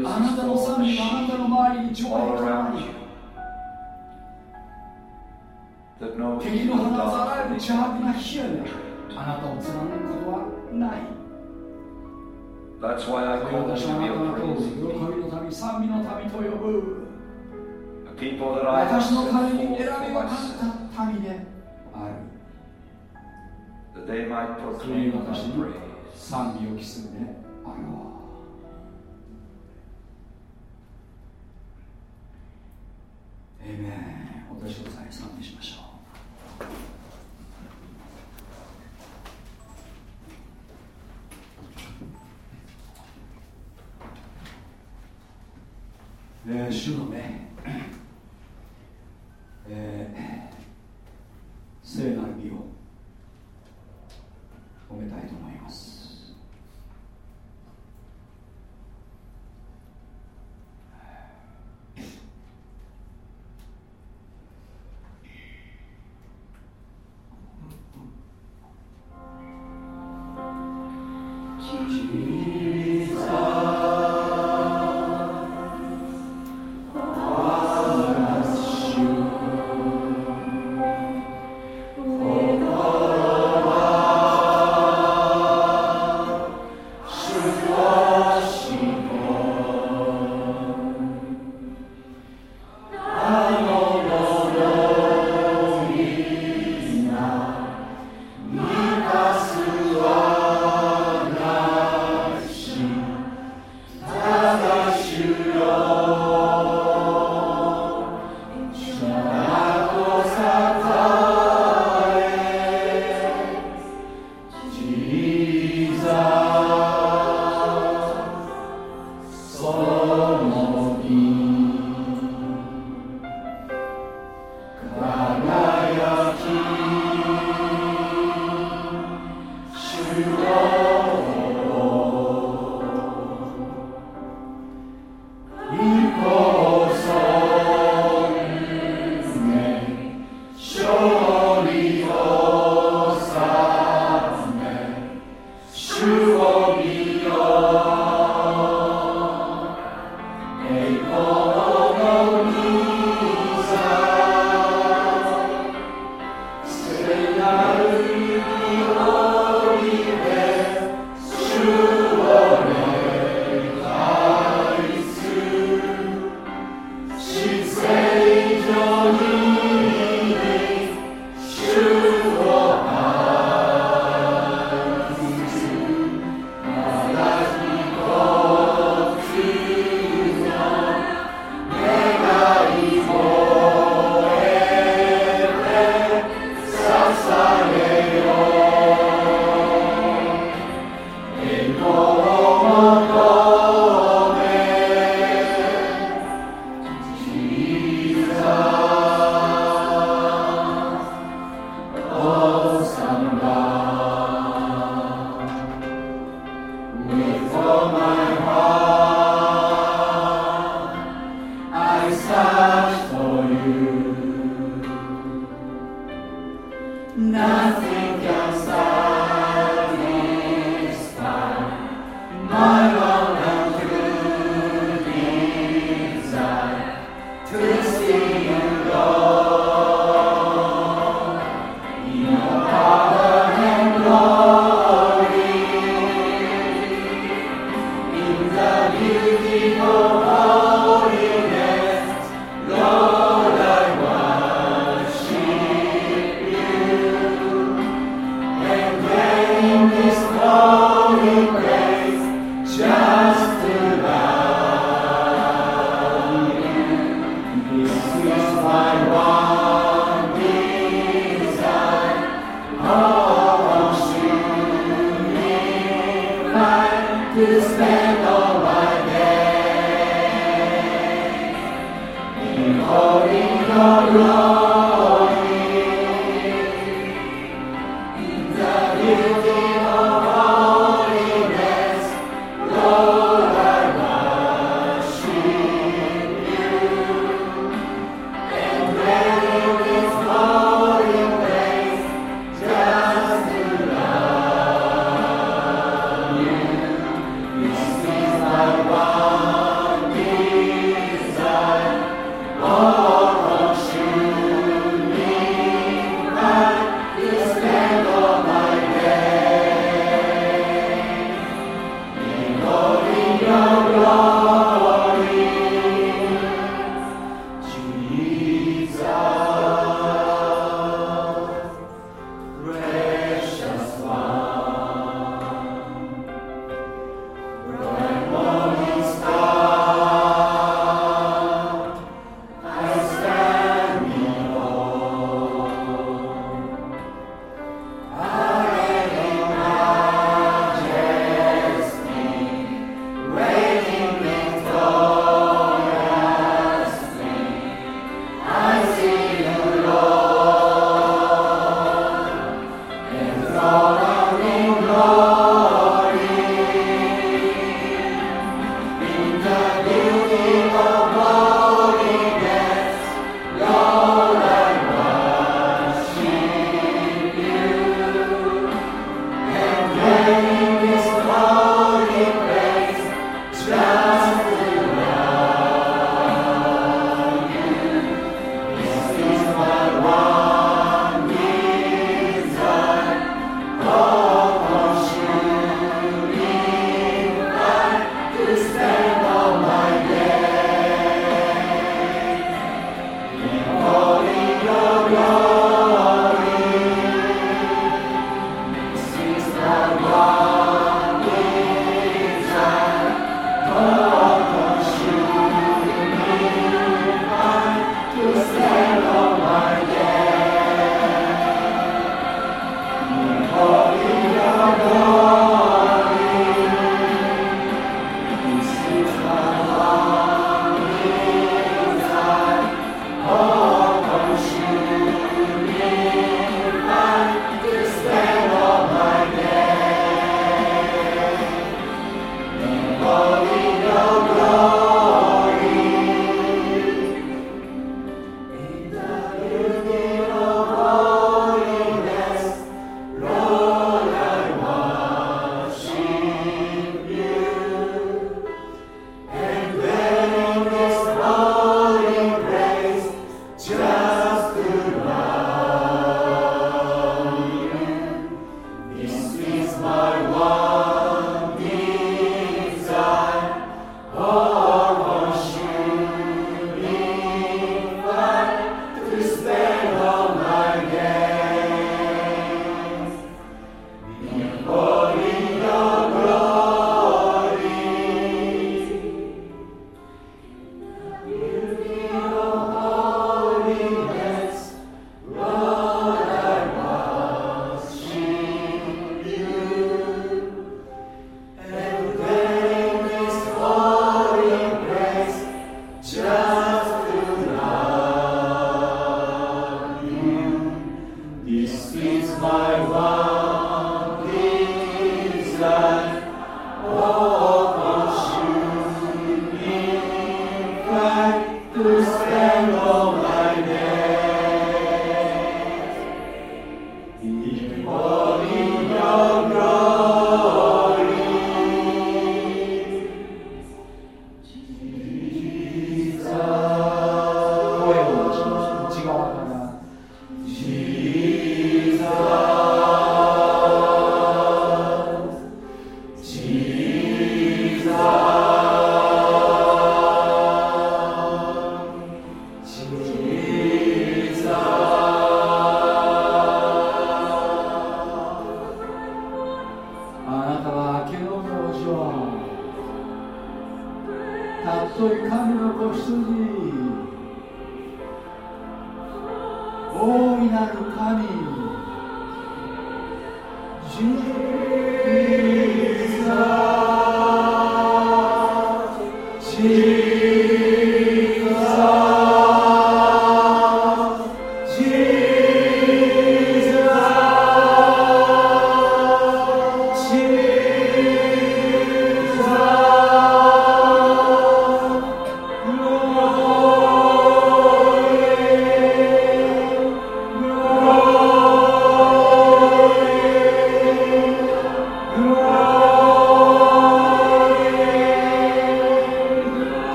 るあなたの賛美はあなたの周りに敵の花ざらえる邪悪な火よりあなたを貫くことはない。That's why I call 私 them は to あ be a の喜び people. の民賛美の民と呼ぶ people that I have 私の set 彼に選び分かった民である that they might proclaim 私 my に praise. 賛美を期するであろうエイメンお立ちください賛美しましょうえー、主のね、えー、聖なる美を褒めたいと思います。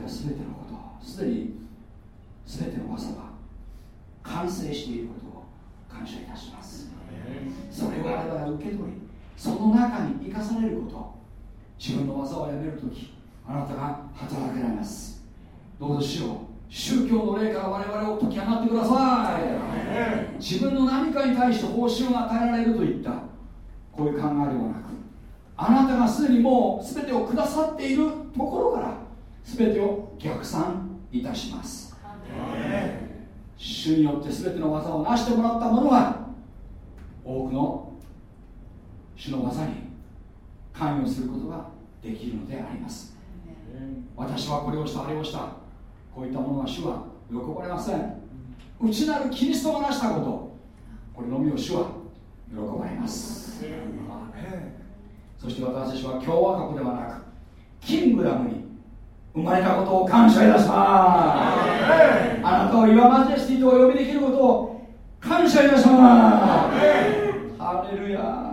れた全てのことすでに全ての技は完成していることを感謝いたします。それを我々は受け取りその中に生かされること自分の技をやめるときあなたが働けられます。どうぞ主よ宗教の霊から我々を解き放ってください。自分の何かに対して報酬が与えられるといった。こういう考えではなくあなたがすでにもう全てをくださっているところから全てを逆算いたします。主によって全ての技を成してもらった者は多くの主の技に関与することができるのであります。私はこれをしたあれをしたこういったものは主は喜ばれません。内なるキリストが成したことこれのみを主は喜ばれます。そして私たちは共和国ではなくキングダムに生まれたことを感謝いたします。あなたを岩マジェスティとお呼びできることを感謝いたします。ハレルヤ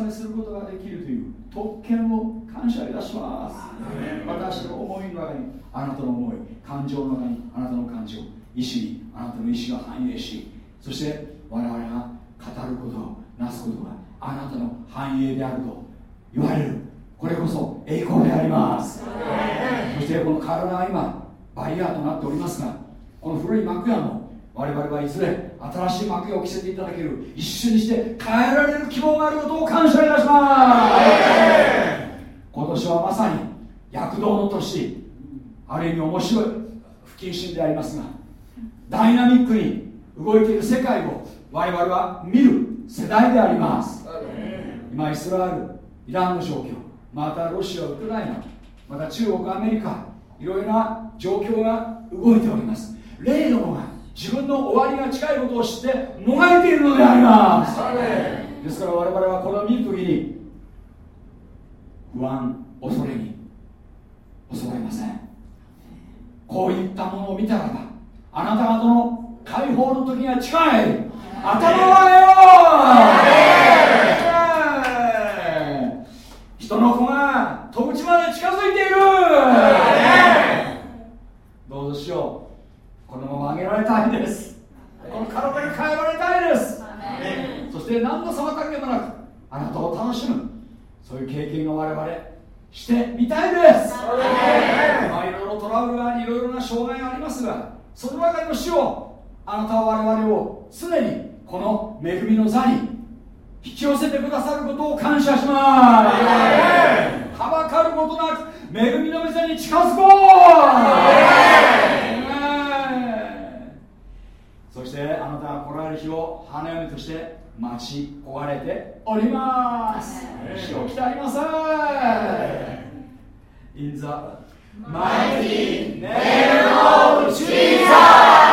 をお慰めすることができるという特権を感謝いたします。私の思いの中にあなたの思い感情の中にあなたの感情意志にあなたの意志が反映しそして我々が語ることなすことがあなたの繁栄であると言われる。これこそ栄光であります。そしてこの体が今バリアーとなっておりますがこの古い幕屋も我々はいずれ新しい幕屋を着せていただける一瞬にして変えられる希望があることを感謝いたします。今年はまさに躍動の年。ある意味面白い不謹慎でありますがダイナミックに動いている世界を我々は見る世代であります。今イスラエルイランの状況またロシアウクライナまた中国アメリカいろいろな状況が動いております。霊のが自分の終わりが近いことを知って逃れているのであります。ですから我々はこれを見るときに不安恐れに襲われません。こういったものを見たらばあなた方の解放の時が近い。頭はよ人の子が戸口まで近づいている。どうぞしようこのまま上げられたいです。この体に変えられたいです。そして何の妨げもなくあなたを楽しむ。そういう経験が我々してみたいです。まあいろいろトラブルがありいろいろな障害がありますがその中での死をあなたは我々を常にこの恵みの座に引き寄せてくださることを感謝します。はばかることなく恵みの店に近づこうそしてあなたが来られる日を花嫁として待ち焦がれております。日を期待なさ In the mighty name of Jesus!